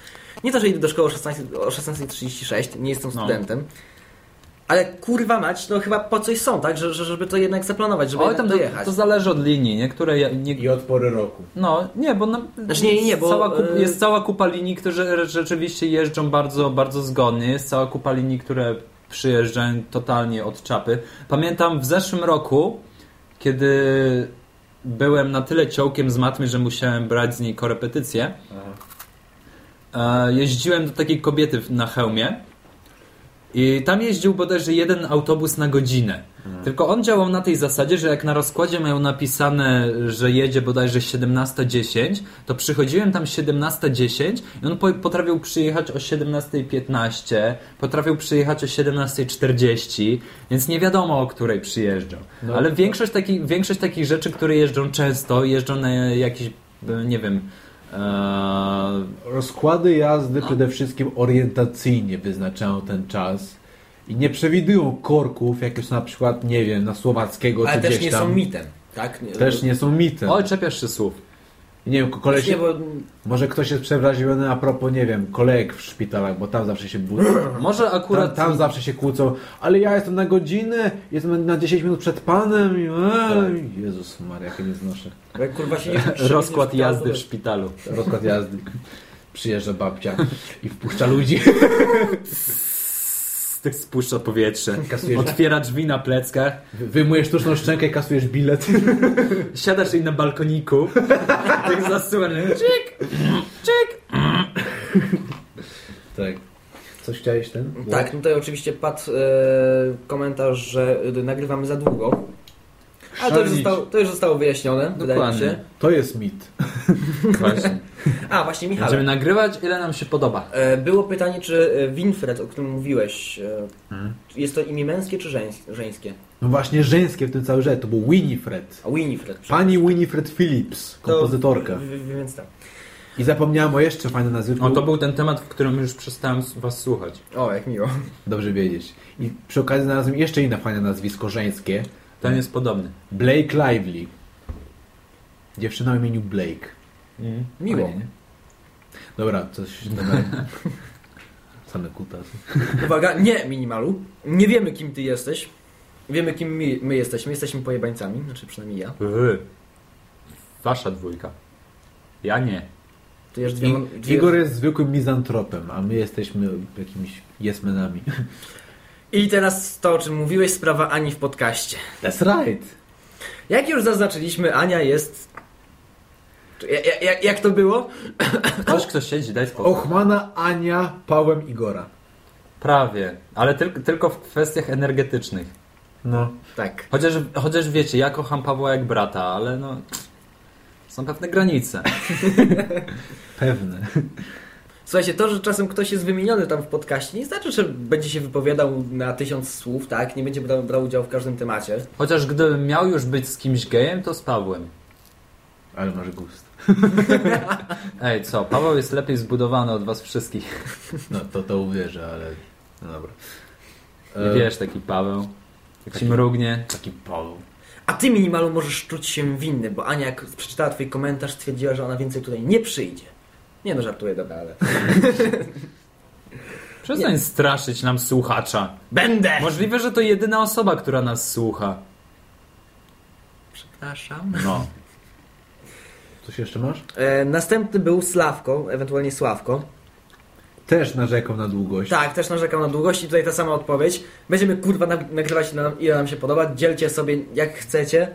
Nie to, że idę do szkoły o 16 o 16.36, nie jestem No. studentem. Ale kurwa mać, no chyba po coś są, tak? Że, że, żeby to jednak zaplanować, żeby tam to, dojechać. to zależy od linii, niektóre... ja- Nie, I od pory roku. no, nie, bo... Na, Znaczy nie, nie, nie, bo, cała kup, e, jest cała kupa linii, które rzeczywiście jeżdżą bardzo, bardzo zgodnie. Jest cała kupa linii, które przyjeżdżają totalnie od czapy. Pamiętam w zeszłym roku, kiedy byłem na tyle ciołkiem z matmy, że musiałem brać z niej korepetycję, e, jeździłem do takiej kobiety na hełmie i tam jeździł bodajże jeden autobus na godzinę. Tylko on działał na tej zasadzie, że jak na rozkładzie miał napisane, że jedzie bodajże 17.10, to przychodziłem tam 17.10 i on po, potrafił przyjechać o 17.15, potrafił przyjechać o 17.40, więc nie wiadomo o której przyjeżdżał. Ale większość, takich, większość takich rzeczy, które jeżdżą często, jeżdżą na jakieś, e, nie wiem, e, Rozkłady jazdy przede wszystkim orientacyjnie wyznaczają ten czas i nie przewidują korków, jak jest na przykład, nie wiem, na Słowackiego Ale czy też gdzieś nie tam. są mitem, tak? Nie, Też nie są mitem. oj, czepiasz się słów. Nie wiem, koleś, nie, bo może ktoś jest przewrażliwiony a propos, nie wiem, kolejek w szpitalach, bo tam zawsze się budzą. Może Tam, akurat... tam zawsze się kłócą, ale ja jestem na godzinę, jestem na 10 minut przed panem i ej, Jezus Maria, jakie nie znoszę. jak kurwa się nie Rozkład jazdy w szpitalu. Rozkład jazdy. Przyjeżdża babcia i wpuszcza ludzi. Tak spuszcza powietrze. Kasujesz, Otwiera drzwi na pleckach. wyjmujesz sztuczną szczękę i kasujesz bilet. Siadasz jej na balkoniku. Tak zasuwany. Czyk! Czyk! Tak. Coś chciałeś ten? Tak, tutaj oczywiście padł e, komentarz, że e, nagrywamy za długo. Ale to już, zostało, to już zostało wyjaśnione, wydaje mi Dokładnie. się. To jest mit. Właśnie. A, właśnie Michał. Będziemy nagrywać, ile nam się podoba. E, było pytanie, czy e, Winfred, o którym mówiłeś, e, Hmm. jest to imię męskie czy żeńs- żeńskie? No właśnie żeńskie w tym cały rzecz. To był Winifred. A Winifred. Pani Winifred Phillips, To- kompozytorka. w- w- Więc tak. I zapomniałem o jeszcze fajnym nazwisku. O, to był ten temat, w którym już przestałem was słuchać. O, jak miło. Dobrze wiedzieć. I przy okazji znalazłem jeszcze inne fajne nazwisko żeńskie. Ten jest podobny. Blake Lively. Dziewczyna o imieniu Blake. Miło. Fajnie, nie? Dobra, coś... Dobra. Same kutasy. Uwaga, nie minimalu. Nie wiemy, kim ty jesteś. Wiemy, kim my, my jesteśmy. Jesteśmy pojebańcami, znaczy przynajmniej ja. Wy. Wasza dwójka. Ja nie. Ty I, dwie... Igor jest zwykłym mizantropem, a my jesteśmy jakimiś jesmenami. I teraz to, o czym mówiłeś, sprawa Ani w podcaście. That's right. Jak już zaznaczyliśmy, Ania jest... Czy- ja- ja- Jak, jak to było? Ktoś, kto siedzi, daj spokój. Ochmana, Ania, Pałem, Igora. Prawie. Ale tylko, tylko w kwestiach energetycznych. No. Tak. Chociaż, chociaż wiecie, ja kocham Pawła jak brata, ale no... Są pewne granice. Pewne. Słuchajcie, to, że czasem ktoś jest wymieniony tam w podcaście, nie znaczy, że będzie się wypowiadał na tysiąc słów, tak? Nie będzie brał, brał udziału w każdym temacie. Chociaż gdybym miał już być z kimś gejem, to z Pawłem. Ale masz gust. Ej, co? Paweł jest lepiej zbudowany od was wszystkich. No to to uwierzę, ale... No dobra. Nie wiesz, taki Paweł. Jak ci mrugnie. Taki Paweł. A ty minimalu możesz czuć się winny, bo Ania jak przeczytała twój komentarz, stwierdziła, że ona więcej tutaj nie przyjdzie. Nie no, żartuję, dobra, ale... Przestań straszyć nam słuchacza. Będę! Możliwe, że to jedyna osoba, która nas słucha. Przepraszam. No. Coś jeszcze masz? E, następny był Sławko, ewentualnie Sławko. Też narzekał na długość. Tak, też narzekał na długość i tutaj ta sama odpowiedź. Będziemy kurwa nag- nagrywać ile nam, ile nam się podoba, dzielcie sobie jak chcecie.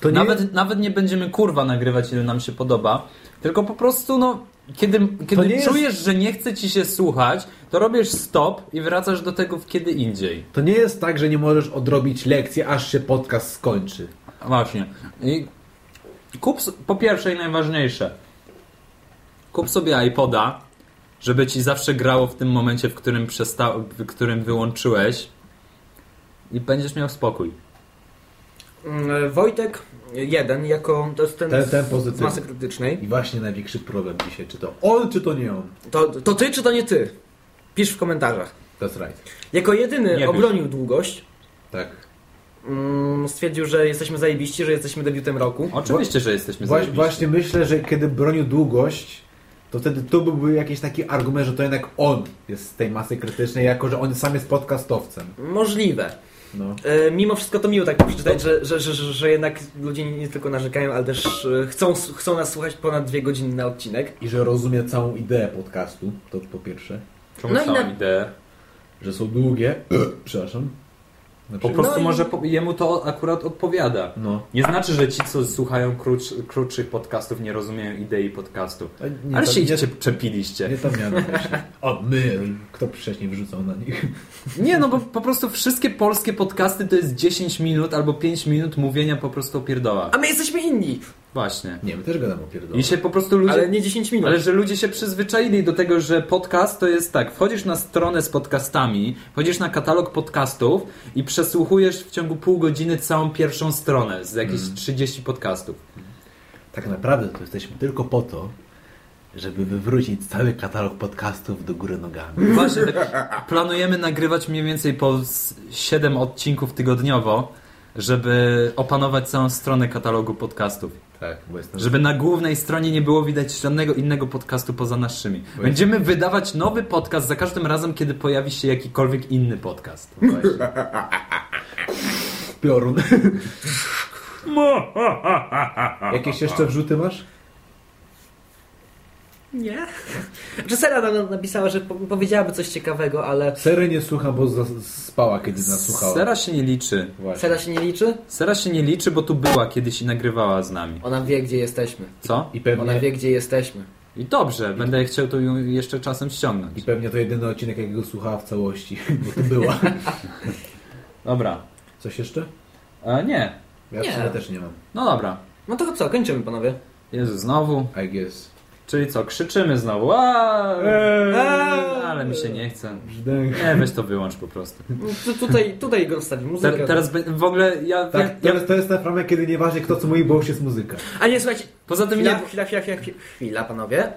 To nie... Nawet, nawet nie będziemy kurwa nagrywać, ile nam się podoba. Tylko po prostu, no, kiedy, kiedy jest- czujesz, że nie chce ci się słuchać, to robisz stop i wracasz do tego w kiedy indziej. To nie jest tak, że nie możesz odrobić lekcji, aż się podcast skończy. Właśnie. I kup, po pierwsze i najważniejsze, kup sobie iPoda, żeby ci zawsze grało w tym momencie, w którym, przesta- w którym wyłączyłeś i będziesz miał spokój. Mm, Wojtek jeden jako to jest ten, Ten- ten z masy krytycznej. I właśnie największy problem dzisiaj, czy to on, czy to nie on. To, to ty czy to nie ty? Pisz w komentarzach. That's right. Jako jedyny Nie obronił długość. Tak. Mm, stwierdził, że jesteśmy zajebiści, że jesteśmy debiutem roku. Oczywiście, że jesteśmy Wła- zajebiści. właśnie myślę, że kiedy bronił długość, to wtedy to byłby jakiś taki argument, że to jednak on jest z tej masy krytycznej, jako że on sam jest podcastowcem. Możliwe. No. E, mimo wszystko to miło tak przeczytać, że, że, że, że, że jednak ludzie nie tylko narzekają, ale też e, chcą, chcą nas słuchać ponad dwie godziny na odcinek. I że rozumie całą ideę podcastu, to po pierwsze. Czemu No i całą na- ideę? Że są długie. Przepraszam. Na Po prostu i- może po, jemu to akurat odpowiada. No. Nie znaczy, że ci, co słuchają krótsz, krótszych podcastów, nie rozumieją idei podcastu. Nie, Ale się nie, ich przepiliście. nie to myśli. O, my. Kto wcześniej wrzucał na nich? Nie, no bo po prostu wszystkie polskie podcasty to jest 10 minut albo 5 minut mówienia po prostu o pierdołach. A my jesteśmy inni, Właśnie. Nie, my też gadamy o pierdolu. I się po prostu ludzie... ale nie 10 minut. Ale że ludzie się przyzwyczaili do tego, że podcast to jest tak, wchodzisz na stronę z podcastami, wchodzisz na katalog podcastów i przesłuchujesz w ciągu pół godziny całą pierwszą stronę z jakieś 30 podcastów. Tak naprawdę to jesteśmy tylko po to, żeby wywrócić cały katalog podcastów do góry nogami. Właśnie planujemy nagrywać mniej więcej po 7 odcinków tygodniowo, żeby opanować całą stronę katalogu podcastów. Tak, bo jestem... Żeby na głównej stronie nie było widać żadnego innego podcastu poza naszymi. Będziemy wydawać nowy podcast za każdym razem, kiedy pojawi się jakikolwiek inny podcast. Piorun. Jakieś jeszcze wrzuty masz? Nie. Czy Sera nam napisała, że po- powiedziałaby coś ciekawego, ale Sery nie słucham, bo spała, kiedy nas słuchała. Sera się nie liczy. Właśnie. Sera się nie liczy? Sera się nie liczy, bo tu była kiedyś i nagrywała z nami. Ona wie, gdzie jesteśmy. Co? I Ona pewnie, wie, gdzie jesteśmy. I dobrze, będę chciał tu ją jeszcze czasem ściągnąć. I pewnie to jedyny odcinek, jakiego słuchała w całości, bo tu była. Dobra. Coś jeszcze? A nie. Ja Nie. też nie mam. No dobra. No to co, kończymy panowie. Jezu, znowu. I guess. Czyli co, krzyczymy znowu. Aaaa! Eee! Ale mi się nie chce. Nie, weź to wyłącz po prostu. No, tu, tutaj, tutaj go wstawi muzykę. Te, teraz w ogóle ja, Tak, ja, to ja jest, to jest ta frama, kiedy nieważne kto co mówi, bo już jest muzyka. A nie, słuchajcie. poza tym Chwila, nie, chwila, chwila, chwila, chwila, chwila, panowie.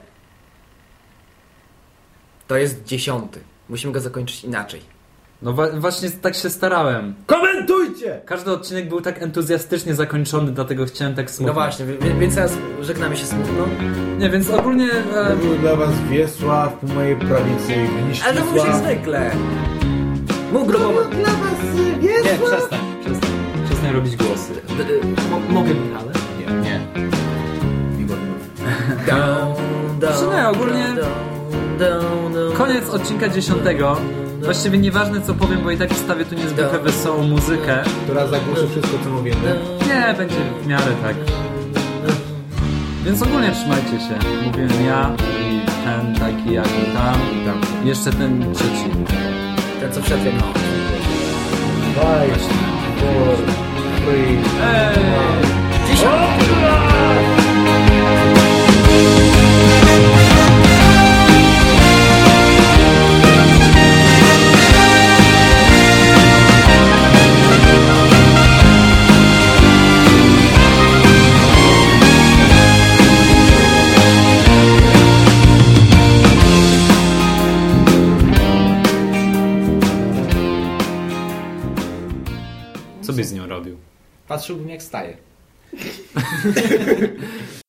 To jest dziesiąty. Musimy go zakończyć inaczej. No wa- właśnie tak się starałem. Komentujcie! Każdy odcinek był tak entuzjastycznie zakończony, dlatego chciałem tak smutno. No właśnie, więc teraz żegnamy się smutno. Nie, więc ogólnie e, Był dla was Wiesław, po mojej prawicy Ale to musi Gniścisław. zwykle. Mów grobowo. Nie, przestań, przestań. Przestań robić głosy. Mogę Michale? Nie, nie. Igor mów. Down, down, ogólnie- down, down, down. Koniec odcinka dziesiątego. Właściwie nieważne co powiem, bo i tak wstawię tu niezwykle wesołą muzykę. Która zagłuszy wszystko, co mówimy. Nie, będzie w miarę tak. Więc ogólnie trzymajcie się. Mówiłem ja i ten taki jak i tam. I tam. Jeszcze ten trzeci. Ten co wszedł jak Five, four, three, Co Patrzyłbym jak staje.